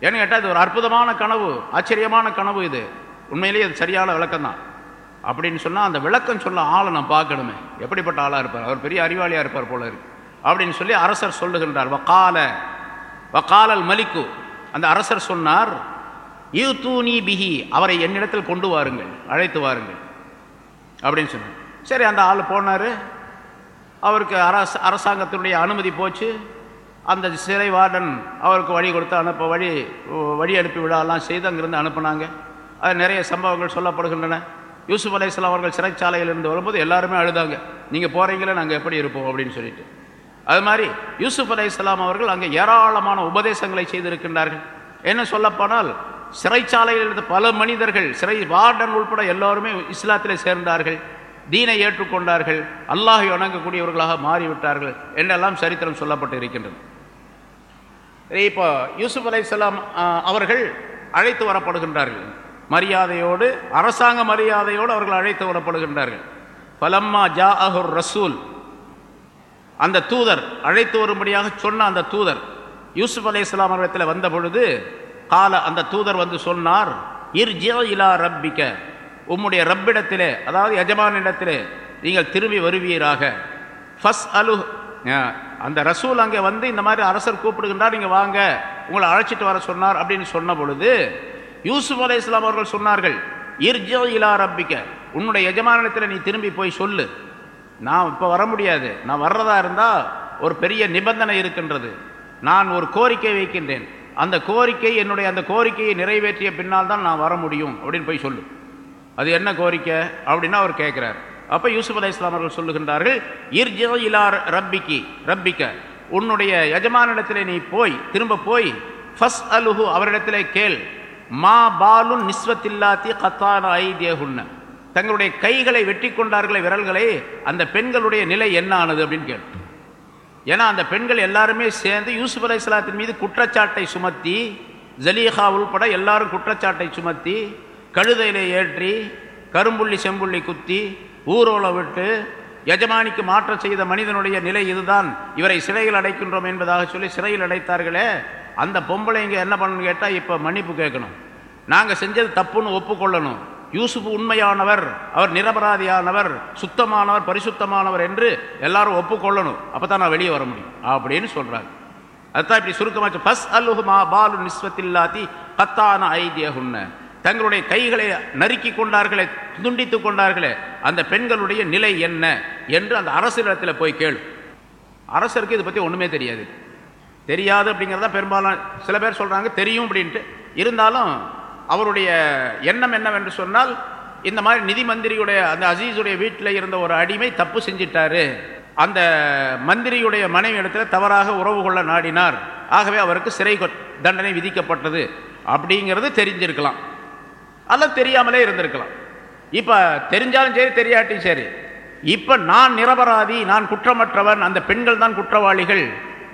ஏன்னு கேட்டால் இது ஒரு அற்புதமான கனவு ஆச்சரியமான கனவு இது. உண்மையிலேயே அது சரியான விளக்கம் தான் அப்படின்னு சொன்னால் அந்த விளக்கம் சொல்ல ஆளை நான் பார்க்கணுமே. எப்படிப்பட்ட ஆளாக இருப்பார்? அவர் பெரிய அறிவாளியாக இருப்பார் போல இருக்கு. அப்படின்னு சொல்லி அரசர் சொல்லுகின்றார். வக்கால வக்காலல் மலிக்கு. அந்த அரசர் சொன்னார் யூ தூணி பிஹி அவரை என்னிடத்தில் கொண்டு வாருங்கள் அழைத்து வாருங்கள். அப்படின்னு சொன்னார். சரி அந்த ஆள் போனார். அவருக்கு அரச அரசாங்கத்தினுடைய அனுமதி போச்சு. அந்த சிறை வார்டன் அவருக்கு வழி கொடுத்து அனுப்ப வழி வழி அனுப்பி விழாலாம் செய்து அங்கிருந்து அனுப்புனாங்க. அது நிறைய சம்பவங்கள் சொல்லப்படுகின்றன. யூசுப் அலை இஸ்லாம் அவர்கள் சிறைச்சாலையிலிருந்து வரும்போது எல்லாருமே அழுதாங்க. நீங்கள் போகிறீங்களே நாங்கள் எப்படி இருப்போம்? அப்படின்னு சொல்லிட்டு. அது மாதிரி யூசுப் அலை இஸ்லாம் அவர்கள் அங்கே ஏராளமான உபதேசங்களை செய்திருக்கின்றார்கள். என்ன சொல்லப்போனால் சிறைச்சாலையில் இருந்த பல மனிதர்கள் சிறை வார்டன் உள்பட எல்லோருமே இஸ்லாத்திலே சேர்ந்தார்கள். தீனை ஏற்றுக்கொண்டார்கள். அல்லாஹை வணங்கக்கூடியவர்களாக மாறிவிட்டார்கள் என்றெல்லாம் சரித்திரம் சொல்லப்பட்டு இருக்கின்றது. இப்போ யூசுப் அலைசலாம் அவர்கள் அழைத்து வரப்படுகின்றார்கள். மரியாதையோடு அரசாங்க மரியாதையோடு அவர்கள் அழைத்து வரப்படுகின்றார்கள் பலம்மா ஜா அஹுர் ரசூல். அந்த தூதர் அழைத்து வரும்படியாக சொன்ன அந்த தூதர் யூசுப் அலை இஸ்லாம் அவரிடத்தில் வந்த பொழுது கால அந்த தூதர் வந்து சொன்னார் இர்ஜியா இலா ரப்பிக்க. உம்முடைய ரப்பிடத்திலே அதாவது எஜமானிடத்திலே நீங்கள் திரும்பி வருவீராக. ஃபஸ் அலு அந்த ரசூல் அங்கே வந்து இந்த மாதிரி அரசர் கூப்பிடுகின்றார் நீங்கள் வாங்க உங்களை அழைச்சிட்டு வர சொன்னார் அப்படின்னு சொன்ன பொழுது யூசுப் அலை இஸ்லாம் அவர்கள் சொன்னார்கள் இர்ஜோ இலா ரப்பிக்க. உன்னுடைய எஜமானத்தில் நீ திரும்பி போய் சொல்லு. நான் இப்போ வர முடியாது. நான் வர்றதா இருந்தால் ஒரு பெரிய நிபந்தனை இருக்கின்றது. நான் ஒரு கோரிக்கை வைக்கின்றேன். அந்த கோரிக்கை என்னுடைய அந்த கோரிக்கையை நிறைவேற்றிய பின்னால் தான் நான் வர முடியும் அப்படின்னு போய் சொல்லு. அது என்ன கோரிக்கை அப்படின்னு அவர் கேட்குறார் அப்போ யூசுப் அலை இஸ்லாம் அவர்கள் சொல்லுகின்றார்கள் இர்ஜோ இலா ரப்பிக்கு ரப்பிக்க. உன்னுடைய எஜமானிடத்திலே நீ போய் திரும்ப போய் ஃபஸ் அலுஹு அவரிடத்திலே கேள். மா பாலுன் நிஸ்வத்தில்லாத்தி கத்தான ஐதேகுன்ன தங்களுடைய கைகளை வெட்டி கொண்டார்களே விரல்களை அந்த பெண்களுடைய நிலை என்ன ஆனது அப்படின்னு கேள். ஏன்னா அந்த பெண்கள் எல்லாருமே சேர்ந்து யூசுப் அலை இஸ்லாத்தின் மீது குற்றச்சாட்டை சுமத்தி ஜலீஹா உள்பட எல்லாரும் குற்றச்சாட்டை சுமத்தி கழுதையிலே ஏற்றி கரும்புள்ளி செம்புள்ளி குத்தி ஊரோலம் விட்டு எஜமானிக்கு மாற்றம் செய்த மனிதனுடைய நிலை இதுதான். இவரை சிறையில் அடைக்கின்றோம் என்பதாக சொல்லி சிறையில் அடைத்தார்களே அந்த பொம்பளைங்க என்ன பண்ணணும் கேட்டால் இப்போ மன்னிப்பு கேட்கணும். நாங்கள் செஞ்சது தப்புன்னு ஒப்புக்கொள்ளணும். யூசுப் உண்மையானவர் அவர் நிரபராதியானவர் சுத்தமானவர் பரிசுத்தமானவர் என்று எல்லாரும் ஒப்புக்கொள்ளணும். அப்போ தான் நான் வெளியே வர முடியும். அப்படின்னு சொல்கிறாங்க அதுதான் இப்படி சுருக்கமாச்சு ஃபஸ் அல்லுஹு பாலு நிஸ்வத்தில்லாத்தி கத்தான ஐதியகுன்ன. தங்களுடைய கைகளை நறுக்கி கொண்டார்களே துண்டித்து கொண்டார்களே அந்த பெண்களுடைய நிலை என்ன என்று அந்த அரசிடத்தில் போய் கேளு. அரசருக்கு இதை பற்றி ஒன்றுமே தெரியாது. தெரியாது அப்படிங்கிறத பெரும்பாலும் சில பேர் சொல்கிறாங்க தெரியும் அப்படின்ட்டு. இருந்தாலும் அவருடைய எண்ணம் என்னவென்று சொன்னால் இந்த மாதிரி நிதி மந்திரியுடைய அந்த அசீஸுடைய வீட்டில் இருந்த ஒரு அடிமை தப்பு செஞ்சிட்டாரு. அந்த மந்திரியுடைய மனைவி இடத்துல தவறாக உறவு கொள்ள நாடினார். ஆகவே அவருக்கு சிறை தண்டனை விதிக்கப்பட்டது அப்படிங்கிறது தெரிஞ்சிருக்கலாம். அல்லது தெரியாமலே இருந்திருக்கலாம். இப்போ தெரிஞ்சாலும் சரி தெரியாட்டியும் சரி. இப்போ நான் நிரபராதி நான் குற்றமற்றவன் அந்த பெண்கள் தான் குற்றவாளிகள்.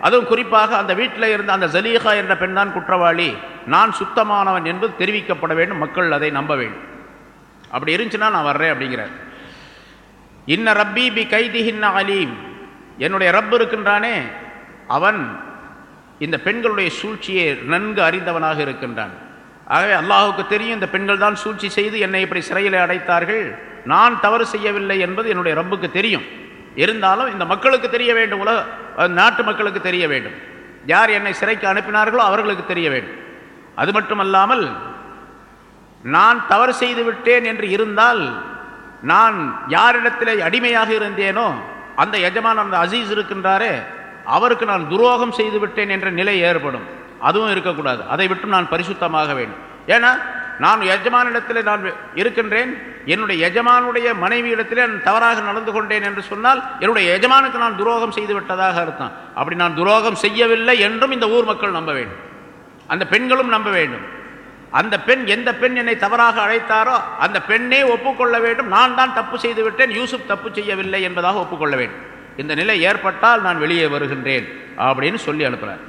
அதுவும் குறிப்பாக அந்த வீட்டில் இருந்த அந்த ஜலீஹா என்ற பெண்தான் குற்றவாளி நான் சுத்தமானவன் என்பது தெரிவிக்கப்பட வேண்டும் மக்கள் அதை நம்ப வேண்டும். அப்படி இருந்துச்சுன்னா நான் வர்றேன் அப்படிங்கிறார். இன்ன ரப்பி பி கைதிஹின்ன அலீம். என்னுடைய ரப் இருக்கின்றானே அவன் இந்த பெண்களுடைய சூழ்ச்சியை நன்கு அறிந்தவனாக இருக்கின்றான். ஆகவே அல்லாஹுக்கு தெரியும் இந்த பெண்கள் தான் சூழ்ச்சி செய்து என்னை இப்படி சிறையில் அடைத்தார்கள். நான் தவறு செய்யவில்லை என்பது என்னுடைய ரப்புக்கு தெரியும். இருந்தாலும் இந்த மக்களுக்கு தெரிய வேண்டும் உலக நாட்டு மக்களுக்கு தெரிய வேண்டும். யார் என்னை சிறைக்கு அனுப்பினார்களோ அவர்களுக்கு தெரிய வேண்டும். அது மட்டுமல்லாமல் நான் தவறு செய்து விட்டேன் என்று இருந்தால் நான் யாரிடத்தில் அடிமையாக இருந்தேனோ அந்த எஜமான் அந்த அசீஸ் இருக்கின்றாரே அவருக்கு நான் துரோகம் செய்து விட்டேன் என்ற நிலை ஏற்படும். அதுவும் இருக்கக்கூடாது. அதை விட்டு நான் பரிசுத்தமாக வேண்டும். ஏன்னா நான் எஜமானிடத்தில் நான் இருக்கின்றேன் என்னுடைய எஜமானுடைய மனைவியிடத்தில் நான் தவறாக நடந்து கொண்டேன் என்று சொன்னால் என்னுடைய எஜமானுக்கு நான் துரோகம் செய்து விட்டதாக அர்த்தம். அப்படி நான் துரோகம் செய்யவில்லை என்றும் இந்த ஊர் மக்கள் நம்ப வேண்டும். அந்த பெண்களும் நம்ப வேண்டும். அந்த பெண் எந்த பெண் என்னை தவறாக அழைத்தாரோ அந்த பெண்ணே ஒப்புக்கொள்ள வேண்டும். நான் தான் தப்பு செய்து விட்டேன் யூசுப் தப்பு செய்யவில்லை என்பதாக ஒப்புக்கொள்ள வேண்டும். இந்த நிலை ஏற்பட்டால் நான் வெளியே வருகின்றேன் அப்படின்னு சொல்லி அனுப்புகிறார்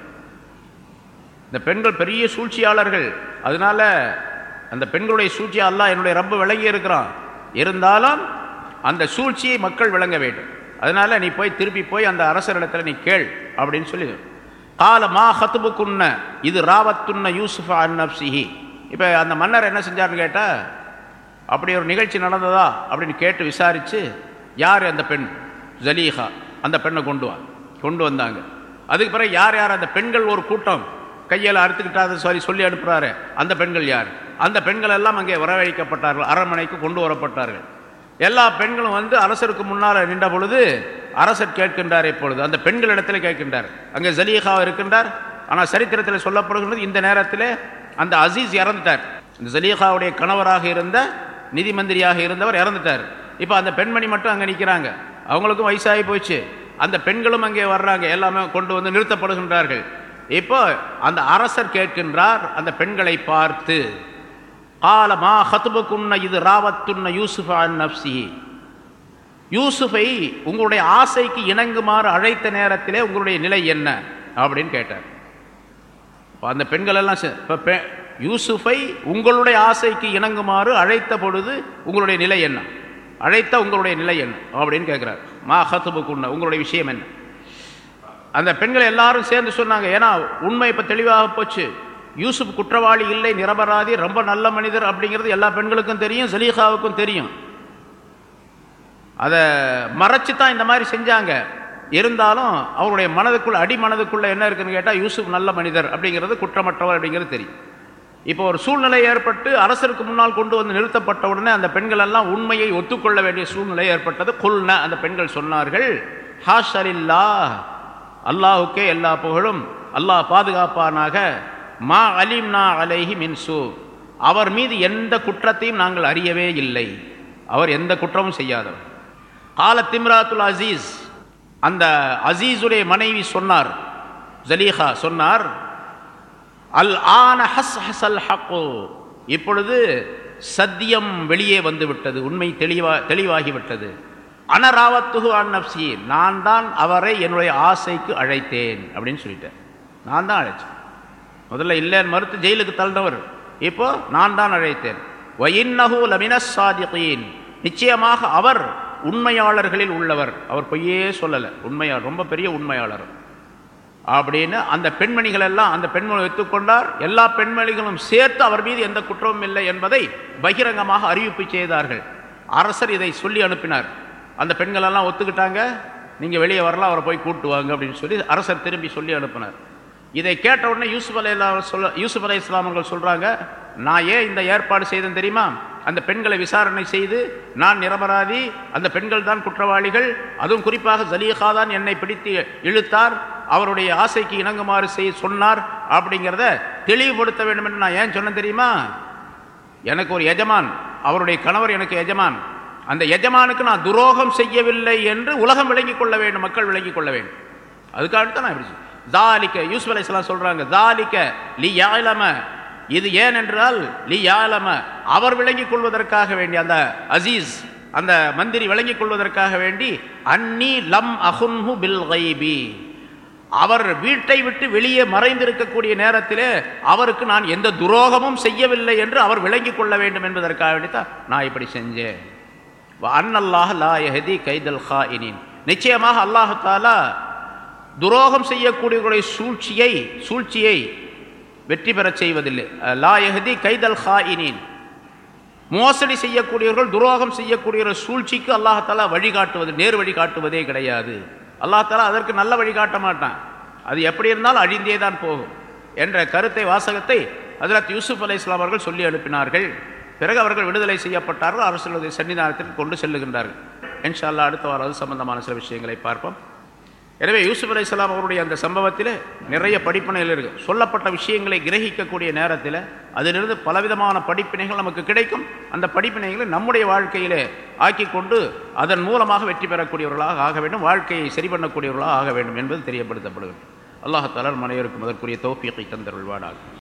இந்த பெண்கள் பெரிய சூழ்ச்சியாளர்கள். அதனால அந்த பெண்களுடைய சூழ்ச்சியை அல்லா என்னுடைய ரப்பு விளங்கி இருக்கிறான். இருந்தாலும் அந்த சூழ்ச்சியை மக்கள் விளங்க வேண்டும். அதனால் நீ போய் திருப்பி போய் அந்த அரசரிடத்தில் நீ கேள் அப்படின்னு சொல்லி கால மா ஹத்துபுக்குன்ன இது ராவத்துன்ன யூசுஃப் அன்னப்சிஹி இப்போ அந்த மன்னர் என்ன செஞ்சார்னு கேட்டால் அப்படி ஒரு நிகழ்ச்சி நடந்ததா அப்படின்னு கேட்டு விசாரித்து யார் அந்த பெண்? ஜலீஹா அந்த பெண்ணை கொண்டு வா கொண்டு வந்தாங்க. அதுக்கு பிறகு யார் யார் அந்த பெண்கள் ஒரு கூட்டம்? கையில் அறுத்துக்கிட்டாத சாரி சொல்லி அனுப்புகிறாரு அந்த பெண்கள் யார்? அந்த பெண்கள் எல்லாம் அங்கே வரவழைக்கப்பட்டார்கள் அரண்மனைக்கு கொண்டு வரப்பட்டார்கள். எல்லா பெண்களும் வந்து அரசருக்கு முன்னால் நின்ற பொழுது அரசர் கேட்கின்றார் இப்பொழுது. அந்த பெண்களிடத்தில் கேட்கின்றார். அங்கே ஜலீஹா இருக்கின்றார். ஆனால் சரித்திரத்தில் சொல்லப்படுகின்றது இந்த நேரத்தில் அந்த அசீஸ் இறந்துட்டார். இந்த ஜலீஹாவுடைய கணவராக இருந்த நிதி மந்திரியாக இருந்தவர் இறந்துட்டார். இப்போ அந்த பெண்மணி மட்டும் அங்கே நிற்கிறாங்க. அவங்களுக்கும் வயசாகி போச்சு. அந்த பெண்களும் அங்கே வர்றாங்க. எல்லாமே கொண்டு வந்து நிறுத்தப்படுகின்றார்கள். இப்போ அந்த அரசர் கேட்கின்றார் அந்த பெண்களை பார்த்து. காலமா ஹத்துபுக்குன்ன இது ராவத்துன்ன யூசுஃபா அன் நப்சி யூசுஃபை உங்களுடைய ஆசைக்கு இணங்குமாறு அழைத்த நேரத்திலே உங்களுடைய நிலை என்ன? அப்படின்னு கேட்டார். அந்த பெண்கள் எல்லாம் சே- பெ- யூசுஃபை உங்களுடைய ஆசைக்கு இணங்குமாறு அழைத்த பொழுது உங்களுடைய நிலை என்ன? அழைத்த உங்களுடைய நிலை என்ன? அப்படின்னு கேட்குறார். மா ஹத்துபுக்குன்ன உங்களுடைய விஷயம் என்ன? அந்த பெண்கள் எல்லாரும் சேர்ந்து சொன்னாங்க ஏன்னா உண்மை இப்போ தெளிவாக போச்சு. யூசுப் குற்றவாளி இல்லை நிரபராதி ரொம்ப நல்ல மனிதர் அப்படிங்கிறது எல்லா பெண்களுக்கும் தெரியும் சலீஹாவுக்கும் தெரியும். அதை மறைச்சு தான் இந்த மாதிரி செஞ்சாங்க. இருந்தாலும் அவருடைய மனதுக்குள்ள அடி மனதுக்குள்ள என்ன இருக்குன்னு கேட்டால் யூசுப் நல்ல மனிதர் அப்படிங்கிறது குற்றமற்றவர் அப்படிங்கிறது தெரியும். இப்போ ஒரு சூழ்நிலை ஏற்பட்டு அரசருக்கு முன்னால் கொண்டு வந்து நிறுத்தப்பட்ட உடனே அந்த பெண்கள் எல்லாம் உண்மையை ஒத்துக்கொள்ள வேண்டிய சூழ்நிலை ஏற்பட்டது. கொல்ன அந்த பெண்கள் சொன்னார்கள் ஹாஷ் அலில்லா அல்லாஹுக்கே எல்லா புகழும் அல்லாஹ் பாதுகாப்பானாக மா அலிம்னா அலைஹி மின்சு அவர் மீது எந்த குற்றத்தையும் நாங்கள் அறியவே இல்லை. அவர் எந்த குற்றமும் செய்யாதவர். கால திம்ராத்துல் அசீஸ். அந்த அசீஸுடைய மனைவி சொன்னார். ஜலீஹா சொன்னார் அல் ஆன ஹஸ் ஹசல் ஹக்கோ. இப்பொழுது சத்தியம் வெளியே வந்து விட்டது உண்மை தெளிவா தெளிவாகிவிட்டது. அனராவத்துகு அன்னப்சி நான் தான் அவரை என்னுடைய ஆசைக்கு அழைத்தேன். அப்படின்னு சொல்லிட்டேன் நான் தான் அழைச்சேன். முதல்ல இல்லைன்னு மறுத்து ஜெயிலுக்கு தள்ளினவர். இப்போ நான் தான் அழைத்தேன். வயின்னஹு லமினஸ் சாதிகீன். நிச்சயமாக அவர் உண்மையாளர்களில் உள்ளவர். அவர் பொய்யே சொல்லலை. உண்மையாளர் ரொம்ப பெரிய உண்மையாளர். அப்படின்னு அந்த பெண்மணிகள் எல்லாம் அந்த பெண்மணி ஒத்துக்கொண்டார் எல்லா பெண்மணிகளும் சேர்த்து அவர் மீது எந்த குற்றமும் இல்லை என்பதை பகிரங்கமாக அறிவிப்பு செய்தார்கள். அரசர் இதை சொல்லி அனுப்பினார். அந்த பெண்கள் எல்லாம் ஒத்துக்கிட்டாங்க. நீங்கள் வெளியே வரலாம் அவரை போய் கூட்டு வாங்க அப்படின்னு சொல்லி அரசர் திரும்பி சொல்லி அனுப்பினார். இதை கேட்ட உடனே யூசுப் அலை சொல்ல யூசுப் அலை இஸ்லாமர்கள் சொல்கிறாங்க நான் ஏன் இந்த ஏற்பாடு செய்தேன் தெரியுமா? அந்த பெண்களை விசாரணை செய்து நான் நிரபராதி அந்த பெண்கள் தான் குற்றவாளிகள் அதுவும் குறிப்பாக ஜலீஹா தான் என்னை பிடித்து இழுத்தார் அவருடைய ஆசைக்கு இணங்குமாறு செய் சொன்னார் அப்படிங்கிறத தெளிவுபடுத்த வேண்டும் என்று நான் ஏன் சொன்னேன் தெரியுமா? எனக்கு ஒரு எஜமான் அவருடைய கணவர் எனக்கு எஜமான். அந்த எஜமானுக்கு நான் துரோகம் செய்யவில்லை என்று உலகம் விளங்கிக் கொள்ள வேண்டும் மக்கள் விளங்கிக் கொள்ள வேண்டும். அதுக்காக தான் நான் இப்படி தாலிக்க யூசுப் அலைஹிஸ்ஸலாம் சொல்கிறாங்க தாலிக்க லி யாழம இது ஏன் என்றால் லி யாழம அவர் விளங்கிக் கொள்வதற்காக வேண்டி அந்த அசீஸ் அந்த மந்திரி விளங்கிக் கொள்வதற்காக வேண்டி அன்னி லம் அஹுன்ஹு பில் கைபி அவர் வீட்டை விட்டு வெளியே மறைந்திருக்கக்கூடிய நேரத்திலே அவருக்கு நான் எந்த துரோகமும் செய்யவில்லை என்று அவர் விளங்கிக் கொள்ள வேண்டும் என்பதற்காக வேண்டித்தான் நான் இப்படி செஞ்சேன். அன்னல்லாஹ் லா எஹதி கைதல் ஹாயினின். நிச்சயமாக அல்லாஹாலா துரோகம் செய்யக்கூடியவர்களுடைய சூழ்ச்சியை சூழ்ச்சியை வெற்றி பெறச் செய்வதில்லை. லா எஹதி கைதல் ஹாயினின். மோசடி செய்யக்கூடியவர்கள் துரோகம் செய்யக்கூடிய சூழ்ச்சிக்கு அல்லாஹாலா வழிகாட்டுவது நேர் வழி காட்டுவதே கிடையாது அல்லாஹாலா அதற்கு நல்ல வழி காட்ட மாட்டான். அது எப்படி இருந்தாலும் அழிந்தே தான் போகும் என்ற கருத்தை வாசகத்தை அதிரத் யூசுப் அலை இஸ்லாம் அவர்கள் சொல்லி அனுப்பினார்கள். பிறகு அவர்கள் விடுதலை செய்யப்பட்டார்கள். அரசுடைய சன்னிதானத்திற்கு கொண்டு செல்லுகின்றார்கள். இன்ஷா அல்லாஹ் அடுத்த வாரம் அது சம்பந்தமான சில விஷயங்களை பார்ப்போம். எனவே யூசுப் அலி இஸ்லாம் அவருடைய அந்த சம்பவத்தில் நிறைய படிப்பினைகள் இருக்குது சொல்லப்பட்ட விஷயங்களை கிரகிக்கக்கூடிய நேரத்தில் அதிலிருந்து பலவிதமான படிப்பினைகள் நமக்கு கிடைக்கும். அந்த படிப்பினைகளை நம்முடைய வாழ்க்கையிலே ஆக்கி கொண்டு அதன் மூலமாக வெற்றி பெறக்கூடியவர்களாக ஆக வேண்டும். வாழ்க்கையை சரி பண்ணக்கூடியவர்களாக ஆக வேண்டும் என்பது தெரியப்படுத்தப்படுகிறது. அல்லாஹ் தலர் மனைவருக்கும் அதற்குரிய தோப்பியத்தை தந்தருள்வாடாகும்